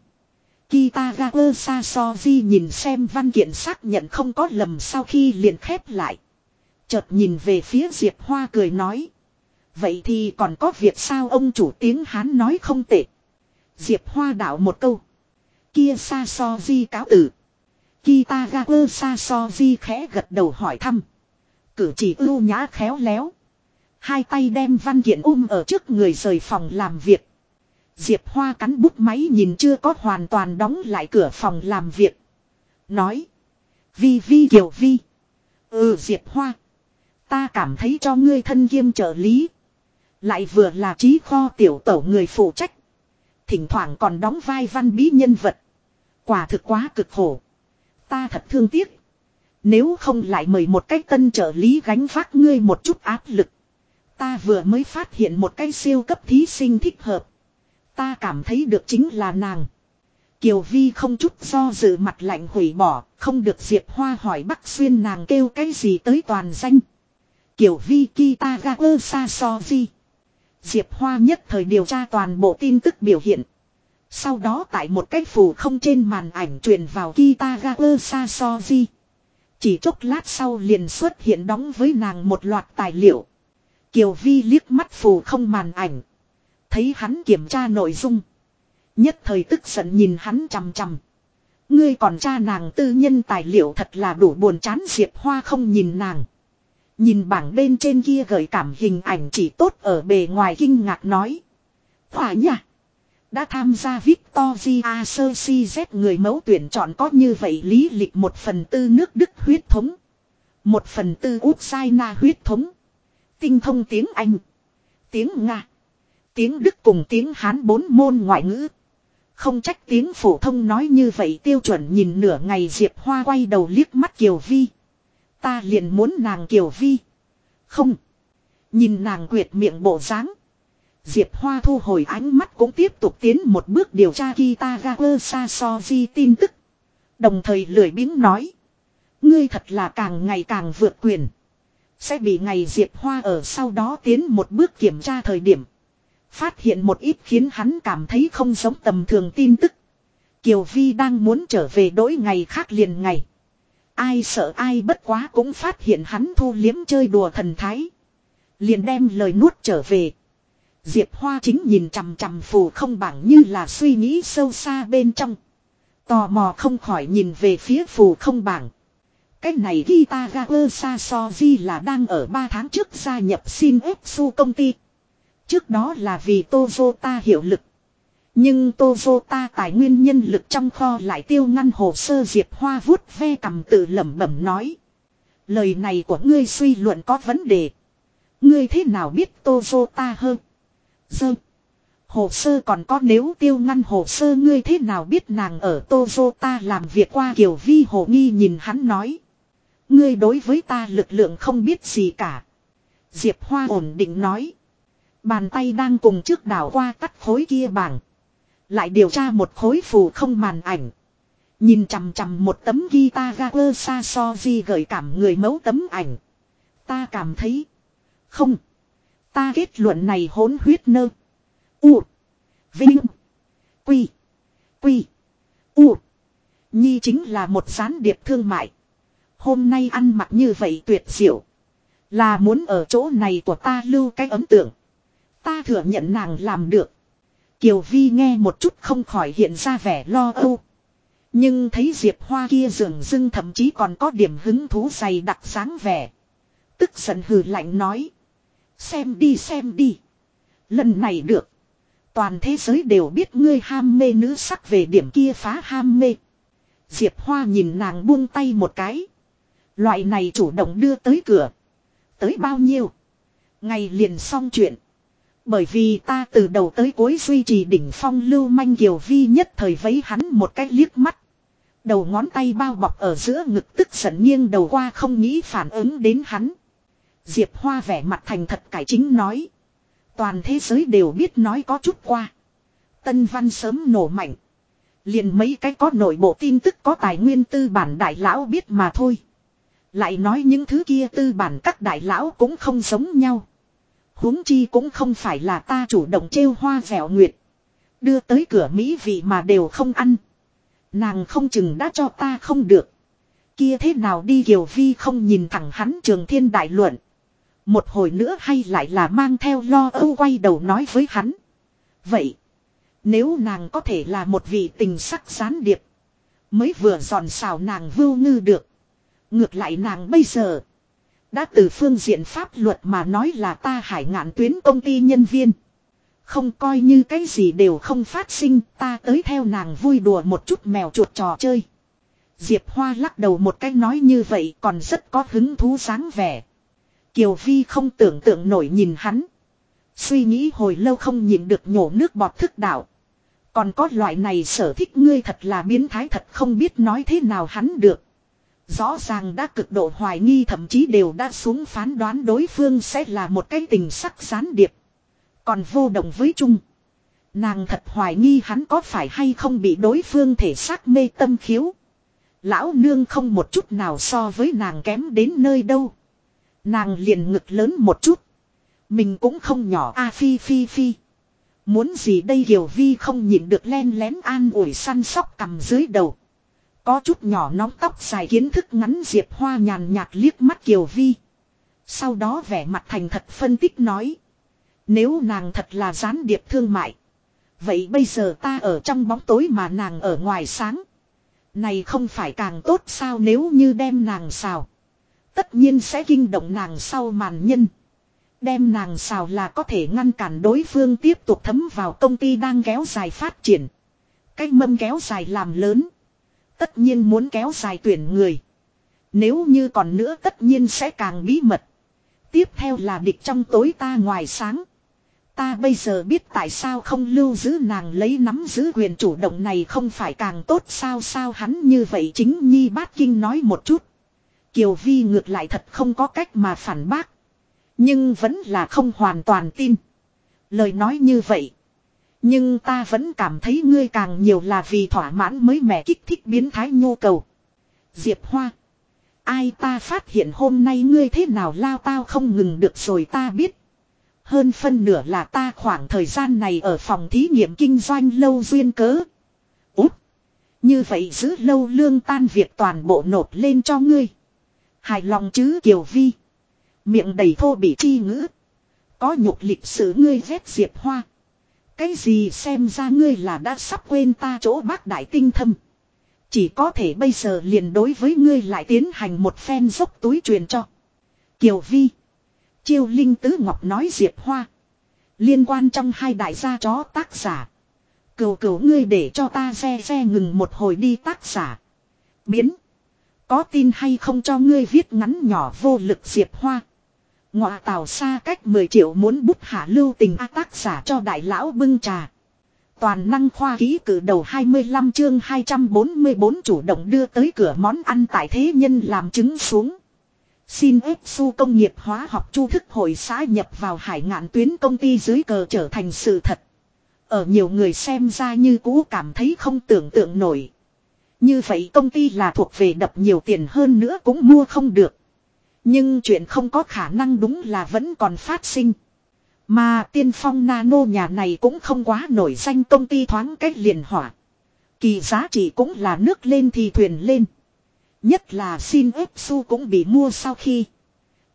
Kitagawa Sasoji nhìn xem văn kiện xác nhận không có lầm sau khi liền khép lại. Chợt nhìn về phía Diệp Hoa cười nói. Vậy thì còn có việc sao ông chủ tiếng Hán nói không tệ. Diệp Hoa đảo một câu. Kia Sasoji cáo tử. Kitagawa Sasoji khẽ gật đầu hỏi thăm. Cử chỉ ưu nhã khéo léo. Hai tay đem văn kiện ôm ở trước người rời phòng làm việc. Diệp Hoa cắn bút máy nhìn chưa có hoàn toàn đóng lại cửa phòng làm việc. Nói. Vi Vi, Kiều Vi. Ừ Diệp Hoa. Ta cảm thấy cho ngươi thân kiêm trợ lý. Lại vừa là trí kho tiểu tẩu người phụ trách. Thỉnh thoảng còn đóng vai văn bí nhân vật. Quả thực quá cực khổ. Ta thật thương tiếc. Nếu không lại mời một cách tân trợ lý gánh vác ngươi một chút áp lực. Ta vừa mới phát hiện một cái siêu cấp thí sinh thích hợp. Ta cảm thấy được chính là nàng. Kiều Vi không chút do dự mặt lạnh hủy bỏ, không được Diệp Hoa hỏi Bắc Xuyên nàng kêu cái gì tới toàn danh. Kiều Vi Kitagawa Sasoji. Diệp Hoa nhất thời điều tra toàn bộ tin tức biểu hiện. Sau đó tại một cái phù không trên màn ảnh truyền vào Kitagawa Sasoji. Chỉ chốc lát sau liền xuất hiện đóng với nàng một loạt tài liệu. Kiều Vi liếc mắt phù không màn ảnh. Thấy hắn kiểm tra nội dung. Nhất thời tức giận nhìn hắn chằm chằm. Ngươi còn tra nàng tư nhân tài liệu thật là đủ buồn chán Diệp Hoa không nhìn nàng. Nhìn bảng bên trên kia gợi cảm hình ảnh chỉ tốt ở bề ngoài kinh ngạc nói. Hỏa nha. Đã tham gia Victoria Z người mẫu tuyển chọn có như vậy lý lịch một phần tư nước Đức huyết thống. Một phần tư Ukraine huyết thống. Tinh thông tiếng Anh. Tiếng Nga. Tiếng Đức cùng tiếng Hán bốn môn ngoại ngữ. Không trách tiếng phổ thông nói như vậy tiêu chuẩn nhìn nửa ngày Diệp Hoa quay đầu liếc mắt Kiều Vi. Ta liền muốn nàng Kiều Vi. Không. Nhìn nàng quyệt miệng bộ dáng Diệp Hoa thu hồi ánh mắt cũng tiếp tục tiến một bước điều tra Kitagawa Sasoji tin tức. Đồng thời lười biếng nói. Ngươi thật là càng ngày càng vượt quyền. Sẽ bị ngày Diệp Hoa ở sau đó tiến một bước kiểm tra thời điểm. Phát hiện một ít khiến hắn cảm thấy không giống tầm thường tin tức. Kiều Vi đang muốn trở về đối ngày khác liền ngày. Ai sợ ai bất quá cũng phát hiện hắn thu liếm chơi đùa thần thái. Liền đem lời nuốt trở về. Diệp Hoa chính nhìn chằm chằm phù không bằng như là suy nghĩ sâu xa bên trong. Tò mò không khỏi nhìn về phía phù không bảng. Cái này Kitagawa Sasoji là đang ở 3 tháng trước gia nhập xin su công ty. Trước đó là vì Toyota hiệu lực. Nhưng Toyota tài nguyên nhân lực trong kho lại tiêu ngăn hồ sơ Diệp Hoa vuốt ve cầm tự lẩm bẩm nói. Lời này của ngươi suy luận có vấn đề. Ngươi thế nào biết Toyota hơn? Dơ. Hồ sơ còn có nếu tiêu ngăn hồ sơ ngươi thế nào biết nàng ở Toyota làm việc qua kiểu vi hồ nghi nhìn hắn nói. Ngươi đối với ta lực lượng không biết gì cả. Diệp Hoa ổn định nói. Bàn tay đang cùng trước đảo qua tắt khối kia bảng. Lại điều tra một khối phù không màn ảnh. Nhìn chằm chằm một tấm guitar gaper xa so di gợi cảm người mẫu tấm ảnh. Ta cảm thấy. Không. Ta kết luận này hỗn huyết nơ. U. Vinh. Quy. Quy. U. Nhi chính là một gián điệp thương mại. Hôm nay ăn mặc như vậy tuyệt diệu. Là muốn ở chỗ này của ta lưu cái ấn tượng. Ta thừa nhận nàng làm được. Kiều Vi nghe một chút không khỏi hiện ra vẻ lo âu. Nhưng thấy Diệp Hoa kia dường dưng thậm chí còn có điểm hứng thú dày đặc sáng vẻ. Tức giận hừ lạnh nói. Xem đi xem đi. Lần này được. Toàn thế giới đều biết ngươi ham mê nữ sắc về điểm kia phá ham mê. Diệp Hoa nhìn nàng buông tay một cái. Loại này chủ động đưa tới cửa. Tới bao nhiêu? Ngày liền xong chuyện. Bởi vì ta từ đầu tới cuối duy trì đỉnh phong lưu manh kiều vi nhất thời vấy hắn một cái liếc mắt. Đầu ngón tay bao bọc ở giữa ngực tức giận nghiêng đầu qua không nghĩ phản ứng đến hắn. Diệp Hoa vẻ mặt thành thật cải chính nói. Toàn thế giới đều biết nói có chút qua. Tân văn sớm nổ mạnh. Liền mấy cái có nội bộ tin tức có tài nguyên tư bản đại lão biết mà thôi. Lại nói những thứ kia tư bản các đại lão cũng không giống nhau. huống chi cũng không phải là ta chủ động trêu hoa vẻo nguyệt. Đưa tới cửa Mỹ vị mà đều không ăn. Nàng không chừng đã cho ta không được. Kia thế nào đi Kiều Vi không nhìn thẳng hắn trường thiên đại luận. Một hồi nữa hay lại là mang theo lo âu quay đầu nói với hắn. Vậy. Nếu nàng có thể là một vị tình sắc gián điệp. Mới vừa giòn xào nàng vưu ngư được. Ngược lại nàng bây giờ. Đã từ phương diện pháp luật mà nói là ta hải ngạn tuyến công ty nhân viên. Không coi như cái gì đều không phát sinh, ta tới theo nàng vui đùa một chút mèo chuột trò chơi. Diệp Hoa lắc đầu một cái nói như vậy còn rất có hứng thú sáng vẻ. Kiều Vi không tưởng tượng nổi nhìn hắn. Suy nghĩ hồi lâu không nhìn được nhổ nước bọt thức đạo. Còn có loại này sở thích ngươi thật là biến thái thật không biết nói thế nào hắn được. Rõ ràng đã cực độ hoài nghi thậm chí đều đã xuống phán đoán đối phương sẽ là một cái tình sắc gián điệp. Còn vô động với chung. Nàng thật hoài nghi hắn có phải hay không bị đối phương thể xác mê tâm khiếu. Lão nương không một chút nào so với nàng kém đến nơi đâu. Nàng liền ngực lớn một chút. Mình cũng không nhỏ, a phi phi phi. Muốn gì đây Kiều Vi không nhịn được len lén an ủi săn sóc cầm dưới đầu. Có chút nhỏ nóng tóc dài kiến thức ngắn Diệp Hoa nhàn nhạt liếc mắt Kiều Vi. Sau đó vẻ mặt thành thật phân tích nói. Nếu nàng thật là gián điệp thương mại. Vậy bây giờ ta ở trong bóng tối mà nàng ở ngoài sáng. Này không phải càng tốt sao nếu như đem nàng xào. Tất nhiên sẽ kinh động nàng sau màn nhân. Đem nàng xào là có thể ngăn cản đối phương tiếp tục thấm vào công ty đang kéo dài phát triển. cách mâm kéo dài làm lớn. Tất nhiên muốn kéo dài tuyển người. Nếu như còn nữa tất nhiên sẽ càng bí mật. Tiếp theo là địch trong tối ta ngoài sáng. Ta bây giờ biết tại sao không lưu giữ nàng lấy nắm giữ quyền chủ động này không phải càng tốt sao sao hắn như vậy chính Nhi Bát Kinh nói một chút. Kiều Vi ngược lại thật không có cách mà phản bác. Nhưng vẫn là không hoàn toàn tin. Lời nói như vậy. Nhưng ta vẫn cảm thấy ngươi càng nhiều là vì thỏa mãn mới mẻ kích thích biến thái nhu cầu. Diệp Hoa. Ai ta phát hiện hôm nay ngươi thế nào lao tao không ngừng được rồi ta biết. Hơn phân nửa là ta khoảng thời gian này ở phòng thí nghiệm kinh doanh lâu duyên cớ. Út. Như vậy giữ lâu lương tan việc toàn bộ nộp lên cho ngươi. Hài lòng chứ Kiều Vi. Miệng đầy thô bị chi ngữ. Có nhục lịch sử ngươi ghét diệp hoa. Cái gì xem ra ngươi là đã sắp quên ta chỗ bác đại tinh thâm. Chỉ có thể bây giờ liền đối với ngươi lại tiến hành một phen dốc túi truyền cho. Kiều Vi. Chiêu Linh Tứ Ngọc nói Diệp Hoa. Liên quan trong hai đại gia chó tác giả. Cầu cầu ngươi để cho ta xe xe ngừng một hồi đi tác giả. Biến. Có tin hay không cho ngươi viết ngắn nhỏ vô lực Diệp Hoa. Ngọa tào xa cách 10 triệu muốn bút hạ lưu tình a tác giả cho đại lão bưng trà. Toàn năng khoa ký cử đầu 25 chương 244 chủ động đưa tới cửa món ăn tại thế nhân làm chứng xuống. Xin ép su công nghiệp hóa học chu thức hội xã nhập vào hải ngạn tuyến công ty dưới cờ trở thành sự thật. Ở nhiều người xem ra như cũ cảm thấy không tưởng tượng nổi. Như vậy công ty là thuộc về đập nhiều tiền hơn nữa cũng mua không được. Nhưng chuyện không có khả năng đúng là vẫn còn phát sinh. Mà tiên phong nano nhà này cũng không quá nổi danh công ty thoáng cách liền hỏa. Kỳ giá trị cũng là nước lên thì thuyền lên. Nhất là xin ép su cũng bị mua sau khi.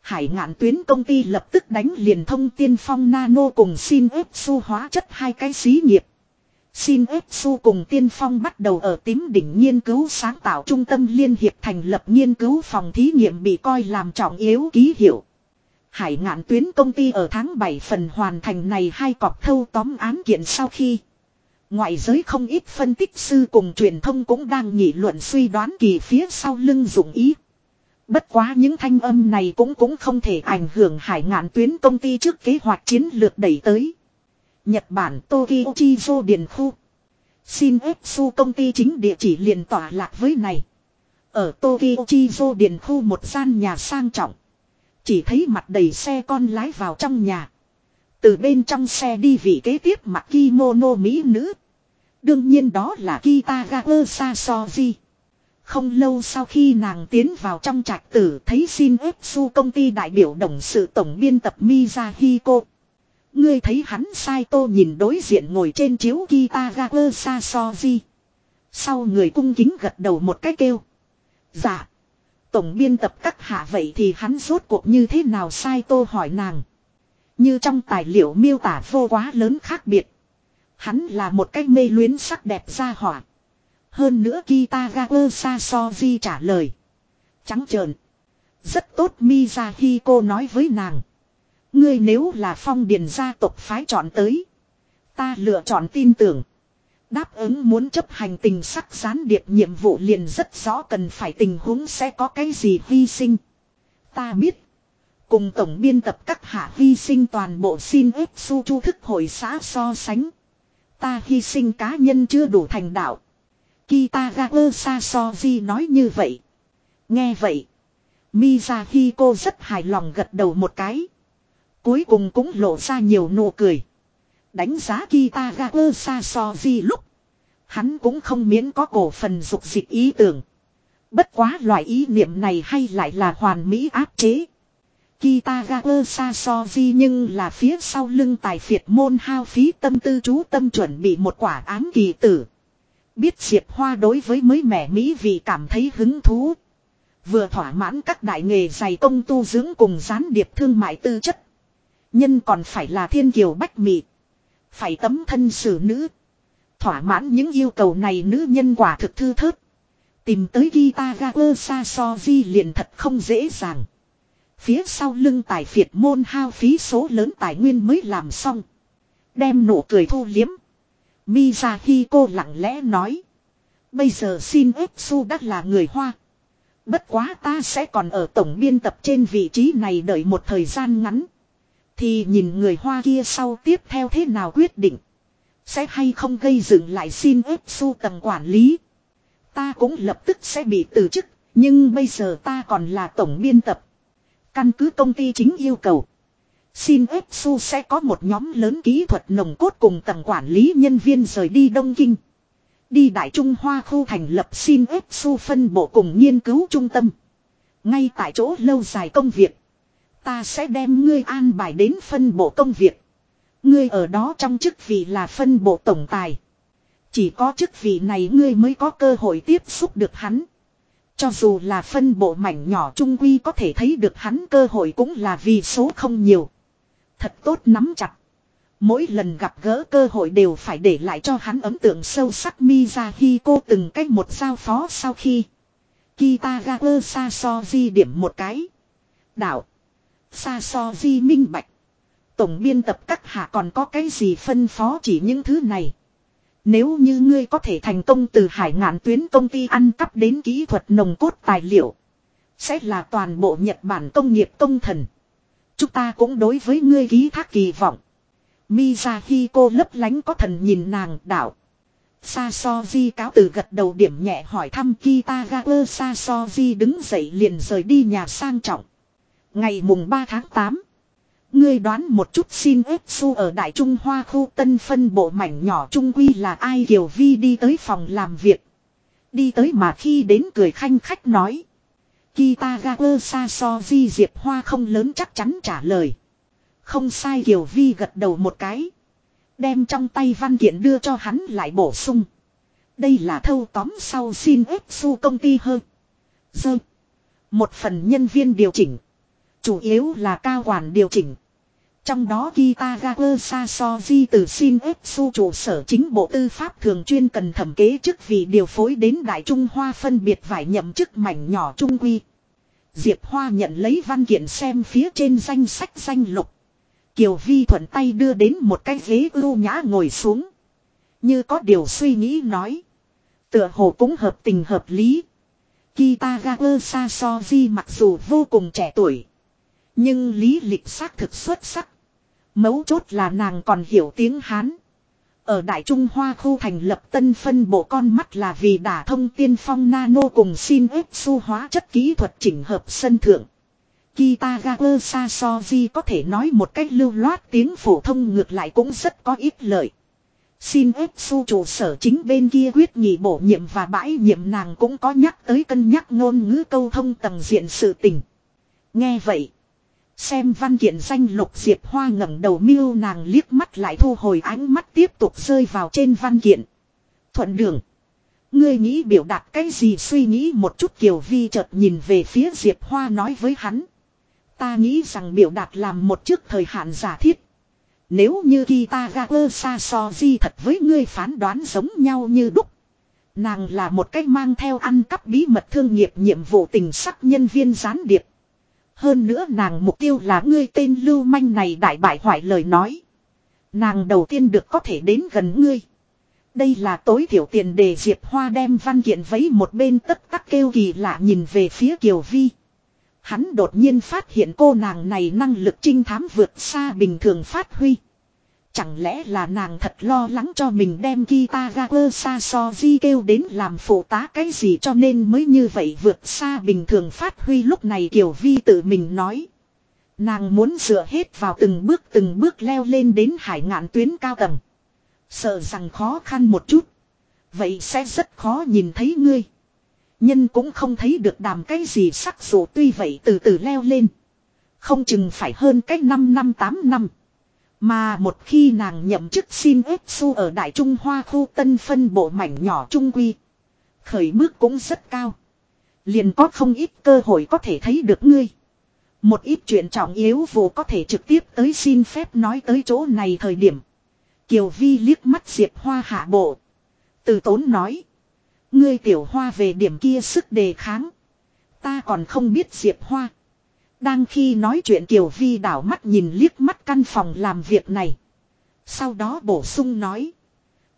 Hải ngạn tuyến công ty lập tức đánh liền thông tiên phong nano cùng xin ép su hóa chất hai cái xí nghiệp. Xin su cùng tiên phong bắt đầu ở tím đỉnh nghiên cứu sáng tạo trung tâm liên hiệp thành lập nghiên cứu phòng thí nghiệm bị coi làm trọng yếu ký hiệu. Hải ngạn tuyến công ty ở tháng 7 phần hoàn thành này hai cọc thâu tóm án kiện sau khi. Ngoại giới không ít phân tích sư cùng truyền thông cũng đang nghị luận suy đoán kỳ phía sau lưng dụng ý. Bất quá những thanh âm này cũng cũng không thể ảnh hưởng hải ngạn tuyến công ty trước kế hoạch chiến lược đẩy tới. Nhật Bản Tokyo Chizo Điền Khu. Xin su công ty chính địa chỉ liền tỏa lạc với này. Ở Tokyo Chizo Điền Khu một gian nhà sang trọng. Chỉ thấy mặt đầy xe con lái vào trong nhà. Từ bên trong xe đi vị kế tiếp mặc kimono mỹ nữ. Đương nhiên đó là Kitagawa Sasoji. Không lâu sau khi nàng tiến vào trong trạch tử, thấy xin ép su công ty đại biểu đồng sự tổng biên tập Mizahiko. Ngươi thấy hắn sai tô nhìn đối diện ngồi trên chiếu Kitagawa Sasoji. Sau người cung kính gật đầu một cái kêu. Dạ. Tổng biên tập các hạ vậy thì hắn rốt cuộc như thế nào sai tô hỏi nàng. Như trong tài liệu miêu tả vô quá lớn khác biệt. Hắn là một cái mê luyến sắc đẹp ra hỏa. Hơn nữa Kitagawa Sasoji trả lời. Trắng trợn. Rất tốt Mizahiko nói với nàng. Ngươi nếu là phong điền gia tộc phái chọn tới. Ta lựa chọn tin tưởng. Đáp ứng muốn chấp hành tình sắc gián điệp nhiệm vụ liền rất rõ cần phải tình huống sẽ có cái gì hy sinh. Ta biết. Cùng tổng biên tập các hạ hy sinh toàn bộ xin ếp su chu thức hội xã so sánh. Ta hy sinh cá nhân chưa đủ thành đạo. Kitagawa Sasoji nói như vậy. Nghe vậy. Mizahiko rất hài lòng gật đầu một cái. Cuối cùng cũng lộ ra nhiều nụ cười. Đánh giá Kitagawa Sasoji lúc. Hắn cũng không miễn có cổ phần dục dịch ý tưởng. Bất quá loại ý niệm này hay lại là hoàn mỹ áp chế. Kitagawa Sasoji nhưng là phía sau lưng tài phiệt môn hao phí tâm tư chú tâm chuẩn bị một quả án kỳ tử. Biết Diệp Hoa đối với mới mẻ Mỹ vì cảm thấy hứng thú. Vừa thỏa mãn các đại nghề dày công tu dưỡng cùng gián điệp thương mại tư chất. Nhân còn phải là thiên kiều bách mị. Phải tấm thân xử nữ. Thỏa mãn những yêu cầu này nữ nhân quả thực thư thớt. Tìm tới Kitagawa Sasoji liền thật không dễ dàng. Phía sau lưng tài phiệt môn hao phí số lớn tài nguyên mới làm xong. Đem nụ cười thu liếm. Mizahiko lặng lẽ nói. Bây giờ xin ếp su đã là người Hoa. Bất quá ta sẽ còn ở tổng biên tập trên vị trí này đợi một thời gian ngắn. Thì nhìn người Hoa kia sau tiếp theo thế nào quyết định. Sẽ hay không gây dựng lại xin ép su tầng quản lý. Ta cũng lập tức sẽ bị từ chức. Nhưng bây giờ ta còn là tổng biên tập. Căn cứ công ty chính yêu cầu. Xin ép su sẽ có một nhóm lớn kỹ thuật nồng cốt cùng tầng quản lý nhân viên rời đi Đông Kinh. Đi Đại Trung Hoa khu thành lập xin ép su phân bộ cùng nghiên cứu trung tâm. Ngay tại chỗ lâu dài công việc. Ta sẽ đem ngươi an bài đến phân bộ công việc. Ngươi ở đó trong chức vị là phân bộ tổng tài. Chỉ có chức vị này ngươi mới có cơ hội tiếp xúc được hắn. Cho dù là phân bộ mảnh nhỏ trung quy có thể thấy được hắn, cơ hội cũng là vì số không nhiều. Thật tốt nắm chặt. Mỗi lần gặp gỡ cơ hội đều phải để lại cho hắn ấn tượng sâu sắc mi ra khi cô từng cách một giao phó sau khi. Kitagawa Sasoji điểm một cái. Đạo. Sasoji minh bạch. Tổng biên tập các hạ còn có cái gì phân phó chỉ những thứ này. Nếu như ngươi có thể thành công từ hải ngạn tuyến công ty ăn cắp đến kỹ thuật nồng cốt tài liệu. Sẽ là toàn bộ Nhật Bản công nghiệp công thần. Chúng ta cũng đối với ngươi ký thác kỳ vọng. Mizahiko lấp lánh có thần nhìn nàng đảo. Sasoji cáo từ gật đầu điểm nhẹ hỏi thăm Kitagawa Sasoji đứng dậy liền rời đi nhà sang trọng. Ngày mùng 3 tháng 8. Ngươi đoán một chút xin ép su ở Đại Trung Hoa khu tân phân bộ mảnh nhỏ Trung Quy là ai Kiều Vi đi tới phòng làm việc. Đi tới mà khi đến cười khanh khách nói. Kitagawa Sasoji Diệp Hoa không lớn chắc chắn trả lời. Không sai, Kiều Vi gật đầu một cái. Đem trong tay văn kiện đưa cho hắn lại bổ sung. Đây là thâu tóm sau xin ép su công ty hơn. Dơ. Một phần nhân viên điều chỉnh. Chủ yếu là cao quản điều chỉnh. Trong đó Kitagawa Sasoji từ xin su trụ sở chính bộ tư pháp thường chuyên cần thẩm kế chức vì điều phối đến Đại Trung Hoa phân biệt vải nhậm chức mảnh nhỏ trung quy. Diệp Hoa nhận lấy văn kiện xem phía trên danh sách danh lục. Kiều Vi thuận tay đưa đến một cái ghế ưu nhã ngồi xuống. Như có điều suy nghĩ nói. Tựa hồ cũng hợp tình hợp lý. Kitagawa Sasoji mặc dù vô cùng trẻ tuổi. Nhưng lý lịch xác thực xuất sắc. Mấu chốt là nàng còn hiểu tiếng Hán. Ở Đại Trung Hoa khu thành lập tân phân bộ con mắt là vì đả thông tiên phong nano cùng xin ếp su hóa chất kỹ thuật chỉnh hợp sân thượng. Kitagawa Sasoji có thể nói một cách lưu loát tiếng phổ thông ngược lại cũng rất có ít lợi. Xin ếp su trụ sở chính bên kia quyết nghị bổ nhiệm và bãi nhiệm nàng cũng có nhắc tới cân nhắc ngôn ngữ câu thông tầng diện sự tình. Nghe vậy. Xem văn kiện danh lục diệp hoa ngẩng đầu miêu nàng liếc mắt lại thu hồi ánh mắt tiếp tục rơi vào trên văn kiện. Thuận đường. Ngươi nghĩ biểu đạt cái gì suy nghĩ một chút Kiều Vi chợt nhìn về phía Diệp Hoa nói với hắn. Ta nghĩ rằng biểu đạt làm một trước thời hạn giả thiết. Nếu như Kitagawa Sasoji thật với ngươi phán đoán giống nhau như đúc. Nàng là một cách mang theo ăn cắp bí mật thương nghiệp nhiệm vụ tình sắc nhân viên gián điệp. Hơn nữa nàng mục tiêu là ngươi tên lưu manh này đại bại hoại lời nói. Nàng đầu tiên được có thể đến gần ngươi. Đây là tối thiểu tiền để Diệp Hoa đem văn kiện vấy một bên tất tắc kêu kỳ lạ nhìn về phía Kiều Vi. Hắn đột nhiên phát hiện cô nàng này năng lực trinh thám vượt xa bình thường phát huy. Chẳng lẽ là nàng thật lo lắng cho mình đem Kitagawa Sasoji kêu đến làm phụ tá cái gì cho nên mới như vậy vượt xa bình thường phát huy lúc này Kiều Vi tự mình nói. Nàng muốn dựa hết vào từng bước từng bước leo lên đến hải ngạn tuyến cao tầng. Sợ rằng khó khăn một chút. Vậy sẽ rất khó nhìn thấy ngươi. Nhân cũng không thấy được đàm cái gì sắc dù tuy vậy từ từ leo lên. Không chừng phải hơn cách 5 năm 8 năm. Mà một khi nàng nhậm chức xin ép su ở Đại Trung Hoa khu tân phân bộ mảnh nhỏ Trung Quy. Khởi bước cũng rất cao. Liền có không ít cơ hội có thể thấy được ngươi. Một ít chuyện trọng yếu vụ có thể trực tiếp tới xin phép nói tới chỗ này thời điểm. Kiều Vi liếc mắt Diệp Hoa hạ bộ. Từ tốn nói. Ngươi tiểu hoa về điểm kia sức đề kháng. Ta còn không biết Diệp Hoa. Đang khi nói chuyện Kiều Vi đảo mắt nhìn liếc mắt căn phòng làm việc này. Sau đó bổ sung nói.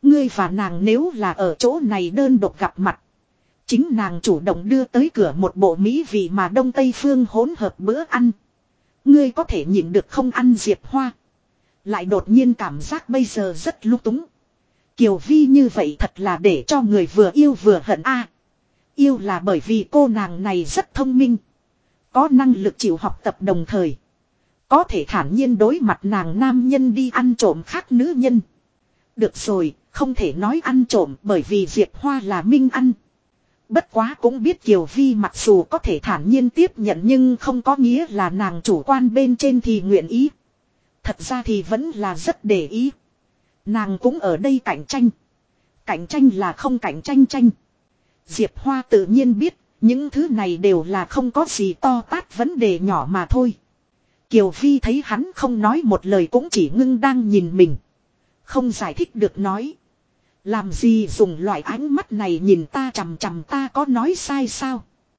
Ngươi và nàng nếu là ở chỗ này đơn độc gặp mặt. Chính nàng chủ động đưa tới cửa một bộ mỹ vị mà Đông Tây Phương hỗn hợp bữa ăn. Ngươi có thể nhịn được không ăn Diệp Hoa. Lại đột nhiên cảm giác bây giờ rất lúc túng. Kiều Vi như vậy thật là để cho người vừa yêu vừa hận a. yêu là bởi vì cô nàng này rất thông minh. Có năng lực chịu học tập đồng thời. Có thể thản nhiên đối mặt nàng nam nhân đi ăn trộm khác nữ nhân. Được rồi, không thể nói ăn trộm bởi vì Diệp Hoa là minh ăn. Bất quá cũng biết Kiều Vi mặc dù có thể thản nhiên tiếp nhận nhưng không có nghĩa là nàng chủ quan bên trên thì nguyện ý. Thật ra thì vẫn là rất để ý. Nàng cũng ở đây cạnh tranh. Cạnh tranh là không cạnh tranh tranh. Diệp Hoa tự nhiên biết, những thứ này đều là không có gì to tát vấn đề nhỏ mà thôi. Kiều Phi thấy hắn không nói một lời cũng chỉ ngưng đang nhìn mình. Không giải thích được nói. Làm gì dùng loại ánh mắt này nhìn ta chằm chằm ta có nói sai sao?